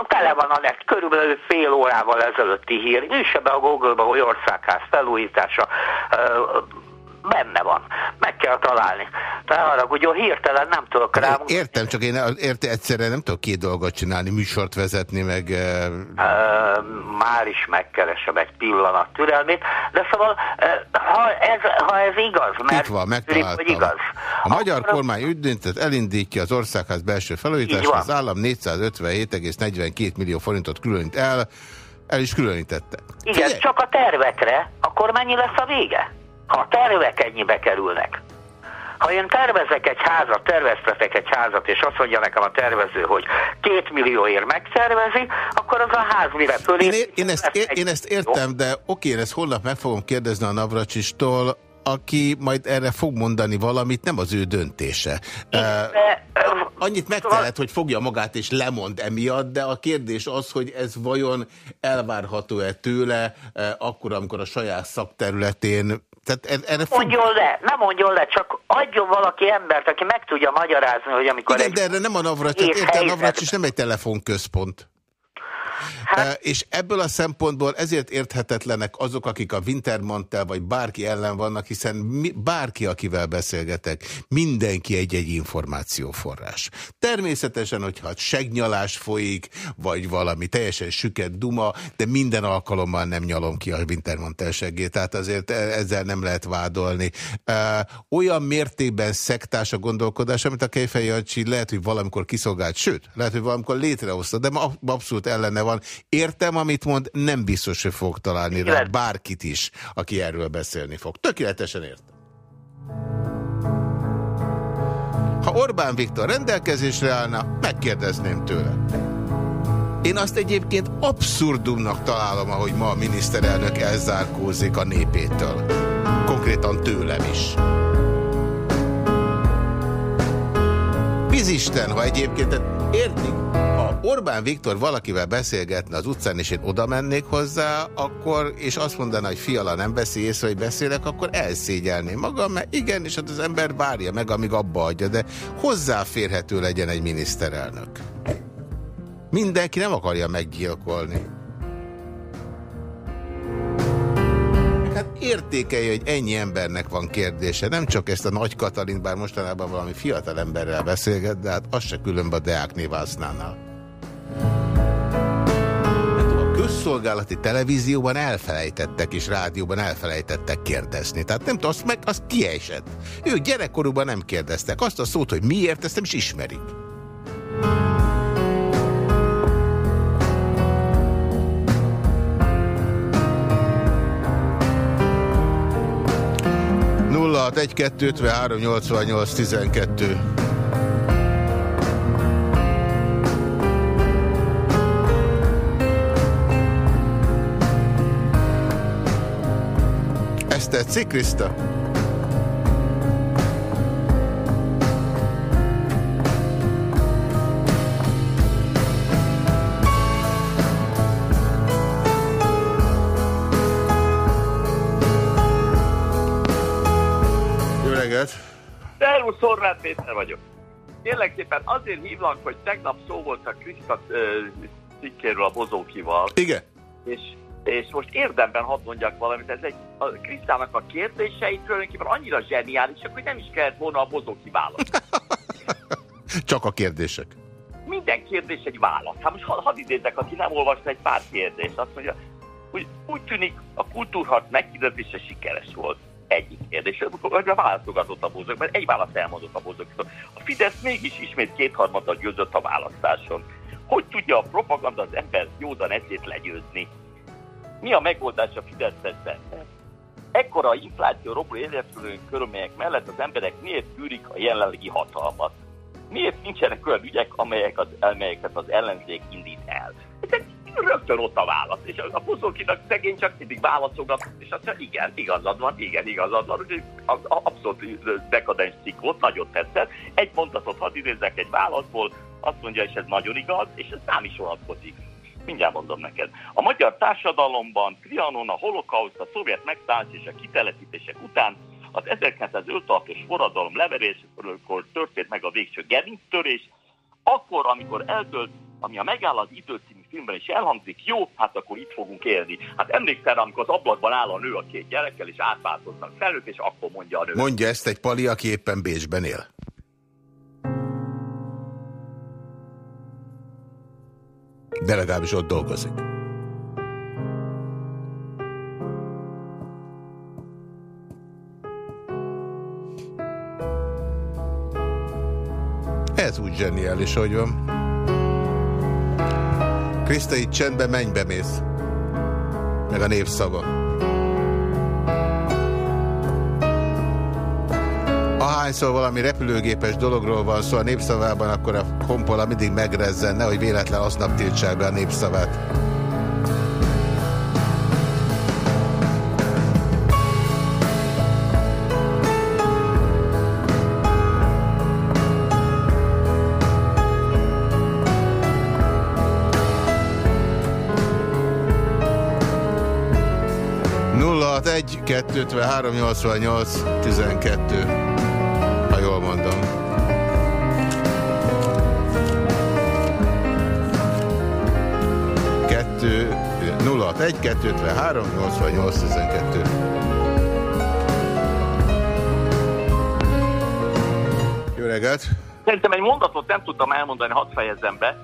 Tele van a net, körülbelül fél órával ezelőtti hír. Üsse be a Google-ba, hogy országház felújítása benne van. Meg kell találni. Tehát hogy hirtelen nem tudok rá... Értem, csak én érte, egyszerre nem tudok két dolgot csinálni, műsort vezetni, meg... Uh... már is megkeresem egy pillanat türelmét, de szóval, ha ez, ha ez igaz, mert... Itt van, megtaláltam. Igaz, a magyar akkor... kormány úgy döntött, elindítja az országház belső felújítást, az állam 457,42 millió forintot különít el, el is különítette. Igen, Figyelj. csak a tervekre, akkor mennyi lesz a vége? Ha a tervek ennyibe kerülnek, ha én tervezek egy házat, terveztetek egy házat, és azt mondja nekem a tervező, hogy két millióért megtervezi, akkor az a ház mire fölé... Én, én, ezt, én, én ezt értem, de oké, én ezt holnap meg fogom kérdezni a Navracsistól, aki majd erre fog mondani valamit, nem az ő döntése. De, uh, annyit megtehet, hogy fogja magát és lemond emiatt, de a kérdés az, hogy ez vajon elvárható-e tőle, uh, akkor, amikor a saját szakterületén tehát erre fog... Mondjon le, nem mondjon le, csak adjon valaki embert, aki meg tudja magyarázni, hogy amikor... Igen, de erre nem a Navracsis, érte a Navracsis nem egy telefonközpont. Hát, és ebből a szempontból ezért érthetetlenek azok, akik a Wintermantel vagy bárki ellen vannak, hiszen mi, bárki, akivel beszélgetek, mindenki egy-egy információforrás. Természetesen, hogyha segnyalás folyik, vagy valami teljesen süket duma, de minden alkalommal nem nyalom ki a Wintermantel segét, tehát azért e, ezzel nem lehet vádolni. Olyan mértékben szektás a gondolkodás, amit a Kejfej lehet, hogy valamikor kiszolgált, sőt, lehet, hogy valamikor létrehozta, de ma abszolút ellene van, Értem, amit mond, nem biztos, hogy fog találni rá bárkit is, aki erről beszélni fog. Tökéletesen értem. Ha Orbán Viktor rendelkezésre állna, megkérdezném tőle. Én azt egyébként abszurdumnak találom, ahogy ma a miniszterelnök elzárkózik a népétől. Konkrétan tőlem is. Bizisten, ha egyébként értik, ha Orbán Viktor valakivel beszélgetne az utcán, és én oda mennék hozzá, akkor, és azt mondaná, hogy fiala nem veszi észre, hogy beszélek, akkor elszégyelném magam, mert igen, és hát az ember várja meg, amíg abba adja, de hozzáférhető legyen egy miniszterelnök. Mindenki nem akarja meggyilkolni. Hát értékelje, hogy ennyi embernek van kérdése. Nem csak ezt a nagy Katalin, bár mostanában valami fiatal emberrel beszélget, de hát az se különben a Deák Névásznánál. A közszolgálati televízióban elfelejtettek, és rádióban elfelejtettek kérdezni. Tehát nem tudom, azt meg az kiesett. Ők gyerekkorukban nem kérdeztek. Azt a szót, hogy miért, ezt nem is ismerik. 061 253 88 12. Ezt tetszik, Krista? Szervusz, Horváth Péter vagyok. Kérlek szépen azért hívlak, hogy tegnap szó volt a Kriszta cikkéről a bozókival. Igen. És, és most érdemben hadd mondjak valamit, ez egy a Krisztának a kérdései tulajdonképpen annyira zseniálisak, hogy nem is kellett volna a bozóki választ. Csak a kérdések. minden kérdés egy válasz. Hát most hadd idézek, aki nem olvasta egy pár kérdést, azt mondja, hogy úgy tűnik a kultúrharc megkirdetése sikeres volt. Egyik kérdés, hogy a választogatott a bózok, mert egy választ elmondott a bózok. A Fidesz mégis ismét kétharmadat győzött a választáson. Hogy tudja a propaganda az ember józan eszét legyőzni? Mi a megoldás a Fidesz szemben? Ekkora infláció romló életkörülmények körülmények mellett az emberek miért tűrik a jelenlegi hatalmat? Miért nincsenek olyan ügyek, amelyek az, amelyeket az ellenzék indít el? Ez rögtön ott a válasz. És a Puszolkinak szegény csak mindig válaszogat, és azt mondja, igen, igazad van, igen, igazad van. Úgyhogy abszolút dekadens cikk volt, nagyon tetszett. Egy mondatot hadd idézzek egy válaszból, azt mondja, és ez nagyon igaz, és ez nem is vonatkozik. Mindjárt mondom neked. A magyar társadalomban Trianon, a holokauszt, a szovjet megszállás és a kitelepítések után az 1956-os forradalom leverésekor történt meg a végső gerinctörés, akkor, amikor eltölt, ami a Megáll az idő filmben is elhangzik, jó, hát akkor itt fogunk élni. Hát emlékszel, amikor az ablakban áll a nő a két gyerekkel, és átváltoznak felők, és akkor mondja a nő. Mondja ezt egy pali, aki éppen Bécsben él. De legalábbis ott dolgozik. Ez úgy zseniális, hogy van. Krista, itt csendben mennybe mész. Meg a népszava. Ahányszor valami repülőgépes dologról van szó a népszavában, akkor a kompola mindig megrezzen, nehogy véletlen aznap tiltsák be a népszavát. 253 88 12 ha jól mondom. Kettő, 061 253 88 12 Jó reggelt! Szerintem egy mondatot nem tudtam elmondani, hadd fejezzem be.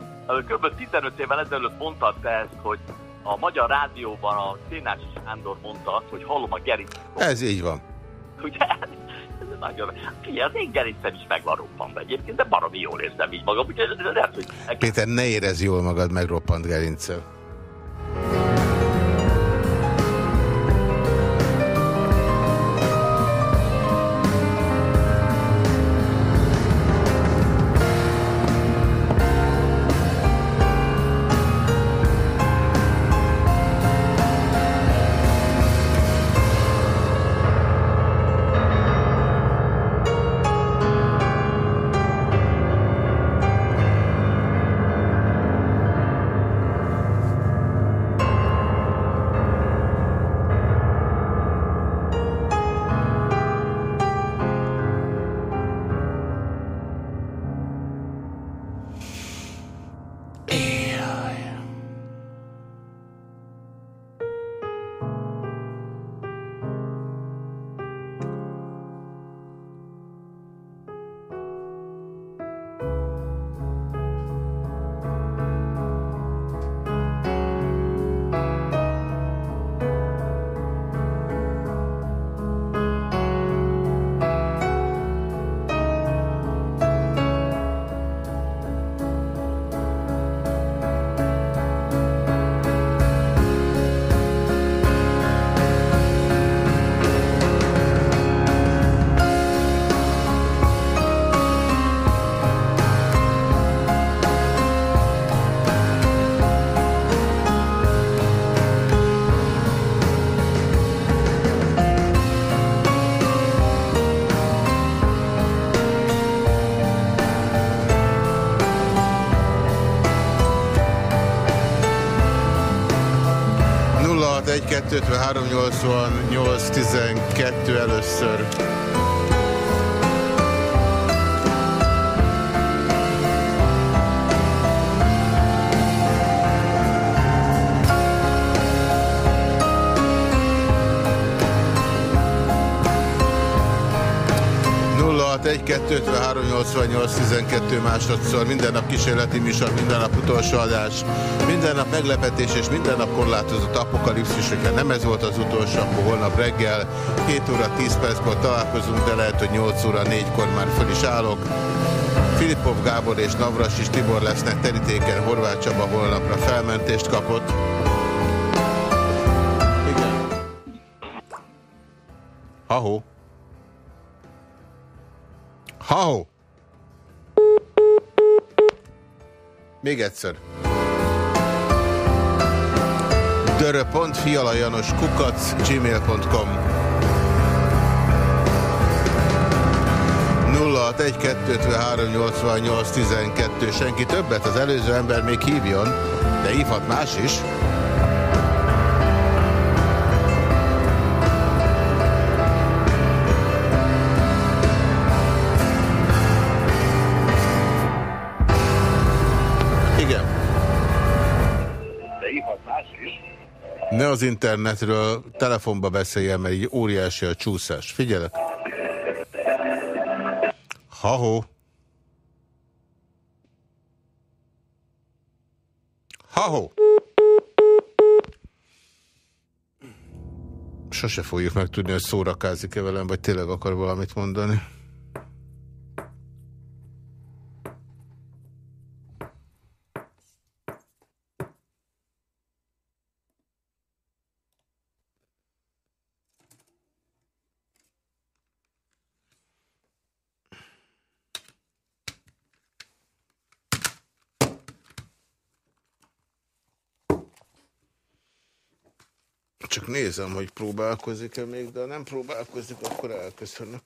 Kb. 15 évvel ezelőtt mondtad te ezt, hogy a Magyar Rádióban a Szénási Sándor mondta azt, hogy hallom a gerinc. Ez így van. Ugye? Ez nagyon... Figyelj, az én gerincem is meg van roppanva egyébként, de baromi jól érzem így magam. Úgyhogy lehet, hogy... Péter, ne érez jól magad megroppant gerincel. 253 88 12 először. 12 másodszor, minden nap kísérleti műsor, minden nap utolsó adás, minden nap meglepetés és minden nap korlátozott apokalipszis, hogyha nem ez volt az utolsó, akkor holnap reggel 7 óra 10 perckor találkozunk, de lehet, hogy 8 óra 4-kor már föl is állok. Filipov Gábor és Navras és Tibor lesznek terítéken, Horváth Csaba holnapra felmentést kapott. Igen. Ahó. How? Még egyszer. dörö.fialajanos kukac gmail.com 0612538812 Senki többet, az előző ember még hívjon, de hívhat más is. Az internetről telefonba beszéljen, mert így óriási a csúszás. Figyelek! Ha-ho! Ha-ho! Sose fogjuk megtudni, hogy szórakázik-e velem, vagy tényleg akar valamit mondani. Csak nézem, hogy próbálkozik-e még, de ha nem próbálkozik, akkor elköszönök.